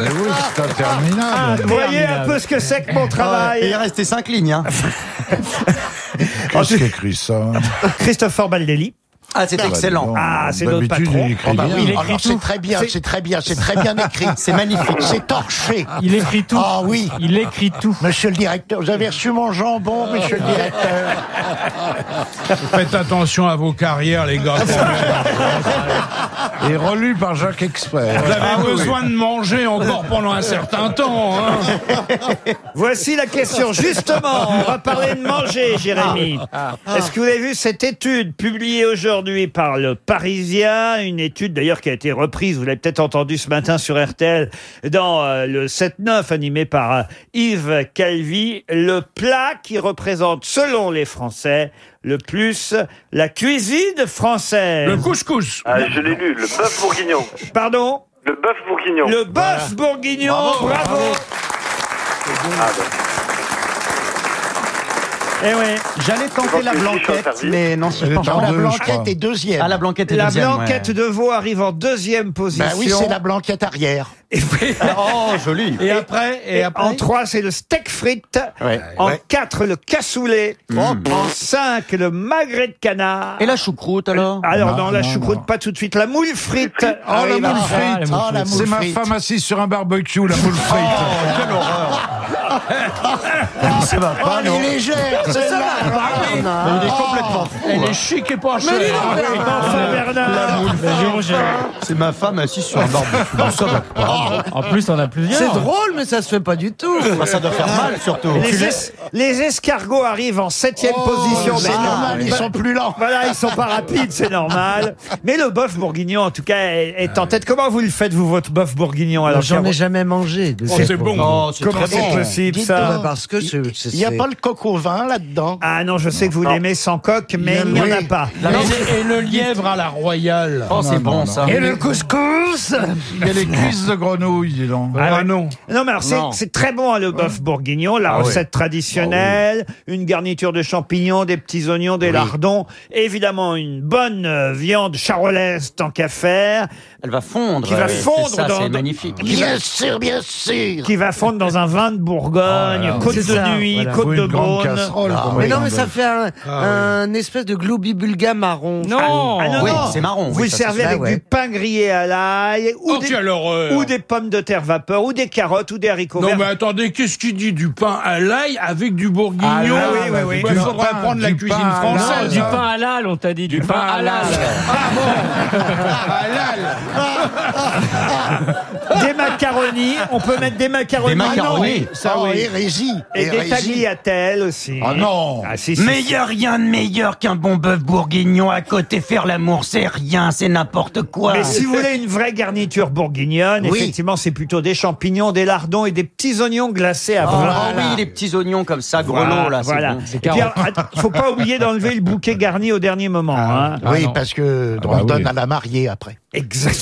[SPEAKER 21] Mais oui, c'est
[SPEAKER 5] Ah,
[SPEAKER 21] interminable.
[SPEAKER 5] Vous voyez un peu ce que c'est que mon
[SPEAKER 6] Et il
[SPEAKER 5] travail
[SPEAKER 6] restait 5 lignes. Hein.
[SPEAKER 21] Qui qui a écrit ça
[SPEAKER 5] Christopher Baldelli.
[SPEAKER 6] Ah, c'est
[SPEAKER 21] Bah,
[SPEAKER 6] excellent.
[SPEAKER 5] Ah, c'est notre
[SPEAKER 21] d'habitude,
[SPEAKER 5] patron.
[SPEAKER 21] il écrit
[SPEAKER 6] Oh, bah
[SPEAKER 21] bien.
[SPEAKER 6] oui,
[SPEAKER 32] Il
[SPEAKER 6] alors
[SPEAKER 32] écrit
[SPEAKER 6] c'est
[SPEAKER 32] tout.
[SPEAKER 6] très bien,
[SPEAKER 32] C'est-
[SPEAKER 6] c'est très bien, c'est très bien écrit, c'est magnifique, c'est torché.
[SPEAKER 32] Il écrit tout.
[SPEAKER 6] Ah oui.
[SPEAKER 32] Il écrit tout.
[SPEAKER 6] Monsieur le directeur, vous avez reçu mon jambon, monsieur le directeur.
[SPEAKER 58] Faites attention à vos carrières, les gars.
[SPEAKER 21] Et relu par Jacques Expert.
[SPEAKER 58] Vous avez besoin de manger encore pendant un certain temps. hein.
[SPEAKER 5] Voici la question. Justement, on va parler de manger, Jérémy.
[SPEAKER 6] Ah.
[SPEAKER 5] Est-ce que vous avez vu cette étude publiée aujourd'hui par le Parisien Une étude d'ailleurs qui a été reprise, vous l'avez peut-être entendu ce matin sur RTL, dans euh, le 7-9 animé par euh, Yves Calvi. Le plat qui représente, selon les Français, le plus la cuisine française.
[SPEAKER 58] Le couscous.
[SPEAKER 57] Ah, je l'ai lu, le bœuf bourguignon.
[SPEAKER 5] Pardon?
[SPEAKER 57] Le bœuf bourguignon.
[SPEAKER 5] Le bœuf bourguignon, bravo,
[SPEAKER 57] Ah, ben,
[SPEAKER 5] Eh ouais.
[SPEAKER 6] J'allais tenter la blanquette, mais non, c'est
[SPEAKER 21] Elle
[SPEAKER 6] pas La blanquette est deuxième.
[SPEAKER 59] Ah, la blanquette est
[SPEAKER 5] La
[SPEAKER 59] deuxième,
[SPEAKER 5] blanquette
[SPEAKER 59] ouais.
[SPEAKER 5] de veau arrive en deuxième position.
[SPEAKER 6] Ben oui, c'est la blanquette arrière.
[SPEAKER 5] oh, joli.
[SPEAKER 21] Et après, et après
[SPEAKER 5] En 3, c'est le steak frites. En
[SPEAKER 21] Ouais.
[SPEAKER 5] 4, le cassoulet. En 5, le magret de canard.
[SPEAKER 51] Et la choucroute alors
[SPEAKER 5] Alors,
[SPEAKER 21] Non,
[SPEAKER 5] non, la
[SPEAKER 21] non,
[SPEAKER 5] choucroute, pas tout de suite. La moule frite.
[SPEAKER 21] Oh,
[SPEAKER 5] Ah
[SPEAKER 21] la
[SPEAKER 5] oui,
[SPEAKER 21] moule
[SPEAKER 5] bah,
[SPEAKER 21] frite
[SPEAKER 5] ah, la moule
[SPEAKER 21] C'est ma
[SPEAKER 5] frite.
[SPEAKER 21] femme assise sur un barbecue, la moule frite
[SPEAKER 51] quelle horreur
[SPEAKER 6] Ça va pas,
[SPEAKER 21] elle est
[SPEAKER 6] non
[SPEAKER 21] légère,
[SPEAKER 6] C'est
[SPEAKER 21] celle-là.
[SPEAKER 6] ça,
[SPEAKER 21] Ah
[SPEAKER 6] non.
[SPEAKER 21] Elle est
[SPEAKER 6] Oh.
[SPEAKER 21] complètement fou. Elle est chic et pas chère.
[SPEAKER 6] Mais
[SPEAKER 21] Ah oui.
[SPEAKER 6] Bernard.
[SPEAKER 5] Enfin, Bernard.
[SPEAKER 51] C'est ma femme assise sur un barbecue. Bon, ça va pas.
[SPEAKER 32] En plus, on a plusieurs.
[SPEAKER 9] C'est drôle, mais ça se fait pas du tout.
[SPEAKER 51] Bah, ça doit faire mal surtout.
[SPEAKER 5] Les, es- les escargots arrivent en septième position.
[SPEAKER 6] c'est
[SPEAKER 5] mais-
[SPEAKER 6] normal, ils sont plus lents.
[SPEAKER 5] Voilà, ils sont pas rapides, c'est normal. Mais le bœuf bourguignon, en tout cas, est, est en tête. Comment vous le faites, vous, votre bœuf bourguignon alors
[SPEAKER 9] J'en ai jamais mangé. de
[SPEAKER 21] Oh, c'est bon.
[SPEAKER 51] Oh, c'est
[SPEAKER 5] Comment
[SPEAKER 51] très
[SPEAKER 5] c'est
[SPEAKER 51] bon.
[SPEAKER 5] possible, ça
[SPEAKER 6] donc.
[SPEAKER 9] Parce que c'est. c'est-
[SPEAKER 6] Il n'y a
[SPEAKER 9] c'est-
[SPEAKER 6] pas le coq au vin là-dedans?
[SPEAKER 5] Ah non, je sais que vous l'aimez sans coque, mais il n'y en a pas.
[SPEAKER 21] Et, le lièvre à la royale.
[SPEAKER 51] Oh, c'est bon ça.
[SPEAKER 5] Et le couscous?
[SPEAKER 21] Il y a les cuisses de grenouille, dis donc.
[SPEAKER 5] Ah ouais.
[SPEAKER 21] Ah non.
[SPEAKER 5] Non, mais alors c'est-
[SPEAKER 51] Non.
[SPEAKER 5] c'est très bon, hein, le bœuf bourguignon, la
[SPEAKER 21] Ah
[SPEAKER 5] recette traditionnelle, une garniture de champignons, des petits oignons, des lardons, évidemment une bonne euh, viande charolaise tant qu'à faire,
[SPEAKER 51] Elle va fondre.
[SPEAKER 5] Qui va
[SPEAKER 51] oui,
[SPEAKER 5] fondre
[SPEAKER 51] c'est ça,
[SPEAKER 5] dans-
[SPEAKER 51] C'est magnifique.
[SPEAKER 6] Bien sûr, bien sûr
[SPEAKER 5] qui va fondre dans un vin de Bourgogne,
[SPEAKER 21] Oh là
[SPEAKER 5] côte
[SPEAKER 9] C'est
[SPEAKER 5] de
[SPEAKER 9] ça,
[SPEAKER 5] nuit,
[SPEAKER 9] voilà.
[SPEAKER 5] côte de Beaune.
[SPEAKER 51] Ah,
[SPEAKER 9] Mais non, mais ça fait un, un espèce de gloubi-bulga marron.
[SPEAKER 32] Non.
[SPEAKER 5] Ah non,
[SPEAKER 51] Oui,
[SPEAKER 5] non.
[SPEAKER 51] c'est marron,
[SPEAKER 5] Vous
[SPEAKER 51] oui,
[SPEAKER 5] le
[SPEAKER 51] ça,
[SPEAKER 5] servez avec
[SPEAKER 9] Ah ouais.
[SPEAKER 5] du pain grillé à l'ail, ou,
[SPEAKER 21] Oh,
[SPEAKER 5] des,
[SPEAKER 21] quelle horreur
[SPEAKER 5] ou des pommes de terre vapeur, ou des carottes, ou des haricots
[SPEAKER 21] Non
[SPEAKER 5] verts.
[SPEAKER 21] mais attendez, qu'est-ce qu'il dit du pain à l'ail avec du bourguignon
[SPEAKER 5] Ah, oui, oui, oui.
[SPEAKER 21] Il Il faudrait faudrait apprendre apprendre la du cuisine pain à française. l'ail.
[SPEAKER 32] Du pain halal, on t'a dit. Du, pain halal.
[SPEAKER 5] Des macaronis, on peut mettre des macaronis.
[SPEAKER 51] Des macaronis.
[SPEAKER 5] Ça
[SPEAKER 6] Oh,
[SPEAKER 5] oui.
[SPEAKER 6] hérésie
[SPEAKER 5] Et des tagliatelles aussi.
[SPEAKER 21] Ah non
[SPEAKER 5] Ah, si, si,
[SPEAKER 60] Mais y a rien de meilleur qu'un bon bœuf bourguignon à côté faire l'amour, c'est rien, c'est n'importe quoi.
[SPEAKER 5] Mais si vous voulez une vraie garniture bourguignonne,
[SPEAKER 6] Oui.
[SPEAKER 5] effectivement, c'est plutôt des champignons, des lardons et des petits oignons glacés à
[SPEAKER 51] Ah
[SPEAKER 5] bras.
[SPEAKER 51] oui, les petits oignons comme ça,
[SPEAKER 5] Voilà,
[SPEAKER 51] grelots là, c'est
[SPEAKER 5] voilà.
[SPEAKER 51] bon.
[SPEAKER 5] Et puis, faut pas oublier d'enlever le bouquet garni au dernier moment. hein.
[SPEAKER 6] Oui, parce que
[SPEAKER 21] Ah
[SPEAKER 6] on donne
[SPEAKER 21] oui.
[SPEAKER 6] à la mariée après.
[SPEAKER 5] Exactement.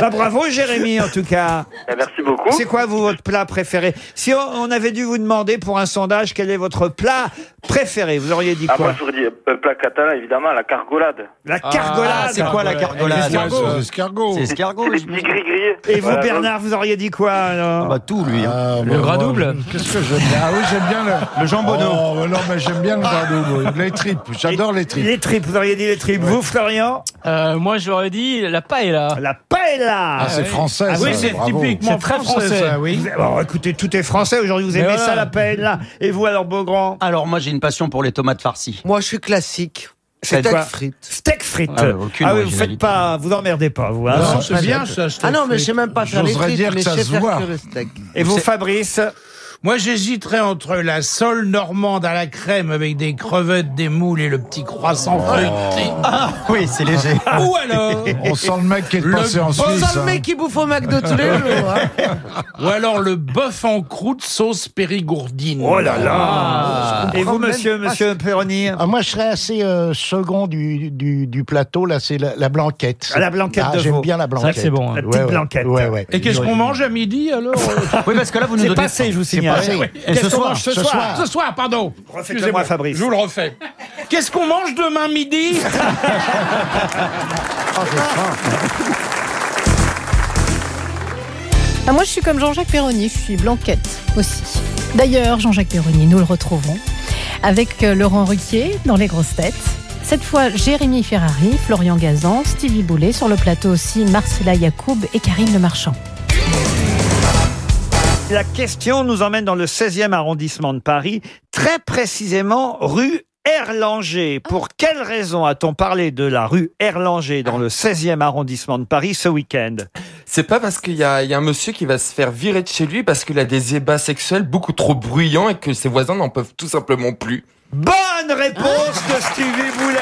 [SPEAKER 5] Bah, bravo Jérémy en tout cas.
[SPEAKER 57] Eh, Merci beaucoup.
[SPEAKER 5] C'est quoi vous votre plat préféré? Si on, on avait dû vous demander pour un sondage quel est votre plat préféré, vous auriez dit
[SPEAKER 57] Ah,
[SPEAKER 5] quoi?
[SPEAKER 57] moi, j'aurais dit euh, plat catalan, évidemment, la cargolade.
[SPEAKER 5] La cargolade.
[SPEAKER 51] Ah, c'est quoi la cargolade?
[SPEAKER 21] Escargot. C'est escargot.
[SPEAKER 51] C'est escargot.
[SPEAKER 57] C'est les
[SPEAKER 51] je
[SPEAKER 57] petits gris grillés.
[SPEAKER 5] Et vous
[SPEAKER 57] Voilà,
[SPEAKER 5] Bernard, vous auriez dit quoi alors?
[SPEAKER 51] Ah bah tout lui. hein.
[SPEAKER 21] Ah,
[SPEAKER 32] Le
[SPEAKER 21] bah,
[SPEAKER 32] gras double?
[SPEAKER 21] Qu'est-ce que j'aime bien? Ah oui, j'aime bien le...
[SPEAKER 51] Le jambonneau.
[SPEAKER 21] Oh, bah non, mais j'aime bien le gras double. Les tripes, j'adore les tripes.
[SPEAKER 5] Les tripes, vous auriez dit les tripes. Vous Florian?
[SPEAKER 32] Euh, moi, j'aurais dit la paella.
[SPEAKER 5] La paella.
[SPEAKER 21] Ah, c'est français,
[SPEAKER 32] Ah
[SPEAKER 21] ça.
[SPEAKER 32] oui, c'est
[SPEAKER 21] bravo.
[SPEAKER 32] typiquement
[SPEAKER 21] C'est très
[SPEAKER 32] français.
[SPEAKER 21] ça, oui.
[SPEAKER 5] Bon, écoutez, tout est français aujourd'hui. Vous
[SPEAKER 32] Mais
[SPEAKER 5] aimez
[SPEAKER 32] voilà.
[SPEAKER 5] ça la paella Et vous alors Beaugrand
[SPEAKER 51] Alors moi j'ai une passion pour les tomates farcies.
[SPEAKER 9] Moi, je suis classique.
[SPEAKER 5] C'est
[SPEAKER 9] Steak frites.
[SPEAKER 5] Steak frites.
[SPEAKER 51] Ah, aucune
[SPEAKER 5] ah oui, vous faites pas, vous emmerdez pas, vous. hein.
[SPEAKER 21] Non, c'est bien ça.
[SPEAKER 9] Ah non, mais je sais même pas faire les
[SPEAKER 21] J'oserais
[SPEAKER 9] frites,
[SPEAKER 21] dire
[SPEAKER 9] mais
[SPEAKER 21] que
[SPEAKER 9] je
[SPEAKER 21] ça
[SPEAKER 9] sais
[SPEAKER 21] se
[SPEAKER 9] faire
[SPEAKER 21] voit.
[SPEAKER 9] que le steak.
[SPEAKER 5] Et vous, Fabrice
[SPEAKER 21] Moi, j'hésiterais entre la sole normande à la crème avec des crevettes, des moules et le petit croissant feuilleté.
[SPEAKER 51] Ah oui, c'est léger.
[SPEAKER 21] Ou alors, On sent le mec qui est Le passé en bon
[SPEAKER 9] On
[SPEAKER 21] Suisse.
[SPEAKER 9] sent le mec qui bouffe au McDo tous les jours. hein.
[SPEAKER 21] ou alors le bœuf en croûte sauce périgourdine.
[SPEAKER 5] Oh là là
[SPEAKER 9] Ah.
[SPEAKER 5] Et vous, monsieur, monsieur Perroni
[SPEAKER 6] Ah, moi, je serais assez euh, second du, du, du plateau. Là, c'est la, la blanquette.
[SPEAKER 5] Ah, la blanquette
[SPEAKER 6] Ah,
[SPEAKER 5] de veau.
[SPEAKER 6] J'aime bien la blanquette.
[SPEAKER 32] que c'est bon, hein.
[SPEAKER 5] La petite
[SPEAKER 6] Ouais, ouais.
[SPEAKER 5] blanquette.
[SPEAKER 6] Ouais, ouais.
[SPEAKER 21] Et qu'est-ce qu'on mange à midi alors?
[SPEAKER 51] Oui parce que là vous nous
[SPEAKER 5] C'est
[SPEAKER 51] donnez.
[SPEAKER 5] passé, je vous signale.
[SPEAKER 21] Oui.
[SPEAKER 51] Et
[SPEAKER 5] Qu'est-ce
[SPEAKER 51] ce soir,
[SPEAKER 5] mange ce,
[SPEAKER 6] ce
[SPEAKER 5] soir,
[SPEAKER 6] soir.
[SPEAKER 21] Ce soir, pardon.
[SPEAKER 5] Refaites-le
[SPEAKER 21] Excusez-moi,
[SPEAKER 5] moi, Fabrice.
[SPEAKER 21] Je vous le refais. Qu'est-ce qu'on mange demain midi
[SPEAKER 4] Ah, moi, je suis comme Jean-Jacques Perroni, je suis blanquette aussi. D'ailleurs, Jean-Jacques Perroni, nous le retrouvons avec euh, Laurent Ruquier dans Les Grosses Têtes. Cette fois, Jérémy Ferrari, Florian Gazan, Stevie Boulet. Sur le plateau aussi, Marcella Yacoub et Karine Le Marchand.
[SPEAKER 5] La question nous emmène dans le 16e arrondissement de Paris, très précisément rue Erlanger. Pour quelle raison a-t-on parlé de la rue Erlanger dans le 16e arrondissement de Paris ce week-end?
[SPEAKER 20] C'est pas parce qu'il y a, il y a un monsieur qui va se faire virer de chez lui parce qu'il a des ébats sexuels beaucoup trop bruyants et que ses voisins n'en peuvent tout simplement plus.
[SPEAKER 5] Bonne réponse de Stevie Boulet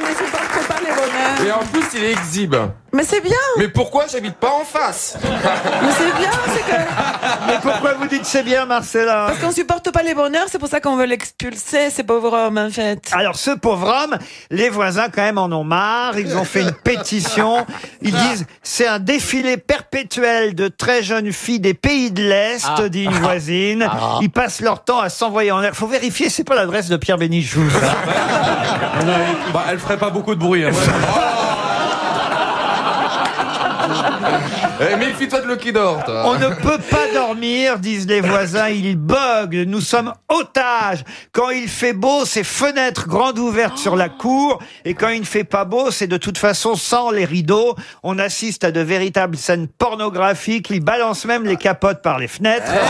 [SPEAKER 33] Mais c'est pas trop pas les bonheurs.
[SPEAKER 20] Et en plus, il est exhibe.
[SPEAKER 33] Mais c'est bien.
[SPEAKER 20] Mais pourquoi j'habite pas en face
[SPEAKER 33] Mais c'est bien, c'est que.
[SPEAKER 5] Mais pourquoi vous dites c'est bien, Marcella?
[SPEAKER 33] Parce qu'on supporte pas les bonheurs, c'est pour ça qu'on veut l'expulser, ces pauvres hommes, en fait.
[SPEAKER 5] Alors ce pauvre homme, les voisins quand même en ont marre, ils ont fait une pétition, ils disent c'est un défilé perpétuel de très jeunes filles des pays de l'Est,
[SPEAKER 20] Ah.
[SPEAKER 5] dit une voisine,
[SPEAKER 20] Ah.
[SPEAKER 5] ils passent leur temps à s'envoyer en l'air. Faut vérifier, c'est pas l'adresse de Pierre Bénichou. ça.
[SPEAKER 61] Bah, elle ferait pas beaucoup de bruit. hein.
[SPEAKER 20] Eh, méfie-toi de Lucky Door, toi.
[SPEAKER 5] On ne peut pas dormir, disent les voisins, il bug, nous sommes otages. Quand il fait beau, c'est fenêtres grandes ouvertes sur la cour, et quand il ne fait pas beau, c'est de toute façon sans les rideaux. On assiste à de véritables scènes pornographiques, ils balancent même les capotes par les fenêtres.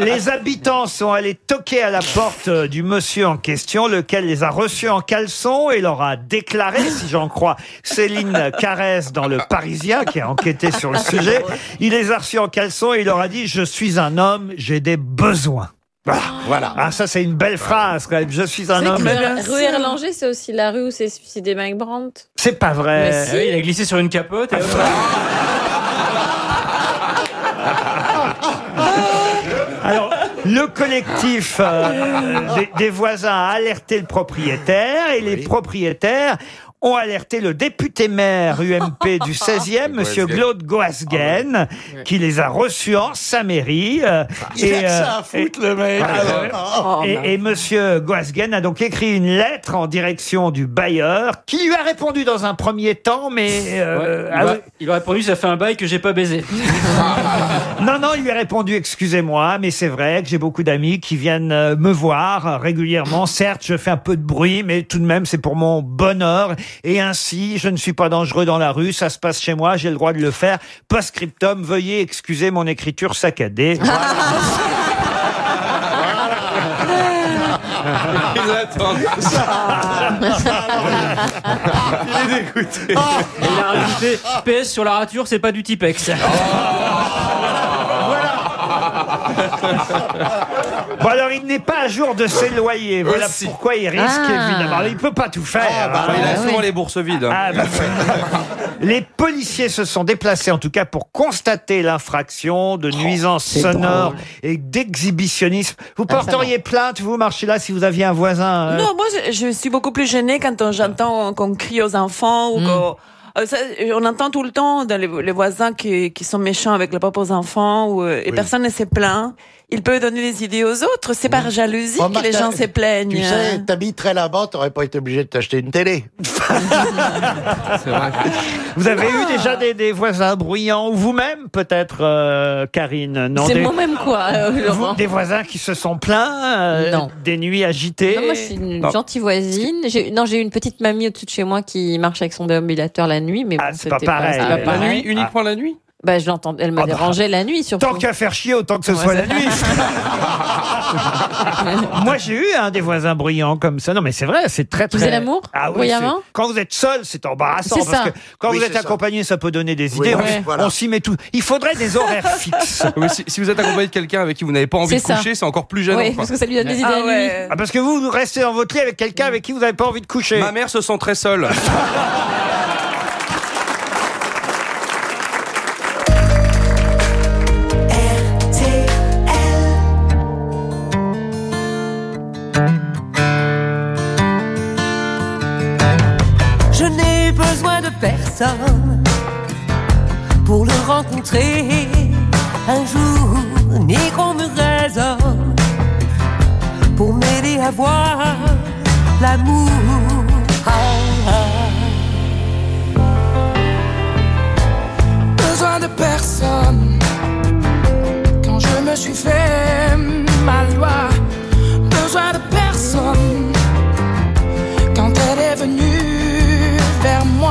[SPEAKER 5] Les habitants sont allés toquer à la porte euh, du monsieur en question, lequel les a reçus en caleçon et leur a déclaré, si j'en crois Céline Carès dans le Parisien, qui a enquêté sur le sujet, il les a reçus en caleçon et il leur a dit « Je suis un homme, j'ai des besoins ». Voilà. voilà. Ah, ça, c'est une belle phrase, quand même. Je suis un homme.
[SPEAKER 62] Rue Erlanger, c'est aussi la rue où s'est suicidé Mike Brandt.
[SPEAKER 5] C'est pas vrai.
[SPEAKER 62] Mais si.
[SPEAKER 32] Ah oui, il a glissé sur une capote. et.
[SPEAKER 5] Alors, le collectif euh, des, des voisins a alerté le propriétaire et les propriétaires ont alerté le député maire UMP du 16e, monsieur Claude Goasguen, qui les a reçus en sa mairie. euh,
[SPEAKER 30] Il a que ça à foutre, le mec.
[SPEAKER 5] Ah.
[SPEAKER 30] Oh,
[SPEAKER 5] et,
[SPEAKER 30] mince.
[SPEAKER 5] et monsieur Goasguen a donc écrit une lettre en direction du bailleur, qui lui a répondu dans un premier temps, mais... euh,
[SPEAKER 32] il,
[SPEAKER 5] ah
[SPEAKER 32] a,
[SPEAKER 5] oui.
[SPEAKER 32] il a répondu ça fait un bail que j'ai pas baisé.
[SPEAKER 5] Non, non, il lui a répondu, excusez-moi, mais c'est vrai que j'ai beaucoup d'amis qui viennent euh, me voir euh, régulièrement. Certes, je fais un peu de bruit, mais tout de même, c'est pour mon bonheur. Et ainsi, je ne suis pas dangereux dans la rue, ça se passe chez moi, j'ai le droit de le faire. Post-scriptum, veuillez excuser mon écriture saccadée.
[SPEAKER 20] Il attend. Il est dégoûté.
[SPEAKER 32] Il a rajouté PS sur la rature, c'est pas du Tipex.
[SPEAKER 5] Bon alors, il n'est pas à jour de ses loyers. Voilà
[SPEAKER 20] Aussi.
[SPEAKER 5] pourquoi il risque,
[SPEAKER 20] Ah.
[SPEAKER 5] évidemment. Il peut pas tout faire.
[SPEAKER 20] bah,
[SPEAKER 5] hein.
[SPEAKER 20] il a souvent les bourses vides.
[SPEAKER 5] Ah, bah, les policiers se sont déplacés, en tout cas, pour constater l'infraction de nuisance
[SPEAKER 9] c'est
[SPEAKER 5] sonore
[SPEAKER 9] drôle.
[SPEAKER 5] et d'exhibitionnisme. Vous
[SPEAKER 63] Ah, ça
[SPEAKER 5] porteriez plainte, vous marchez là, si vous aviez un voisin euh,
[SPEAKER 63] Non, moi, je, je suis beaucoup plus gênée quand on- j'entends qu'on crie aux enfants ou qu'on... euh, ça, on entend tout le temps dans les, les voisins qui, qui sont méchants avec les propres enfants ou, euh, et personne ne se plaint. Ils peuvent donner des idées aux autres. C'est par jalousie que les gens se plaignent.
[SPEAKER 50] Tu sais, t'habiterais là-bas, t'aurais pas été obligé de t'acheter une télé.
[SPEAKER 5] Vous avez eu déjà des, des voisins bruyants, ou vous-même, peut-être, euh, Karine? Non,
[SPEAKER 62] C'est moi-même quoi, euh,
[SPEAKER 5] vous- des voisins qui se sont plaints, euh,
[SPEAKER 62] Non.
[SPEAKER 5] des nuits agitées?
[SPEAKER 62] Non, moi, je suis une
[SPEAKER 5] Non.
[SPEAKER 62] gentille voisine. J'ai, non, j'ai une petite mamie au-dessus de chez moi qui marche avec son déambulateur la nuit, mais bon,
[SPEAKER 5] Ah, c'est pas pareil. La
[SPEAKER 62] pas pareil.
[SPEAKER 20] nuit, uniquement la nuit?
[SPEAKER 62] Bah, je l'entends. Elle me
[SPEAKER 5] Ah bah.
[SPEAKER 62] dérangeait la nuit, surtout.
[SPEAKER 5] Tant qu'à faire chier, autant que ce
[SPEAKER 62] Ouais,
[SPEAKER 5] soit la
[SPEAKER 62] c'est-
[SPEAKER 5] nuit. Moi, j'ai eu un des voisins bruyants comme ça. Non, mais c'est vrai, c'est très très.
[SPEAKER 62] Vous avez l'amour
[SPEAKER 5] Ah oui.
[SPEAKER 62] Bruyamment
[SPEAKER 5] c'est- Quand vous êtes seul, c'est embarrassant
[SPEAKER 62] C'est
[SPEAKER 5] parce
[SPEAKER 62] ça.
[SPEAKER 5] que quand
[SPEAKER 50] Oui,
[SPEAKER 5] vous êtes
[SPEAKER 50] c'est ça.
[SPEAKER 5] accompagné, ça peut donner des
[SPEAKER 50] Oui,
[SPEAKER 5] idées.
[SPEAKER 50] oui,
[SPEAKER 5] on
[SPEAKER 50] voilà.
[SPEAKER 5] on s'y met tout. Il faudrait des horaires fixes.
[SPEAKER 20] Oui, si, si vous êtes accompagné de quelqu'un avec qui vous n'avez pas envie de
[SPEAKER 62] C'est ça.
[SPEAKER 20] coucher, c'est encore plus gênant.
[SPEAKER 62] Oui,
[SPEAKER 20] quoi.
[SPEAKER 62] parce que ça lui donne des idées
[SPEAKER 63] Ah
[SPEAKER 62] la nuit.
[SPEAKER 63] ouais.
[SPEAKER 5] Ah, parce que vous, vous restez dans votre lit avec quelqu'un avec qui vous n'avez pas envie de coucher.
[SPEAKER 20] Ma mère se sent très seule.
[SPEAKER 64] personne pour le rencontrer un jour, ni qu'on me raisonne pour m'aider à voir l'amour.
[SPEAKER 65] Besoin de personne. Quand je me suis fait ma loi, besoin de personne. Quand elle est venue vers moi,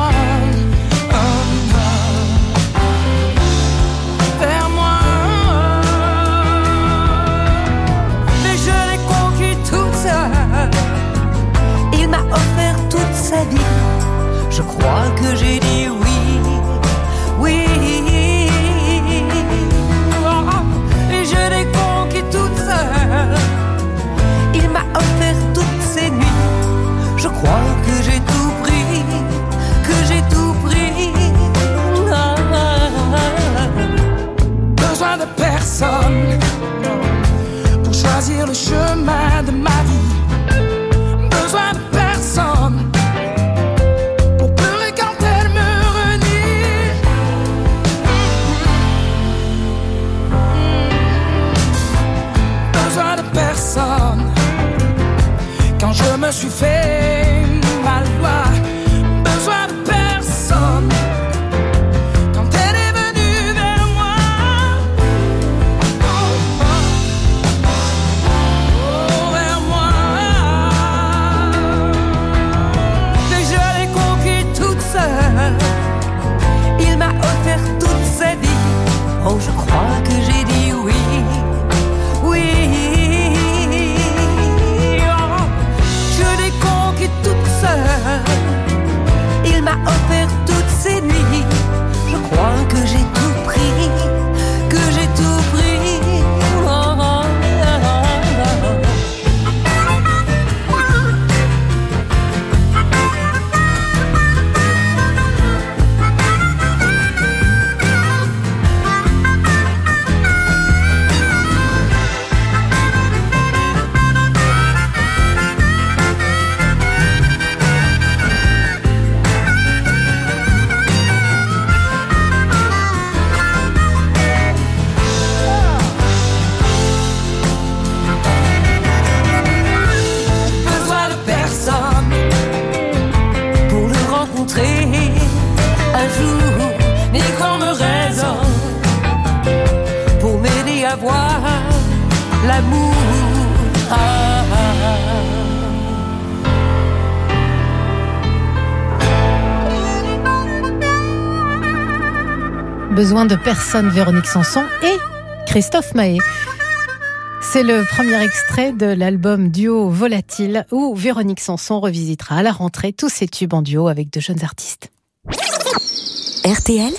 [SPEAKER 65] Besoin de personne,
[SPEAKER 4] Véronique Sanson et Christophe Mahé. C'est le premier extrait de l'album duo Volatile où Véronique Sanson revisitera à la rentrée tous ses tubes en duo avec de jeunes artistes.
[SPEAKER 31] RTL,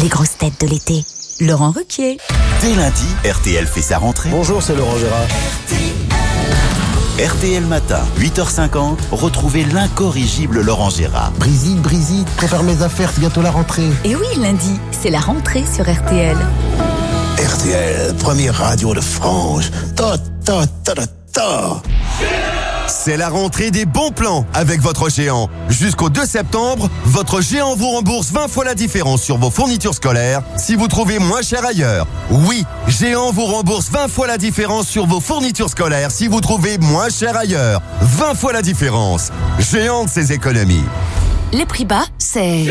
[SPEAKER 31] les grosses têtes de l'été. Laurent Ruquier.
[SPEAKER 16] Dès lundi, RTL fait sa rentrée.
[SPEAKER 66] Bonjour, c'est Laurent Gérard.
[SPEAKER 16] RTL Matin, 8h50, retrouvez l'incorrigible Laurent Gérard.
[SPEAKER 66] Brigitte, Brigitte, prépare mes affaires, c'est bientôt la rentrée.
[SPEAKER 31] Et oui, lundi, c'est la rentrée sur RTL.
[SPEAKER 66] RTL, première radio de France. Ta, ta, ta, ta, ta.
[SPEAKER 67] C'est la rentrée des bons plans avec votre géant. Jusqu'au 2 septembre, votre géant vous rembourse 20 fois la différence sur vos fournitures scolaires si vous trouvez moins cher ailleurs. Oui, géant vous rembourse 20 fois la différence sur vos fournitures scolaires si vous trouvez moins cher ailleurs. 20 fois la différence. Géant de ses économies.
[SPEAKER 31] Les prix bas, c'est...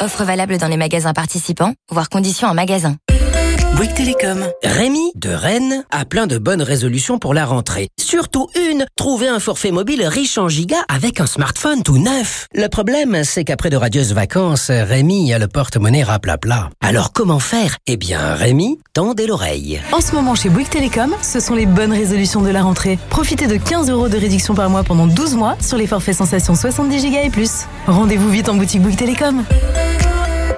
[SPEAKER 31] Offre valable dans les magasins participants, voire conditions en magasin.
[SPEAKER 68] Bouygues Télécom. Rémi de Rennes a plein de bonnes résolutions pour la rentrée. Surtout une, trouver un forfait mobile riche en gigas avec un smartphone tout neuf. Le problème, c'est qu'après de radieuses vacances, Rémi a le porte-monnaie raplapla. Alors comment faire? Eh bien, Rémi, tendez l'oreille.
[SPEAKER 69] En ce moment chez Bouygues Télécom, ce sont les bonnes résolutions de la rentrée. Profitez de 15 euros de réduction par mois pendant 12 mois sur les forfaits sensations 70 Go et plus. Rendez-vous vite en boutique Bouygues Télécom.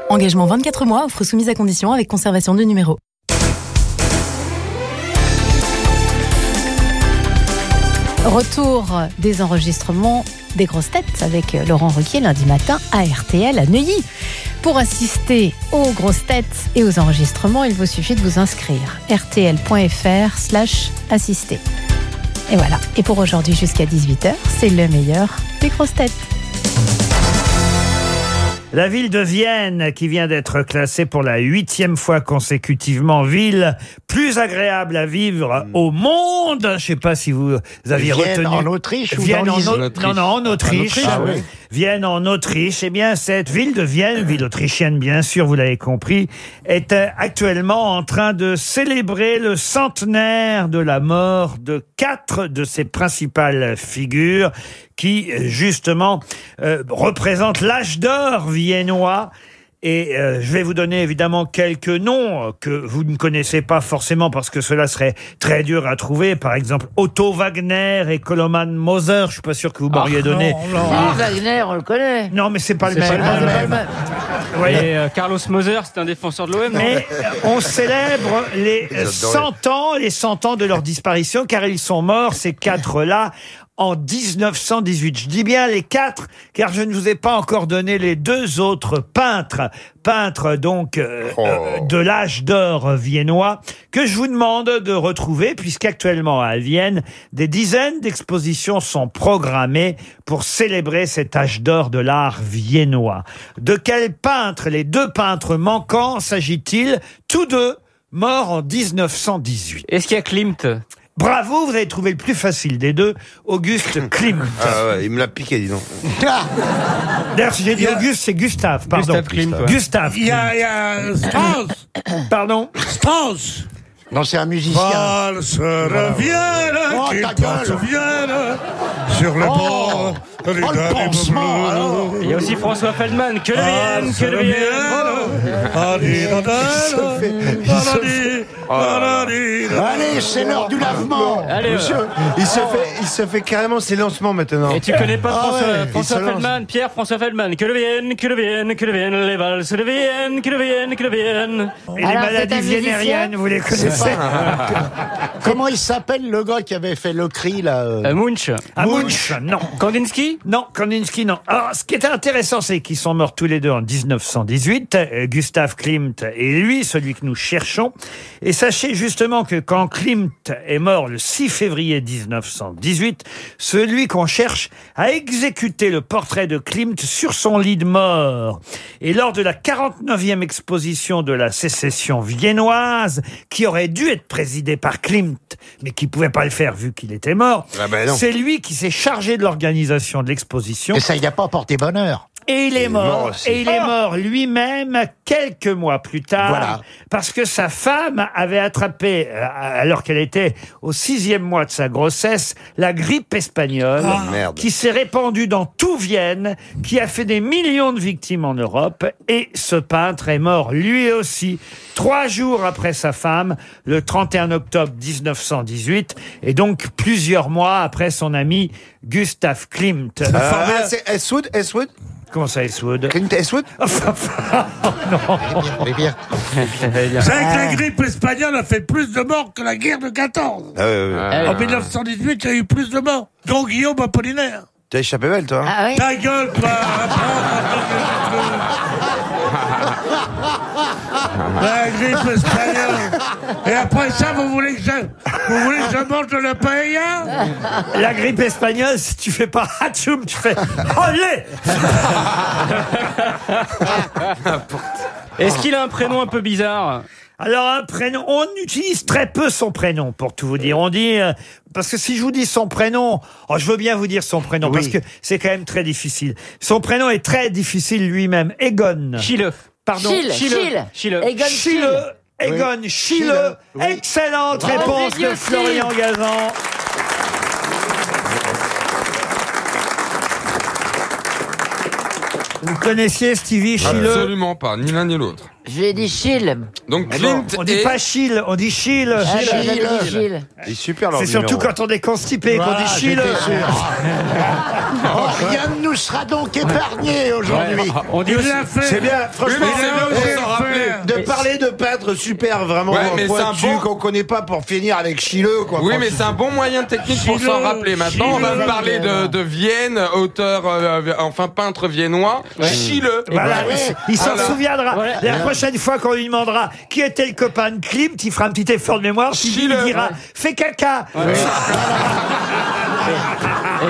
[SPEAKER 69] Engagement 24 mois, offre soumise à condition avec conservation du numéro.
[SPEAKER 4] Retour des enregistrements des grosses têtes avec Laurent Ruquier lundi matin à RTL à Neuilly. Pour assister aux grosses têtes et aux enregistrements, il vous suffit de vous inscrire rtl.fr slash assister. Et voilà. Et pour aujourd'hui jusqu'à 18h, c'est le meilleur des grosses têtes.
[SPEAKER 5] La ville de Vienne, qui vient d'être classée pour la huitième fois consécutivement ville plus agréable à vivre au monde. Je ne sais pas si vous aviez
[SPEAKER 39] Vienne
[SPEAKER 5] retenu.
[SPEAKER 39] en Autriche ou
[SPEAKER 5] Vienne
[SPEAKER 39] dans
[SPEAKER 5] en Au-
[SPEAKER 39] Autriche.
[SPEAKER 5] Non, non, en Autriche.
[SPEAKER 39] En Autriche, ah oui.
[SPEAKER 5] Vienne en Autriche. Eh bien, cette ville de Vienne, ville autrichienne bien sûr, vous l'avez compris, est euh, actuellement en train de célébrer le centenaire de la mort de quatre de ses principales figures qui, justement, euh, représentent l'âge d'or viennois. Et euh, je vais vous donner évidemment quelques noms que vous ne connaissez pas forcément parce que cela serait très dur à trouver. Par exemple, Otto Wagner et Koloman Moser. Je suis pas sûr que vous m'auriez donné.
[SPEAKER 70] Ah, Wagner, on le connaît.
[SPEAKER 5] Non, mais c'est pas le
[SPEAKER 70] C'est
[SPEAKER 5] même.
[SPEAKER 70] pas le
[SPEAKER 5] Ah,
[SPEAKER 70] même.
[SPEAKER 5] ouais.
[SPEAKER 32] Et
[SPEAKER 5] voyez.
[SPEAKER 32] euh, Carlos Moser, c'est un défenseur de l'OM.
[SPEAKER 5] Mais on célèbre les
[SPEAKER 32] J'adorais.
[SPEAKER 5] 100 ans, les 100 ans de leur disparition, car ils sont morts, ces quatre-là, en 1918. Je dis bien les quatre, car je ne vous ai pas encore donné les deux autres peintres, peintres donc euh, euh, de l'âge d'or viennois, que je vous demande de retrouver, puisqu'actuellement à Vienne, des dizaines d'expositions sont programmées pour célébrer cet âge d'or de l'art viennois. De quels peintres, les deux peintres manquants, s'agit-il? Tous deux morts en 1918.
[SPEAKER 32] Est-ce qu'il y a Klimt?
[SPEAKER 5] Bravo, vous avez trouvé le plus facile des deux, Auguste Klimt.
[SPEAKER 66] Ah ouais, il me l'a piqué, dis donc.
[SPEAKER 5] D'ailleurs, si j'ai dit Auguste, c'est Gustave, pardon.
[SPEAKER 32] Gustave Klimt, ouais.
[SPEAKER 5] Gustave
[SPEAKER 30] Il y a,
[SPEAKER 5] Klimt.
[SPEAKER 30] il y a Strauss.
[SPEAKER 5] Pardon
[SPEAKER 30] Strauss.
[SPEAKER 39] Non, c'est un musicien.
[SPEAKER 30] Valse revienne,
[SPEAKER 39] Oh, ta
[SPEAKER 30] sur le
[SPEAKER 39] Oh.
[SPEAKER 30] bord du
[SPEAKER 39] Oh, le pansement, alors.
[SPEAKER 32] Il y a aussi François Feldman. Que le
[SPEAKER 30] Ah,
[SPEAKER 32] vienne, que le vienne.
[SPEAKER 39] Allez, c'est l'heure du lavement.
[SPEAKER 32] Allez,
[SPEAKER 50] Monsieur,
[SPEAKER 32] euh,
[SPEAKER 50] il se fait, il se fait carrément ses lancements maintenant.
[SPEAKER 32] Et tu connais pas
[SPEAKER 50] Ah
[SPEAKER 32] François,
[SPEAKER 50] ouais.
[SPEAKER 32] Feldman, Pierre François Feldman. Que le vienne, que le vienne, que le vienne, les valses le vienne, que le vienne, que le vienne.
[SPEAKER 5] Et les maladies vénériennes, vous les connaissez
[SPEAKER 39] Comment il s'appelle le gars qui avait fait le cri là euh
[SPEAKER 32] Euh, Munch.
[SPEAKER 5] Ah, Munch, non.
[SPEAKER 32] Kandinsky
[SPEAKER 5] Non, Kandinsky, non. Alors, ce qui est intéressant, c'est qu'ils sont morts tous les deux en 1918, euh, Gustave Klimt et lui, celui que nous cherchons. Et sachez justement que quand Klimt est mort le 6 février 1918, celui qu'on cherche a exécuté le portrait de Klimt sur son lit de mort. Et lors de la 49e exposition de la sécession viennoise, qui aurait dû être présidée par Klimt, mais qui pouvait pas le faire vu qu'il était mort,
[SPEAKER 39] Ah ben
[SPEAKER 5] c'est lui qui s'est chargé de l'organisation de l'exposition.
[SPEAKER 39] Et ça, il n'a pas porté bonheur.
[SPEAKER 5] Et il est
[SPEAKER 39] mort.
[SPEAKER 5] Et il est
[SPEAKER 39] Ah.
[SPEAKER 5] mort lui-même quelques mois plus tard.
[SPEAKER 39] Voilà.
[SPEAKER 5] Parce que sa femme avait attrapé, euh, alors qu'elle était au sixième mois de sa grossesse, la grippe espagnole,
[SPEAKER 39] Ah. Merde.
[SPEAKER 5] qui s'est répandue dans tout Vienne, qui a fait des millions de victimes en Europe. Et ce peintre est mort lui aussi, trois jours après sa femme, le 31 octobre 1918, et donc plusieurs mois après son ami Gustav Klimt.
[SPEAKER 39] Ah, c'est Eastwood Eastwood
[SPEAKER 5] Comment ça, Eastwood
[SPEAKER 39] Clint Eastwood
[SPEAKER 30] Vous savez que la grippe espagnole a fait plus de morts que la guerre de 14.
[SPEAKER 39] Ah
[SPEAKER 30] En 1918, il y a eu plus de morts. Donc Guillaume Apollinaire.
[SPEAKER 39] T'as échappé belle, toi hein
[SPEAKER 70] Ah oui
[SPEAKER 30] Ta gueule, toi La grippe espagnole. Et après ça, vous voulez que je, vous voulez que je mange de la paella?
[SPEAKER 5] La grippe espagnole, si tu fais pas hatchoum, tu fais olé
[SPEAKER 32] Est-ce qu'il a un prénom un peu bizarre?
[SPEAKER 5] Alors un prénom, on utilise très peu son prénom pour tout vous dire. On dit euh, parce que si je vous dis son prénom, oh, je veux bien vous dire son prénom parce que c'est quand même très difficile. Son prénom est très difficile lui-même. Egon.
[SPEAKER 32] Schiele.
[SPEAKER 5] Pardon.
[SPEAKER 70] Schiele, Schiele.
[SPEAKER 32] Schiele.
[SPEAKER 70] Egon.
[SPEAKER 5] Schiele. Egon Schiele. Excellente
[SPEAKER 70] Bravo,
[SPEAKER 5] réponse de Florian Gazan. Vous connaissiez Stevie Schiele
[SPEAKER 20] Absolument pas, ni l'un ni l'autre.
[SPEAKER 70] J'ai dit Chile.
[SPEAKER 20] Donc
[SPEAKER 5] Ah
[SPEAKER 20] Clint
[SPEAKER 5] bon, On dit
[SPEAKER 20] et-
[SPEAKER 5] pas Schiele, on dit Schiele.
[SPEAKER 70] Ah, j'avais dit Chile.
[SPEAKER 39] Il est super, leur
[SPEAKER 5] C'est surtout
[SPEAKER 39] numéro.
[SPEAKER 5] quand on est constipé qu'on
[SPEAKER 39] Voilà,
[SPEAKER 5] dit Schiele.
[SPEAKER 39] j'étais sûr. Oh, rien ne nous sera donc épargné aujourd'hui.
[SPEAKER 32] On dit aussi-.
[SPEAKER 39] C'est bien, franchement, c'est bien s'en. De parler de peintres super, vraiment
[SPEAKER 20] Ouais, mais c'est un
[SPEAKER 39] pointus,
[SPEAKER 20] bon-
[SPEAKER 39] qu'on connaît pas pour finir avec Chileux, quoi.
[SPEAKER 20] Oui, mais c'est un bon moyen technique pour
[SPEAKER 30] Chilo,
[SPEAKER 20] s'en rappeler. Maintenant, on va
[SPEAKER 30] Chilo.
[SPEAKER 20] parler de, de Vienne, auteur, euh, enfin peintre viennois, Chile.
[SPEAKER 5] Voilà, il- il s'en
[SPEAKER 20] Voilà.
[SPEAKER 5] souviendra. La prochaine fois qu'on lui demandera qui était le copain de Klimt, il fera un petit effort de mémoire, puis il dira fais caca.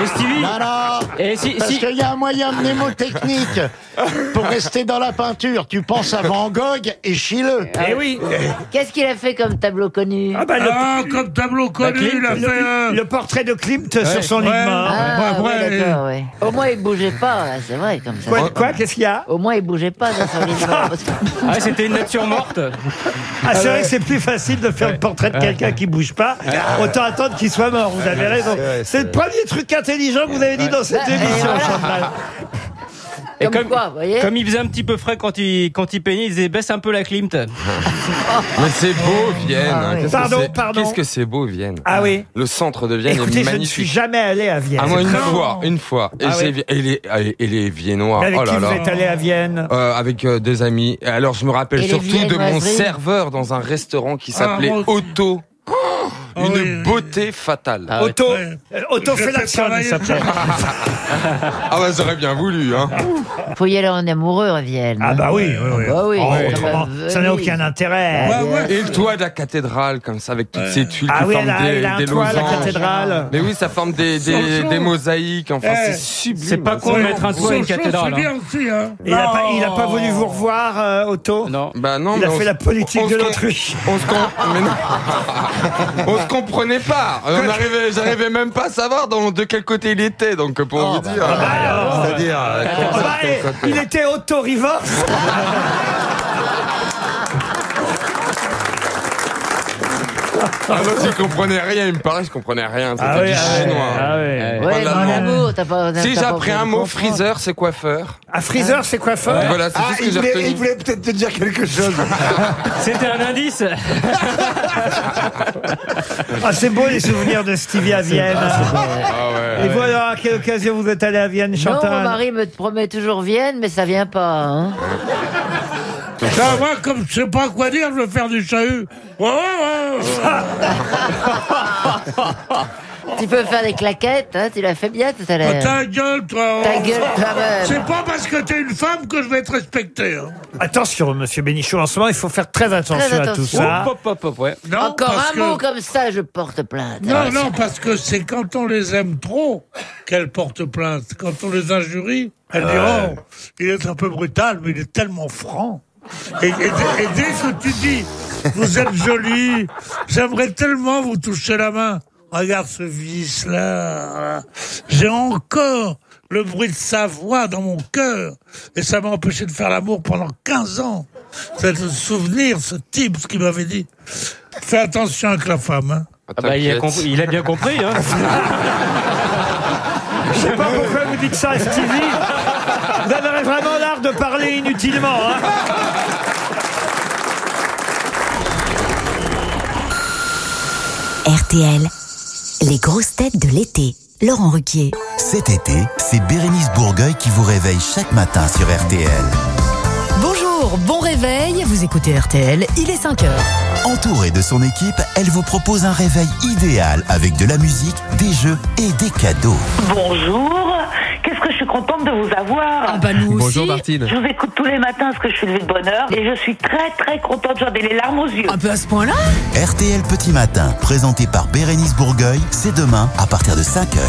[SPEAKER 32] Et Stevie
[SPEAKER 6] Non, non,
[SPEAKER 32] Et si,
[SPEAKER 6] parce
[SPEAKER 32] si-
[SPEAKER 6] qu'il y a un moyen mnémotechnique pour rester dans la peinture. Tu penses à Van Gogh et Schiele.
[SPEAKER 5] Eh oui.
[SPEAKER 70] Qu'est-ce qu'il a fait comme tableau connu
[SPEAKER 5] Ah bah, le,
[SPEAKER 30] Ah, comme tableau connu,
[SPEAKER 32] Klimt,
[SPEAKER 30] il a
[SPEAKER 5] le-
[SPEAKER 30] fait... euh,
[SPEAKER 5] le portrait de Klimt sur son lit de
[SPEAKER 30] Ouais.
[SPEAKER 5] mort.
[SPEAKER 70] Ah,
[SPEAKER 30] Ouais,
[SPEAKER 70] ouais,
[SPEAKER 30] ouais.
[SPEAKER 70] d'accord, ouais. Au moins, il bougeait pas, là, c'est vrai, comme ça.
[SPEAKER 5] Quoi, quoi qu'est-ce qu'il y a
[SPEAKER 70] Au moins, il bougeait pas dans son lit de mort, parce que-
[SPEAKER 32] Ah, c'était une nature morte.
[SPEAKER 5] Ah, c'est vrai que c'est plus facile de faire le portrait de quelqu'un qui bouge pas. Autant attendre qu'il soit mort. Vous avez raison. C'est le premier truc intelligent que vous avez dit dans cette émission. Chantal.
[SPEAKER 32] Et
[SPEAKER 70] Comme quoi, vous voyez
[SPEAKER 32] Comme il faisait un petit peu frais quand il, quand il peignait, il disait baisse un peu la Klimt.
[SPEAKER 20] Mais c'est beau, Vienne.
[SPEAKER 70] Ah,
[SPEAKER 20] hein.
[SPEAKER 70] oui.
[SPEAKER 20] Qu'est-ce que
[SPEAKER 5] Pardon.
[SPEAKER 20] Qu'est-ce que c'est beau, Vienne.
[SPEAKER 5] Ah oui.
[SPEAKER 20] Le centre de Vienne
[SPEAKER 5] Écoutez,
[SPEAKER 20] est
[SPEAKER 5] je ne
[SPEAKER 20] magnifique.
[SPEAKER 5] suis jamais allé à Vienne.
[SPEAKER 20] Ah, moi, une
[SPEAKER 30] Non.
[SPEAKER 20] fois, une fois. Et,
[SPEAKER 5] Ah
[SPEAKER 20] et les, et les Viennois,
[SPEAKER 5] Mais avec
[SPEAKER 20] oh
[SPEAKER 5] qui
[SPEAKER 20] là
[SPEAKER 5] vous êtes allé à Vienne
[SPEAKER 20] Euh, avec euh, des amis. Alors, je me rappelle
[SPEAKER 70] Et
[SPEAKER 20] surtout de mon serveur dans un restaurant qui s'appelait
[SPEAKER 30] Ah.
[SPEAKER 20] Otto.
[SPEAKER 30] Ah
[SPEAKER 20] Une
[SPEAKER 30] oui.
[SPEAKER 20] beauté fatale. Ah,
[SPEAKER 5] Auto,
[SPEAKER 30] Ouais.
[SPEAKER 5] euh, Auto fait l'action, s'appelle.
[SPEAKER 20] bah j'aurais bien voulu. Hein.
[SPEAKER 70] Faut y aller en amoureux à Vienne.
[SPEAKER 5] Ah bah oui, oui, oui.
[SPEAKER 70] Bah oui,
[SPEAKER 5] Oh,
[SPEAKER 70] ça
[SPEAKER 5] autrement,
[SPEAKER 70] va
[SPEAKER 5] ça n'a aucun intérêt.
[SPEAKER 30] Ouais, ouais.
[SPEAKER 20] Et le toit de la cathédrale, comme ça, avec toutes ces tuiles
[SPEAKER 5] Ah
[SPEAKER 20] qui
[SPEAKER 5] oui,
[SPEAKER 20] forment
[SPEAKER 5] elle a,
[SPEAKER 20] des,
[SPEAKER 5] elle a un
[SPEAKER 20] des
[SPEAKER 5] toit, la cathédrale.
[SPEAKER 20] Mais oui, ça forme des, des,
[SPEAKER 30] Sochaux.
[SPEAKER 20] des mosaïques. Enfin,
[SPEAKER 30] Eh,
[SPEAKER 20] c'est sublime.
[SPEAKER 32] c'est pas con de mettre un toit à une cathédrale. Hein.
[SPEAKER 30] bien aussi, hein.
[SPEAKER 5] Il a, pas, il a pas voulu vous revoir, euh, Otto
[SPEAKER 32] Non.
[SPEAKER 20] Bah non,
[SPEAKER 5] Il a fait la politique de l'autruche.
[SPEAKER 20] On se, com- mais non. on se comprenait pas. On arrivait, j'arrivais même pas à savoir dans- de quel côté il était. Donc pour vous dire.
[SPEAKER 39] C'est-à-dire, euh,
[SPEAKER 5] Ah bah, eh, il était auto-reverse.
[SPEAKER 20] Ah non, j'y comprenais rien. Il me parlait, je comprenais rien. C'était
[SPEAKER 5] Ah oui,
[SPEAKER 20] du
[SPEAKER 5] ah ouais,
[SPEAKER 20] chinois.
[SPEAKER 5] ah ouais.
[SPEAKER 70] Ouais,
[SPEAKER 20] Voilà.
[SPEAKER 70] mais en amour, t'as pas.
[SPEAKER 20] Si
[SPEAKER 70] t'as pas
[SPEAKER 20] appris un mot,
[SPEAKER 70] comprendre.
[SPEAKER 20] friseur, c'est coiffeur.
[SPEAKER 5] Un friseur, c'est coiffeur
[SPEAKER 20] Voilà, c'est
[SPEAKER 39] Ah,
[SPEAKER 20] tout ce que
[SPEAKER 39] il
[SPEAKER 20] j'ai
[SPEAKER 39] voulait,
[SPEAKER 20] retenu.
[SPEAKER 39] il voulait peut-être te dire quelque chose.
[SPEAKER 32] C'était un indice.
[SPEAKER 5] Ah, c'est beau les souvenirs de Stevie à Vienne.
[SPEAKER 20] Ah
[SPEAKER 5] Et vous, alors, à quelle occasion vous êtes allé à Vienne,
[SPEAKER 70] Non,
[SPEAKER 5] Chantal
[SPEAKER 70] mon mari me promet toujours Vienne, mais ça vient pas. Hein.
[SPEAKER 30] Ça, moi, comme je sais pas quoi dire, je vais faire du chahut. Ouais, ouais, ouais.
[SPEAKER 70] tu peux faire des claquettes, hein, tu l'as fait bien tout à
[SPEAKER 30] Oh,
[SPEAKER 70] l'heure.
[SPEAKER 30] ta gueule, toi.
[SPEAKER 70] Ta gueule, toi-même.
[SPEAKER 30] C'est pas parce que t'es une femme que je vais te respecter. hein.
[SPEAKER 5] Attention, monsieur Bénichou, en ce moment, il faut faire très attention,
[SPEAKER 70] Très
[SPEAKER 5] à tout
[SPEAKER 70] attention.
[SPEAKER 5] ça.
[SPEAKER 32] Hop, hop, hop, ouais.
[SPEAKER 30] Non,
[SPEAKER 70] Encore
[SPEAKER 30] parce
[SPEAKER 70] un
[SPEAKER 30] que-
[SPEAKER 70] mot comme ça, je porte plainte.
[SPEAKER 30] Non, non, parce que c'est quand on les aime trop qu'elles portent plainte. Quand on les injurie, elles diront oh, il est un peu brutal, mais il est tellement franc. Et, et- et dès que tu dis vous êtes jolie, j'aimerais tellement vous toucher la main. Regarde ce vice-là. J'ai encore le bruit de sa voix dans mon cœur. Et ça m'a empêché de faire l'amour pendant 15 ans. C'est le souvenir, ce type, ce qu'il m'avait dit. Fais attention avec la femme. Hein.
[SPEAKER 32] Ah bah, il, a compris- il a bien compris. Hein.
[SPEAKER 5] Je sais pas pourquoi vous dites ça, Stevie. Vous avez vraiment l'art de parler inutilement. hein.
[SPEAKER 31] RTL, les grosses têtes de l'été. Laurent Ruquier.
[SPEAKER 16] Cet été, c'est Bérénice Bourgueil qui vous réveille chaque matin sur RTL.
[SPEAKER 69] Bonjour, bon réveil, vous écoutez RTL, il est 5 heures.
[SPEAKER 16] Entourée de son équipe, elle vous propose un réveil idéal avec de la musique, des jeux et des cadeaux.
[SPEAKER 71] Bonjour, contente de vous avoir.
[SPEAKER 69] Ah bah nous
[SPEAKER 16] Bonjour,
[SPEAKER 69] aussi.
[SPEAKER 16] Martine.
[SPEAKER 71] Je vous écoute tous les matins parce que je suis levée de bonne heure et je suis très très contente, j'en ai les larmes aux yeux.
[SPEAKER 69] Un peu à ce point-là
[SPEAKER 16] RTL Petit Matin, présenté par Bérénice Bourgueil, c'est demain à partir de 5h.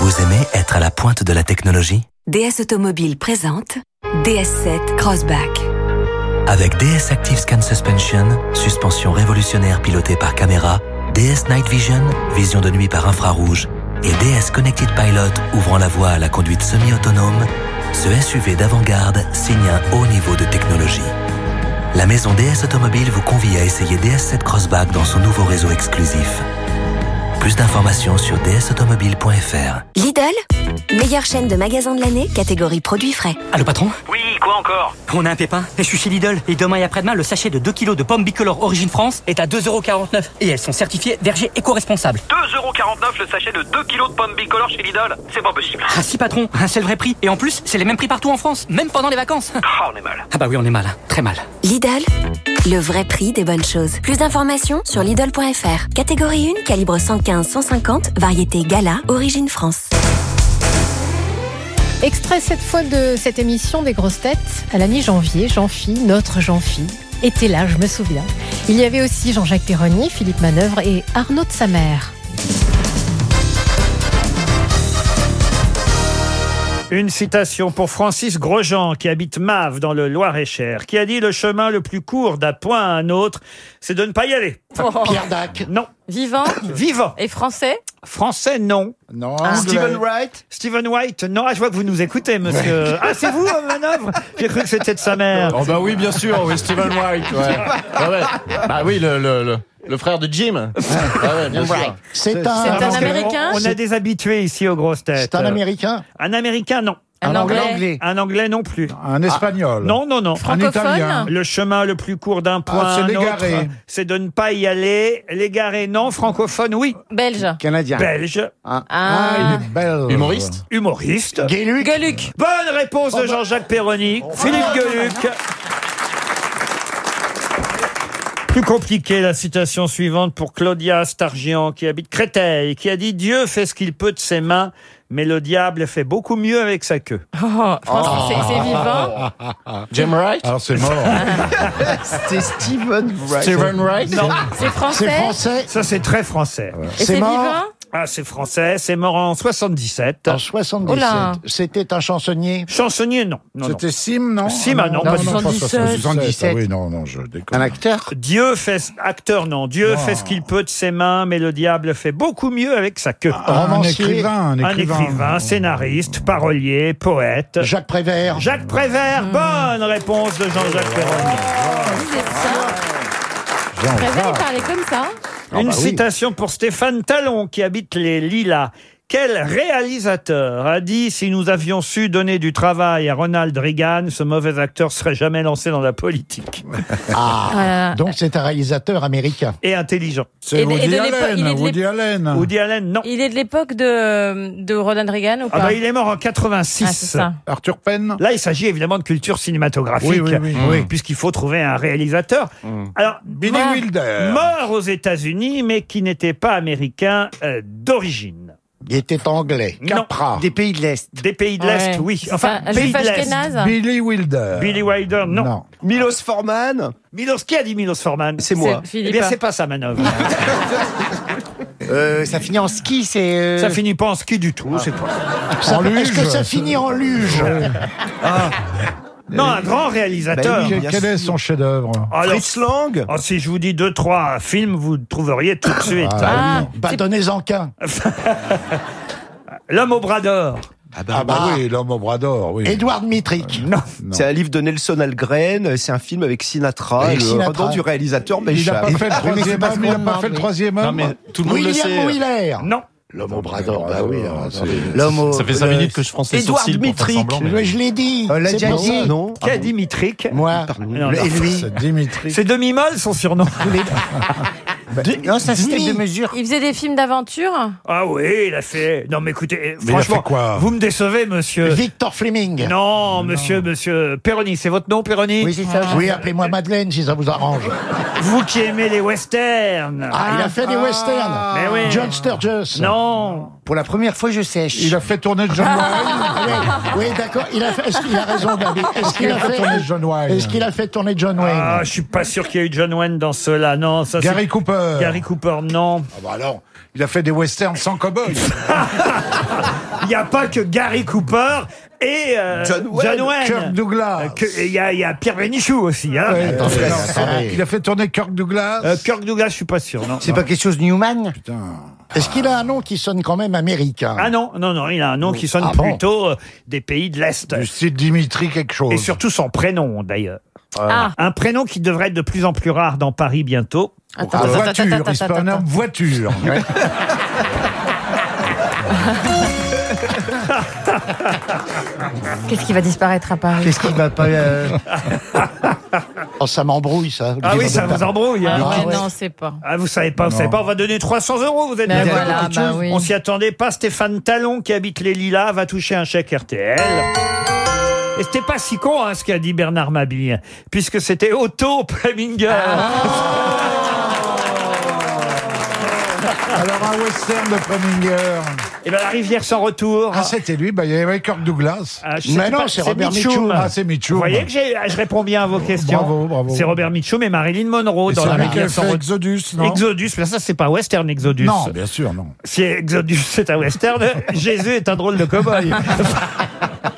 [SPEAKER 54] Vous aimez être à la pointe de la technologie?
[SPEAKER 31] DS Automobile présente DS7 Crossback.
[SPEAKER 54] Avec DS Active Scan Suspension, suspension révolutionnaire pilotée par caméra, DS Night Vision, vision de nuit par infrarouge, et DS Connected Pilot ouvrant la voie à la conduite semi-autonome, ce SUV d'avant-garde signe un haut niveau de technologie. La maison DS Automobile vous convie à essayer DS7 Crossback dans son nouveau réseau exclusif. Plus d'informations sur dsautomobile.fr.
[SPEAKER 31] Lidl, meilleure chaîne de magasins de l'année, catégorie produits frais.
[SPEAKER 72] Allô patron Oui, quoi encore On a un pépin et je suis chez Lidl et demain et après-demain le sachet de 2 kilos de pommes bicolores origine France est à 2,49€ et elles sont certifiées verger éco-responsable.
[SPEAKER 73] 2,49€ le sachet de 2 kilos de pommes bicolores chez Lidl C'est pas possible.
[SPEAKER 72] Ah si patron, c'est le vrai prix et en plus c'est les mêmes prix partout en France, même pendant les vacances.
[SPEAKER 73] Ah, on est mal.
[SPEAKER 72] Ah bah oui on est mal, hein. très mal.
[SPEAKER 31] Lidl, le vrai prix des bonnes choses. Plus d'informations sur Lidl.fr. Catégorie 1, calibre 115-150, variété Gala, origine France.
[SPEAKER 4] Extrait cette fois de cette émission des grosses têtes à la mi-janvier. Jean-Phi, notre Jean-Phi, était là, je me souviens. Il y avait aussi Jean-Jacques Perroni, Philippe Manœuvre et Arnaud de sa mère.
[SPEAKER 5] Une citation pour Francis Grosjean, qui habite Mave, dans le Loir-et-Cher, qui a dit Le chemin le plus court d'un point à un autre, c'est de ne pas y aller.
[SPEAKER 6] Pierre Dac.
[SPEAKER 5] Non.
[SPEAKER 62] Vivant
[SPEAKER 5] Vivant.
[SPEAKER 62] Et français?
[SPEAKER 5] Français, non.
[SPEAKER 6] Non.
[SPEAKER 5] Stephen Wright? Stephen Wright, non. Ah, je vois que vous nous écoutez, monsieur.
[SPEAKER 6] Ouais.
[SPEAKER 5] Ah, c'est vous, euh, Manœuvre J'ai cru que c'était de sa mère.
[SPEAKER 74] Oh bah oui, bien sûr, oui, Stephen Wright. Ouais. Ouais, ouais. Bah oui, le, le, le, le frère de Jim. Ah ouais, bien sûr.
[SPEAKER 6] C'est un,
[SPEAKER 5] que On, on a des habitués ici aux grosses têtes.
[SPEAKER 6] C'est un Américain
[SPEAKER 5] Un Américain, non.
[SPEAKER 6] Un Un Anglais Anglais
[SPEAKER 5] Un Anglais non plus.
[SPEAKER 6] Un Espagnol
[SPEAKER 5] Non, non, non.
[SPEAKER 6] Francophone Un Italien
[SPEAKER 5] Le chemin le plus court d'un point
[SPEAKER 6] Ah, c'est
[SPEAKER 5] à un
[SPEAKER 6] l'égaré.
[SPEAKER 5] autre, c'est de ne pas y aller. L'égaré, non. Francophone, oui.
[SPEAKER 62] Belge.
[SPEAKER 6] Canadien.
[SPEAKER 5] Belge.
[SPEAKER 6] Ah,
[SPEAKER 62] il est
[SPEAKER 6] belge.
[SPEAKER 74] Humoriste
[SPEAKER 5] Humoriste.
[SPEAKER 6] Gueluc.
[SPEAKER 62] Gueluc.
[SPEAKER 5] Bonne réponse
[SPEAKER 6] Oh,
[SPEAKER 5] de
[SPEAKER 6] bah.
[SPEAKER 5] Jean-Jacques Perroni. Philippe Gueluc. Plus compliqué, la citation suivante pour Claudia Stargian, qui habite Créteil, qui a dit Dieu fait ce qu'il peut de ses mains, mais le diable fait beaucoup mieux avec sa queue.
[SPEAKER 62] Oh, France- c'est- c'est vivant.
[SPEAKER 74] Jim Wright
[SPEAKER 6] Alors c'est mort.
[SPEAKER 50] C'était Steven Wright.
[SPEAKER 74] Steven Wright
[SPEAKER 5] Non.
[SPEAKER 62] C'est français
[SPEAKER 6] C'est français.
[SPEAKER 5] Ça, c'est très français.
[SPEAKER 62] Et c'est
[SPEAKER 6] mort.
[SPEAKER 62] vivant?
[SPEAKER 5] Ah, c'est français. C'est mort en 77.
[SPEAKER 6] En 77.
[SPEAKER 62] Oh là.
[SPEAKER 6] C'était un chansonnier?
[SPEAKER 5] Chansonnier, non. non, non.
[SPEAKER 6] C'était Sim, non?
[SPEAKER 5] Sim, ah non, pas du tout.
[SPEAKER 6] 77.
[SPEAKER 50] 77.
[SPEAKER 6] Ah oui, non, non, je déconne.
[SPEAKER 50] Un acteur?
[SPEAKER 5] Dieu fait, acteur non, Dieu
[SPEAKER 6] Non.
[SPEAKER 5] fait ce qu'il peut de ses mains, mais le diable fait beaucoup mieux avec sa queue.
[SPEAKER 6] Un
[SPEAKER 50] romancier.
[SPEAKER 6] écrivain, un
[SPEAKER 5] Un
[SPEAKER 6] écrivain.
[SPEAKER 5] écrivain, scénariste, parolier, poète.
[SPEAKER 6] Jacques Prévert.
[SPEAKER 5] Jacques Prévert, bonne réponse de Jean-Jacques Perroni.
[SPEAKER 6] Jean
[SPEAKER 62] Prévert,
[SPEAKER 6] Jacques.
[SPEAKER 62] il parlait comme ça.
[SPEAKER 6] Ah
[SPEAKER 5] Une
[SPEAKER 6] bah oui.
[SPEAKER 5] citation pour Stéphane Talon qui habite les Lilas. Quel réalisateur a dit si nous avions su donner du travail à Ronald Reagan, ce mauvais acteur serait jamais lancé dans la politique
[SPEAKER 6] Ah, donc c'est un réalisateur américain.
[SPEAKER 5] Et intelligent.
[SPEAKER 6] C'est
[SPEAKER 62] Et de- et
[SPEAKER 6] Woody
[SPEAKER 62] de l'époque-
[SPEAKER 6] Allen.
[SPEAKER 62] il est de
[SPEAKER 6] Woody Allen.
[SPEAKER 5] Woody Allen, non.
[SPEAKER 62] Il est de l'époque de, de Ronald Reagan ou
[SPEAKER 5] Ah
[SPEAKER 62] pas
[SPEAKER 5] bah, il est mort en 86.
[SPEAKER 62] Ah, c'est ça.
[SPEAKER 6] Arthur Penn.
[SPEAKER 5] Là, il s'agit évidemment de culture cinématographique,
[SPEAKER 6] Oui, oui, oui, oui.
[SPEAKER 5] puisqu'il faut trouver un réalisateur. Alors,
[SPEAKER 6] Billy
[SPEAKER 5] mort,
[SPEAKER 6] Wilder.
[SPEAKER 5] mort aux États-Unis, mais qui n'était pas américain euh, d'origine.
[SPEAKER 6] Il était anglais.
[SPEAKER 5] Non.
[SPEAKER 6] Capra.
[SPEAKER 50] Des pays de l'Est.
[SPEAKER 5] Des pays de l'Est,
[SPEAKER 62] Ouais.
[SPEAKER 5] oui. Enfin,
[SPEAKER 62] ça.
[SPEAKER 5] pays
[SPEAKER 62] Juif
[SPEAKER 5] de l'Est.
[SPEAKER 62] Ashkénaze
[SPEAKER 6] Billy Wilder.
[SPEAKER 5] Billy Wilder, non.
[SPEAKER 6] Non.
[SPEAKER 50] Milos Forman.
[SPEAKER 5] Milos, qui a dit Milos Forman?
[SPEAKER 50] C'est moi.
[SPEAKER 62] C'est
[SPEAKER 5] Eh bien, c'est pas ça, manœuvre.
[SPEAKER 50] Euh, ça finit en ski, c'est. euh,
[SPEAKER 5] Ça finit pas en ski du tout. c'est pas-
[SPEAKER 6] Ça-
[SPEAKER 5] En
[SPEAKER 6] Est-ce que
[SPEAKER 5] luge.
[SPEAKER 6] ça finit en luge?
[SPEAKER 5] Non, un grand réalisateur.
[SPEAKER 50] Bah oui,
[SPEAKER 6] Quel- est son chef-d'œuvre
[SPEAKER 5] Alors,
[SPEAKER 50] Fritz Lang.
[SPEAKER 5] oh, si je vous dis deux, trois films, vous le trouveriez tout de suite.
[SPEAKER 6] Ah,
[SPEAKER 62] Ah.
[SPEAKER 6] Bah, donnez-en qu'un.
[SPEAKER 5] L'homme au bras d'or.
[SPEAKER 21] Ah bah, oui, l'homme au bras d'or, oui.
[SPEAKER 6] Édouard Dmitric.
[SPEAKER 5] Non.
[SPEAKER 13] C'est un livre de Nelson Algren, c'est un film avec Sinatra, et le
[SPEAKER 6] Sinatra.
[SPEAKER 13] du réalisateur
[SPEAKER 21] Il n'a pas fait le troisième homme, il n'a pas fait le troisième homme.
[SPEAKER 8] tout le monde le
[SPEAKER 6] William
[SPEAKER 8] sait.
[SPEAKER 6] Wheeler.
[SPEAKER 5] Non.
[SPEAKER 6] L'homme au bras d'or, bah oui.
[SPEAKER 13] L'homme au-
[SPEAKER 8] Ça fait 5
[SPEAKER 13] euh,
[SPEAKER 8] minutes que je fronce les
[SPEAKER 13] Édouard
[SPEAKER 8] sourcils pour faire
[SPEAKER 13] Dmitric.
[SPEAKER 8] semblant, mais-
[SPEAKER 6] Mais je l'ai dit.
[SPEAKER 13] On l'a
[SPEAKER 6] c'est
[SPEAKER 13] déjà dit. Non.
[SPEAKER 5] Qui a dit Mitric
[SPEAKER 6] Moi.
[SPEAKER 5] Non,
[SPEAKER 6] Et lui.
[SPEAKER 21] C'est Dimitri.
[SPEAKER 5] C'est demi-molle son surnom.
[SPEAKER 13] Non, ça c'était de mesure.
[SPEAKER 62] Il faisait des films d'aventure
[SPEAKER 5] Ah oui, il a fait. Non mais écoutez,
[SPEAKER 21] Mais
[SPEAKER 5] franchement,
[SPEAKER 21] quoi
[SPEAKER 5] vous me décevez, monsieur.
[SPEAKER 6] Victor Fleming.
[SPEAKER 5] Non, monsieur, monsieur Perroni, c'est votre nom, Perroni
[SPEAKER 6] Oui, c'est ça. Oui, appelez-moi Madeleine si ça vous arrange.
[SPEAKER 5] Vous qui aimez les westerns.
[SPEAKER 6] Ah, il a fait des westerns.
[SPEAKER 5] Mais oui.
[SPEAKER 6] John Sturges.
[SPEAKER 5] Non.
[SPEAKER 13] Pour la première fois, je sèche.
[SPEAKER 21] Il a fait tourner John Wayne.
[SPEAKER 6] Oui, oui, d'accord. Il a fait. Est-ce qu'il a raison, David? Est-ce qu'il a fait
[SPEAKER 21] tourner John Wayne?
[SPEAKER 6] Est-ce qu'il a fait tourner John Wayne?
[SPEAKER 5] Ah, je suis pas sûr qu'il y ait eu John Wayne dans cela. Non, ça c'est-
[SPEAKER 21] Gary Cooper.
[SPEAKER 5] Gary Cooper, non.
[SPEAKER 21] Ah bah alors, il a fait des westerns sans cow-boy.
[SPEAKER 5] Il n'y a pas que Gary Cooper et euh,
[SPEAKER 13] John Wayne.
[SPEAKER 21] Kirk Douglas.
[SPEAKER 5] Euh, que- Il y, a- il y a Pierre Bénichou aussi. Hein.
[SPEAKER 21] Ouais,
[SPEAKER 6] Attendez, attendez.
[SPEAKER 21] Il a fait tourner Kirk Douglas.
[SPEAKER 5] Euh, Kirk Douglas, je suis pas sûr. Non.
[SPEAKER 13] C'est pas quelque chose de Newman?
[SPEAKER 21] Putain.
[SPEAKER 6] Est-ce qu'il a un nom qui sonne quand même américain?
[SPEAKER 5] Ah non, non, non, il a un nom qui sonne
[SPEAKER 6] Ah bon
[SPEAKER 5] plutôt euh, des pays de l'Est.
[SPEAKER 21] Du style Dimitri quelque chose.
[SPEAKER 5] Et surtout son prénom, d'ailleurs.
[SPEAKER 62] Ah,
[SPEAKER 5] Un prénom qui devrait être de plus en plus rare dans Paris bientôt.
[SPEAKER 62] attends,
[SPEAKER 21] Ah,
[SPEAKER 62] attends,
[SPEAKER 21] voiture,
[SPEAKER 62] attends,
[SPEAKER 21] il se
[SPEAKER 62] attends,
[SPEAKER 21] prénomme
[SPEAKER 62] attends.
[SPEAKER 21] voiture.
[SPEAKER 62] Qu'est-ce qui va disparaître à Paris
[SPEAKER 13] Qu'est-ce qui va pas. euh,
[SPEAKER 6] Oh, ça m'embrouille, ça.
[SPEAKER 5] Ah oui, ça vous embrouille. hein.
[SPEAKER 62] Ah,
[SPEAKER 6] Ah
[SPEAKER 62] ouais, non, c'est pas.
[SPEAKER 5] Ah, vous savez pas, vous
[SPEAKER 21] Non.
[SPEAKER 5] savez pas, on va donner 300 euros, vous êtes
[SPEAKER 62] Ben
[SPEAKER 5] d'accord
[SPEAKER 62] voilà, bah oui.
[SPEAKER 5] On s'y attendait pas. Stéphane Talon, qui habite les Lilas, va toucher un chèque RTL. Et c'était pas si con, hein, ce qu'a dit Bernard Mabille, puisque c'était Otto Preminger.
[SPEAKER 21] Alors un western de Preminger.
[SPEAKER 5] Et ben la rivière sans retour.
[SPEAKER 21] Ah, c'était lui, bah, il y avait Kirk Douglas.
[SPEAKER 5] Ah, je
[SPEAKER 6] Mais non, c'est Robert
[SPEAKER 5] Mitchum.
[SPEAKER 6] Mitchum.
[SPEAKER 21] Ah, c'est Mitchum.
[SPEAKER 5] Vous voyez que j'ai- je réponds bien à vos questions.
[SPEAKER 21] Bravo, bravo.
[SPEAKER 5] C'est Robert Mitchum et Marilyn Monroe
[SPEAKER 21] Et
[SPEAKER 5] dans
[SPEAKER 21] c'est
[SPEAKER 5] la
[SPEAKER 21] lui qui a
[SPEAKER 5] rivière sans
[SPEAKER 21] fait
[SPEAKER 5] retour.
[SPEAKER 21] Exodus, non
[SPEAKER 5] Exodus, mais ça c'est pas western Exodus.
[SPEAKER 21] Non, bien sûr, non.
[SPEAKER 5] Si Exodus c'est un western, Jésus est un drôle de cow-boy.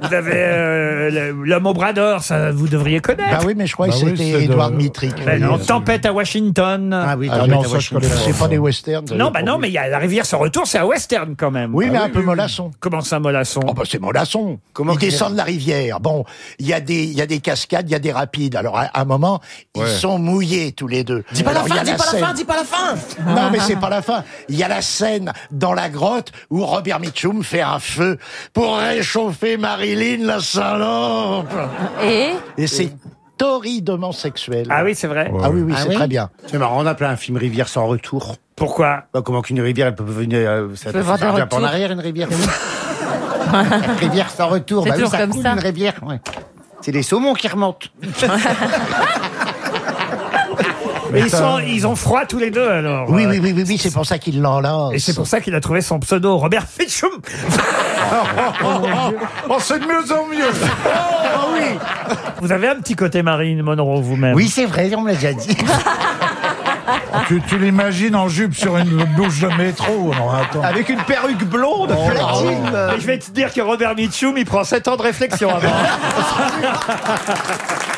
[SPEAKER 5] vous avez euh, le- l'homme au bras d'or, ça vous devriez connaître.
[SPEAKER 6] Bah oui, mais je crois
[SPEAKER 21] Bah
[SPEAKER 6] que
[SPEAKER 21] oui,
[SPEAKER 6] c'était Édouard Dmitric.
[SPEAKER 5] Ben non, Tempête à Washington.
[SPEAKER 13] Ah oui,
[SPEAKER 6] Ah non, ça, je connais pas. C'est pas des westerns.
[SPEAKER 5] non,
[SPEAKER 6] j'ai
[SPEAKER 5] bah non, mais il y a la rivière sans retour, c'est un western quand même.
[SPEAKER 6] Oui, mais
[SPEAKER 21] Ah
[SPEAKER 6] un
[SPEAKER 21] oui,
[SPEAKER 6] peu
[SPEAKER 21] oui,
[SPEAKER 6] mollasson.
[SPEAKER 5] Comment ça, mollasson
[SPEAKER 6] Oh bah c'est mollasson.
[SPEAKER 13] Comment
[SPEAKER 6] ils descendent la rivière. Bon, il y a des il y a des cascades, il y a des rapides. Alors à un moment, ils
[SPEAKER 21] Ouais.
[SPEAKER 6] sont mouillés tous les deux.
[SPEAKER 13] Dis pas la fin, dis pas la fin, dis pas la fin
[SPEAKER 6] Non, mais c'est pas la fin. Il y a la scène dans la grotte où Robert Mitchum fait un feu pour réchauffer Marilyn la salope.
[SPEAKER 62] Et
[SPEAKER 6] Et c'est torridement sexuel.
[SPEAKER 5] Ah oui, c'est vrai.
[SPEAKER 6] Ah oui, oui,
[SPEAKER 13] Ah
[SPEAKER 6] c'est
[SPEAKER 13] oui
[SPEAKER 6] très bien.
[SPEAKER 13] C'est marrant, on a plein un film Rivière sans retour.
[SPEAKER 5] Pourquoi
[SPEAKER 13] Bah, comment qu'une rivière, elle peut venir. euh, ça
[SPEAKER 62] peut des
[SPEAKER 13] pas en
[SPEAKER 62] retours.
[SPEAKER 13] arrière, une rivière. rivière sans retour.
[SPEAKER 62] C'est
[SPEAKER 13] Bah oui,
[SPEAKER 62] toujours
[SPEAKER 13] ça
[SPEAKER 62] comme
[SPEAKER 13] coule,
[SPEAKER 62] ça.
[SPEAKER 13] une rivière. ouais. C'est des saumons qui remontent.
[SPEAKER 5] Mais ils, sont, ils ont froid tous les deux alors.
[SPEAKER 6] Oui, oui, oui, oui, oui, c'est pour ça qu'il l'enlace.
[SPEAKER 5] Et c'est pour ça qu'il a trouvé son pseudo, Robert Mitchum.
[SPEAKER 21] Oh, c'est de mieux en mieux.
[SPEAKER 6] Ah oui.
[SPEAKER 5] Vous avez un petit côté Marine Monroe vous-même.
[SPEAKER 13] Oui, c'est vrai, on me l'a déjà dit.
[SPEAKER 21] tu tu l'imagines en jupe sur une bouche de métro. Non, attends.
[SPEAKER 13] Avec une perruque blonde, platine.
[SPEAKER 5] Mais je vais te dire que Robert Mitchum, il prend 7 ans de réflexion avant.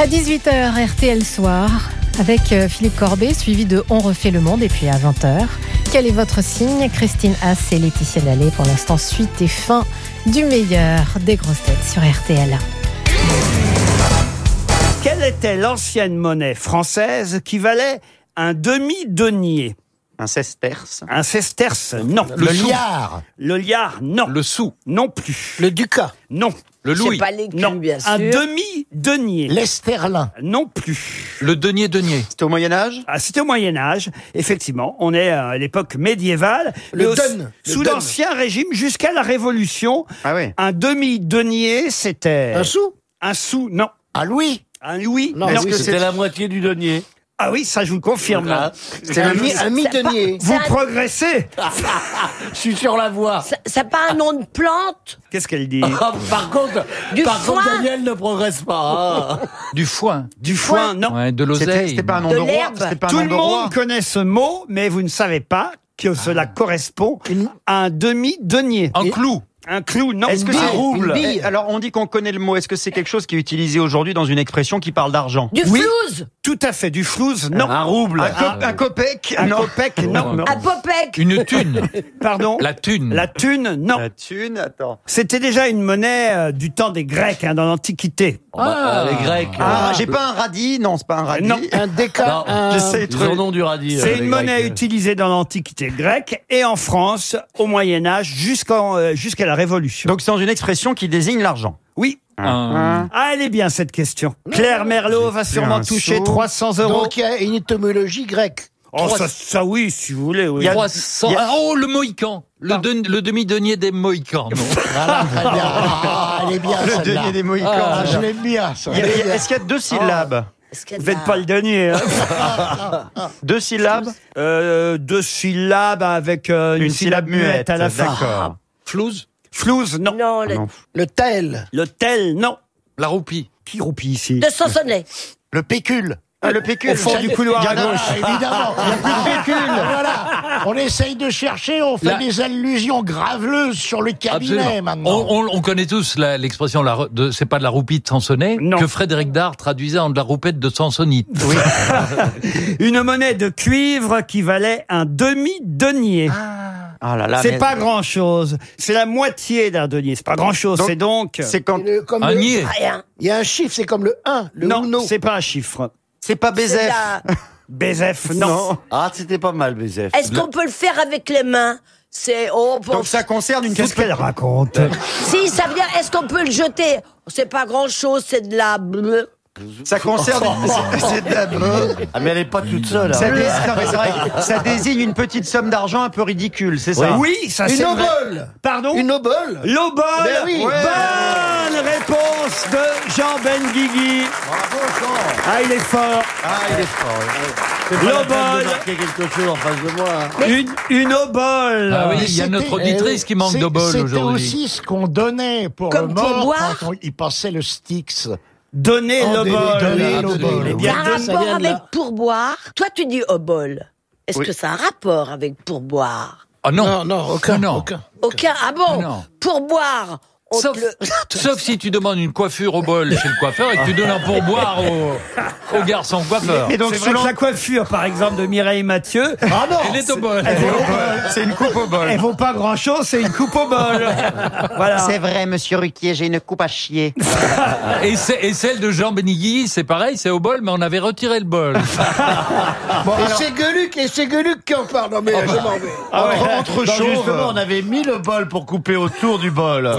[SPEAKER 4] À 18h, RTL Soir, avec euh, Philippe Corbet, suivi de On refait le monde, et puis à 20h. Quel est votre signe? Christine Haas et Laetitia Dallet, pour l'instant, suite et fin du meilleur des grosses têtes sur RTL.
[SPEAKER 5] Quelle était l'ancienne monnaie française qui valait un demi-denier?
[SPEAKER 13] Un sesterce.
[SPEAKER 5] Un sesterce, non.
[SPEAKER 6] Le liard.
[SPEAKER 5] Le liard, non.
[SPEAKER 8] Le sou.
[SPEAKER 5] Non plus.
[SPEAKER 6] Le ducat.
[SPEAKER 5] Non.
[SPEAKER 8] Le
[SPEAKER 51] C'est
[SPEAKER 8] louis.
[SPEAKER 51] pas l'écu,
[SPEAKER 5] Non.
[SPEAKER 51] bien sûr.
[SPEAKER 5] Un demi-denier.
[SPEAKER 6] L'esterlin.
[SPEAKER 5] Non plus.
[SPEAKER 8] Le denier denier.
[SPEAKER 13] C'était au Moyen-Âge
[SPEAKER 5] Ah, C'était au Moyen Âge, effectivement. On est à l'époque médiévale.
[SPEAKER 51] Le
[SPEAKER 5] Mais au-
[SPEAKER 51] dun, le
[SPEAKER 5] Sous
[SPEAKER 51] dun.
[SPEAKER 5] l'Ancien Régime, jusqu'à la Révolution,
[SPEAKER 13] Ah oui.
[SPEAKER 5] un demi-denier, c'était...
[SPEAKER 51] Un sou?
[SPEAKER 5] Un sou, non.
[SPEAKER 6] Un louis.
[SPEAKER 5] Un louis,
[SPEAKER 51] Non,
[SPEAKER 5] non.
[SPEAKER 51] est-ce que c'est la moitié du denier
[SPEAKER 5] Ah oui, ça je vous confirme.
[SPEAKER 51] Ah, C'est un, mi- un mi-denier.
[SPEAKER 5] Vous progressez
[SPEAKER 51] Je suis sur la voie.
[SPEAKER 75] Ça n'a pas un nom de plante
[SPEAKER 5] Qu'est-ce qu'elle dit
[SPEAKER 51] Ah, par contre,
[SPEAKER 75] Du
[SPEAKER 51] par contre,
[SPEAKER 75] foin.
[SPEAKER 51] Daniel ne progresse pas. hein.
[SPEAKER 8] Du foin.
[SPEAKER 5] Du foin, non.
[SPEAKER 8] Ouais, de
[SPEAKER 13] C'était
[SPEAKER 8] l'oseille.
[SPEAKER 13] c'était pas un nom
[SPEAKER 75] De
[SPEAKER 13] de, roi
[SPEAKER 75] l'herbe.
[SPEAKER 13] C'était pas un
[SPEAKER 5] Tout
[SPEAKER 13] nom
[SPEAKER 5] le
[SPEAKER 13] de roi
[SPEAKER 5] monde connaît ce mot, mais vous ne savez pas que cela correspond à un demi-denier.
[SPEAKER 8] Un clou.
[SPEAKER 5] Un clou, non.
[SPEAKER 51] Est-ce que c'est rouble
[SPEAKER 5] bille.
[SPEAKER 51] Alors on dit qu'on connaît le mot. Est-ce que c'est quelque chose qui est utilisé aujourd'hui dans une expression qui parle d'argent
[SPEAKER 5] Oui, Tout à fait, du flouze, non.
[SPEAKER 51] Un rouble. Un co- un
[SPEAKER 5] copec Un copec, non. non.
[SPEAKER 75] Un popek.
[SPEAKER 5] Une thune. Pardon
[SPEAKER 8] La thune.
[SPEAKER 5] La thune, non.
[SPEAKER 51] La thune, attends.
[SPEAKER 5] C'était déjà une monnaie euh, du temps des Grecs, hein, dans l'Antiquité.
[SPEAKER 51] Ah,
[SPEAKER 6] les Grecs.
[SPEAKER 51] Ah,
[SPEAKER 6] euh,
[SPEAKER 51] j'ai pas un radis Non, c'est pas un radis.
[SPEAKER 5] Non.
[SPEAKER 6] Un déca.
[SPEAKER 51] Non,
[SPEAKER 6] un-
[SPEAKER 51] j'essaie de
[SPEAKER 6] Ils
[SPEAKER 51] trouver-
[SPEAKER 6] en ont du radis. euh,
[SPEAKER 5] C'est
[SPEAKER 6] les
[SPEAKER 5] une
[SPEAKER 6] Grecs.
[SPEAKER 5] monnaie utilisée dans l'Antiquité grecque et en France au Moyen Âge jusqu'en, euh, jusqu'à la Révolution.
[SPEAKER 51] Donc c'est dans une expression qui désigne l'argent.
[SPEAKER 5] Oui.
[SPEAKER 8] Un-
[SPEAKER 5] Ah, elle est bien cette question. Claire Merlot va sûrement
[SPEAKER 51] un
[SPEAKER 5] toucher
[SPEAKER 51] saut.
[SPEAKER 5] 300 euros.
[SPEAKER 6] Donc il y a une étymologie grecque.
[SPEAKER 5] Oh, ça, ça oui, si vous voulez. Oui.
[SPEAKER 51] Il y a-
[SPEAKER 8] 300.
[SPEAKER 51] il y a-
[SPEAKER 8] Ah, Oh, le Mohican. Le, de- le demi-denier des Mohicans. non
[SPEAKER 6] Voilà, très bien. Ah, elle est bien
[SPEAKER 51] Le
[SPEAKER 6] celle-là.
[SPEAKER 51] denier des Mohicans.
[SPEAKER 6] Ah, je l'aime bien ça.
[SPEAKER 51] Il y a- il y a- Est-ce qu'il y a deux syllabes
[SPEAKER 5] Vous n'êtes pas le dernier. hein.
[SPEAKER 51] Deux syllabes
[SPEAKER 5] Euh, deux syllabes avec euh, une,
[SPEAKER 51] Une
[SPEAKER 5] syllabe
[SPEAKER 51] syllabe
[SPEAKER 5] muette à la fin.
[SPEAKER 51] d'accord.
[SPEAKER 8] Flouze.
[SPEAKER 5] Flouze, non.
[SPEAKER 75] Non, le...
[SPEAKER 6] Le tel.
[SPEAKER 5] Le tel, non.
[SPEAKER 8] La roupie.
[SPEAKER 5] Qui roupie ici
[SPEAKER 75] de Sansonnet.
[SPEAKER 6] Le pécule.
[SPEAKER 51] Ah, le pécule.
[SPEAKER 5] Au fond du couloir à
[SPEAKER 6] Il y en a,
[SPEAKER 5] gauche.
[SPEAKER 6] évidemment. Il n'y a plus de pécule. Voilà. On essaye de chercher, on fait
[SPEAKER 8] La-
[SPEAKER 6] des allusions graveleuses sur le cabinet
[SPEAKER 8] Absolument.
[SPEAKER 6] maintenant.
[SPEAKER 8] On, on- on connaît tous l'expression c'est pas de la roupie de Sansonnet
[SPEAKER 5] Non.
[SPEAKER 8] que Frédéric Dard traduisait en de la roupette de Sansonite.
[SPEAKER 5] Une monnaie de cuivre qui valait un demi-denier.
[SPEAKER 51] Ah là là.
[SPEAKER 5] c'est
[SPEAKER 51] mais-
[SPEAKER 5] pas grand chose. C'est la moitié d'un denier. C'est pas grand chose. C'est donc.
[SPEAKER 51] C'est quand.
[SPEAKER 6] Le- comme
[SPEAKER 8] Un
[SPEAKER 6] le-.
[SPEAKER 75] Rien.
[SPEAKER 6] Il y a un chiffre, c'est comme le 1, le
[SPEAKER 5] non, c'est pas un chiffre.
[SPEAKER 51] C'est pas
[SPEAKER 75] C'est
[SPEAKER 51] Bézef.
[SPEAKER 75] la-
[SPEAKER 5] Bézef, non.
[SPEAKER 13] Ah, c'était pas mal, Bézef.
[SPEAKER 75] Est-ce qu'on peut le faire avec les mains? C'est. Oh, bon,
[SPEAKER 51] Donc ça concerne une
[SPEAKER 5] Qu'est-ce qu'elle raconte?
[SPEAKER 75] Si, ça vient. Est-ce qu'on peut le jeter? C'est pas grand chose, c'est de la. bleu.
[SPEAKER 51] Ça concerne. c'est- c'est de la-
[SPEAKER 13] Ah, mais elle est pas toute seule.
[SPEAKER 51] Ça,
[SPEAKER 13] hein.
[SPEAKER 51] dé- non, mais c'est vrai, ça désigne une petite somme d'argent un peu ridicule, c'est ça
[SPEAKER 5] Oui, ça
[SPEAKER 6] Une
[SPEAKER 5] c'est vrai.
[SPEAKER 6] obole.
[SPEAKER 5] Pardon
[SPEAKER 6] Une obole.
[SPEAKER 5] L'obole
[SPEAKER 6] Ben oui.
[SPEAKER 5] Bonne réponse de Jean Benguigui. Ah, il est fort.
[SPEAKER 13] Ah, il est fort.
[SPEAKER 5] L'obole.
[SPEAKER 13] quelque chose en face de moi. hein.
[SPEAKER 5] Une, une obole.
[SPEAKER 8] Ah oui, il y a notre auditrice
[SPEAKER 6] eh,
[SPEAKER 8] qui manque de bol
[SPEAKER 6] C'était
[SPEAKER 8] aujourd'hui.
[SPEAKER 6] aussi ce qu'on donnait pour
[SPEAKER 75] Comme
[SPEAKER 6] le
[SPEAKER 75] pour
[SPEAKER 6] mort
[SPEAKER 75] boire
[SPEAKER 6] quand on y passait le Styx.
[SPEAKER 5] Donnez
[SPEAKER 6] Oh,
[SPEAKER 5] l'obole. Eh
[SPEAKER 75] Ça
[SPEAKER 5] bien,
[SPEAKER 75] a un
[SPEAKER 5] donne-
[SPEAKER 75] rapport
[SPEAKER 6] vient de
[SPEAKER 75] avec
[SPEAKER 6] là.
[SPEAKER 75] pourboire Toi, tu dis obol. Est-ce
[SPEAKER 51] Oui.
[SPEAKER 75] que ça a un rapport avec pourboire?
[SPEAKER 8] Ah non.
[SPEAKER 6] Non, non, aucun.
[SPEAKER 8] Ah non.
[SPEAKER 6] aucun.
[SPEAKER 75] Aucun. Ah bon?
[SPEAKER 8] Non.
[SPEAKER 75] Pourboire.
[SPEAKER 8] Sauf,
[SPEAKER 75] te le-
[SPEAKER 8] sauf si tu demandes une coiffure au bol chez le coiffeur et que tu donnes un pourboire au, au garçon coiffeur.
[SPEAKER 5] Et donc, c'est que la coiffure, par exemple, de Mireille Mathieu,
[SPEAKER 6] Ah non
[SPEAKER 8] Elle est au bol.
[SPEAKER 51] C'est une coupe au bol.
[SPEAKER 5] elle vaut pas grand chose, c'est une coupe au bol. Voilà.
[SPEAKER 51] vrai, monsieur Ruquier, j'ai une coupe à chier.
[SPEAKER 8] Et, c'est- et celle de Jean Benigui, c'est pareil, c'est au bol, mais on avait retiré le bol.
[SPEAKER 6] et c'est Gueluc, et c'est Gueluc qui en parle. Non, mais je m'en vais.
[SPEAKER 13] Entre, entre
[SPEAKER 6] Non,
[SPEAKER 13] chauves,
[SPEAKER 6] justement,
[SPEAKER 13] on avait mis le bol pour couper autour du bol.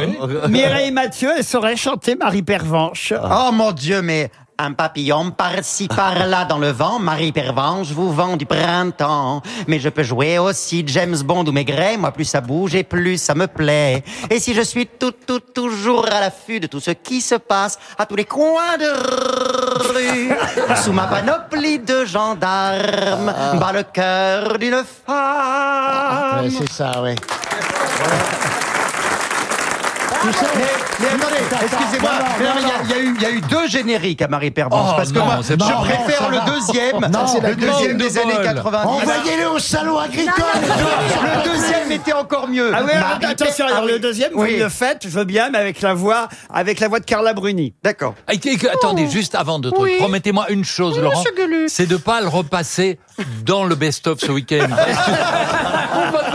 [SPEAKER 5] Mireille Mathieu, elle saurait chanter Marie Pervenche.
[SPEAKER 51] Oh mon Dieu, mais un papillon par-ci par-là dans le vent, Marie Pervenche vous vend du printemps. Mais je peux jouer aussi James Bond ou Maigret, moi plus ça bouge et plus ça me plaît. Et si je suis tout, tout, toujours à l'affût de tout ce qui se passe à tous les coins de rue, sous ma panoplie de gendarmes, bat le cœur d'une femme.
[SPEAKER 6] C'est ça,
[SPEAKER 51] Mais, mais attendez, excusez-moi, il y a- il y, a eu- il y a eu deux génériques à Marie Pervenche,
[SPEAKER 8] Oh,
[SPEAKER 51] parce que
[SPEAKER 8] non,
[SPEAKER 51] moi,
[SPEAKER 8] c'est
[SPEAKER 51] je préfère
[SPEAKER 6] Non,
[SPEAKER 51] le deuxième,
[SPEAKER 6] Non, c'est la
[SPEAKER 51] le deuxième des
[SPEAKER 8] de
[SPEAKER 51] années
[SPEAKER 8] bol.
[SPEAKER 51] 90.
[SPEAKER 6] Envoyez-le au salon agricole.
[SPEAKER 51] Le deuxième était encore mieux.
[SPEAKER 5] Ah oui, attention, alors le deuxième, vous
[SPEAKER 51] Oui.
[SPEAKER 5] le faites, je veux bien, mais avec la voix, avec la voix de Carla Bruni.
[SPEAKER 51] D'accord.
[SPEAKER 8] Ah, Attendez, juste avant de trucs, promettez-moi une chose, Laurent. C'est de pas le repasser dans le best-of ce week-end.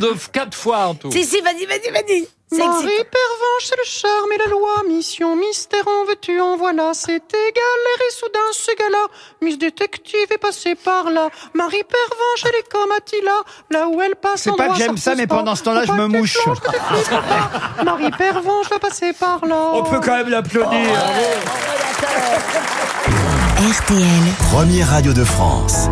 [SPEAKER 8] On va devoir l'entendre de quatre fois en tout.
[SPEAKER 75] Si, si, vas-y, vas-y, vas-y. Excitant.
[SPEAKER 51] Pervenche, c'est le charme et la loi. Mission mystère, en veux-tu, en voilà, c'est égal. Et soudain, ce gars-là, Miss Détective est passée par là. Marie Pervenche, elle est comme Attila, là où elle passe.
[SPEAKER 5] C'est pas que j'aime ça, mais pendant ce temps-là, je me mouche.
[SPEAKER 51] Marie Pervenche va passer par là.
[SPEAKER 5] On peut quand même l'applaudir.
[SPEAKER 31] RTL,
[SPEAKER 16] Première radio de France.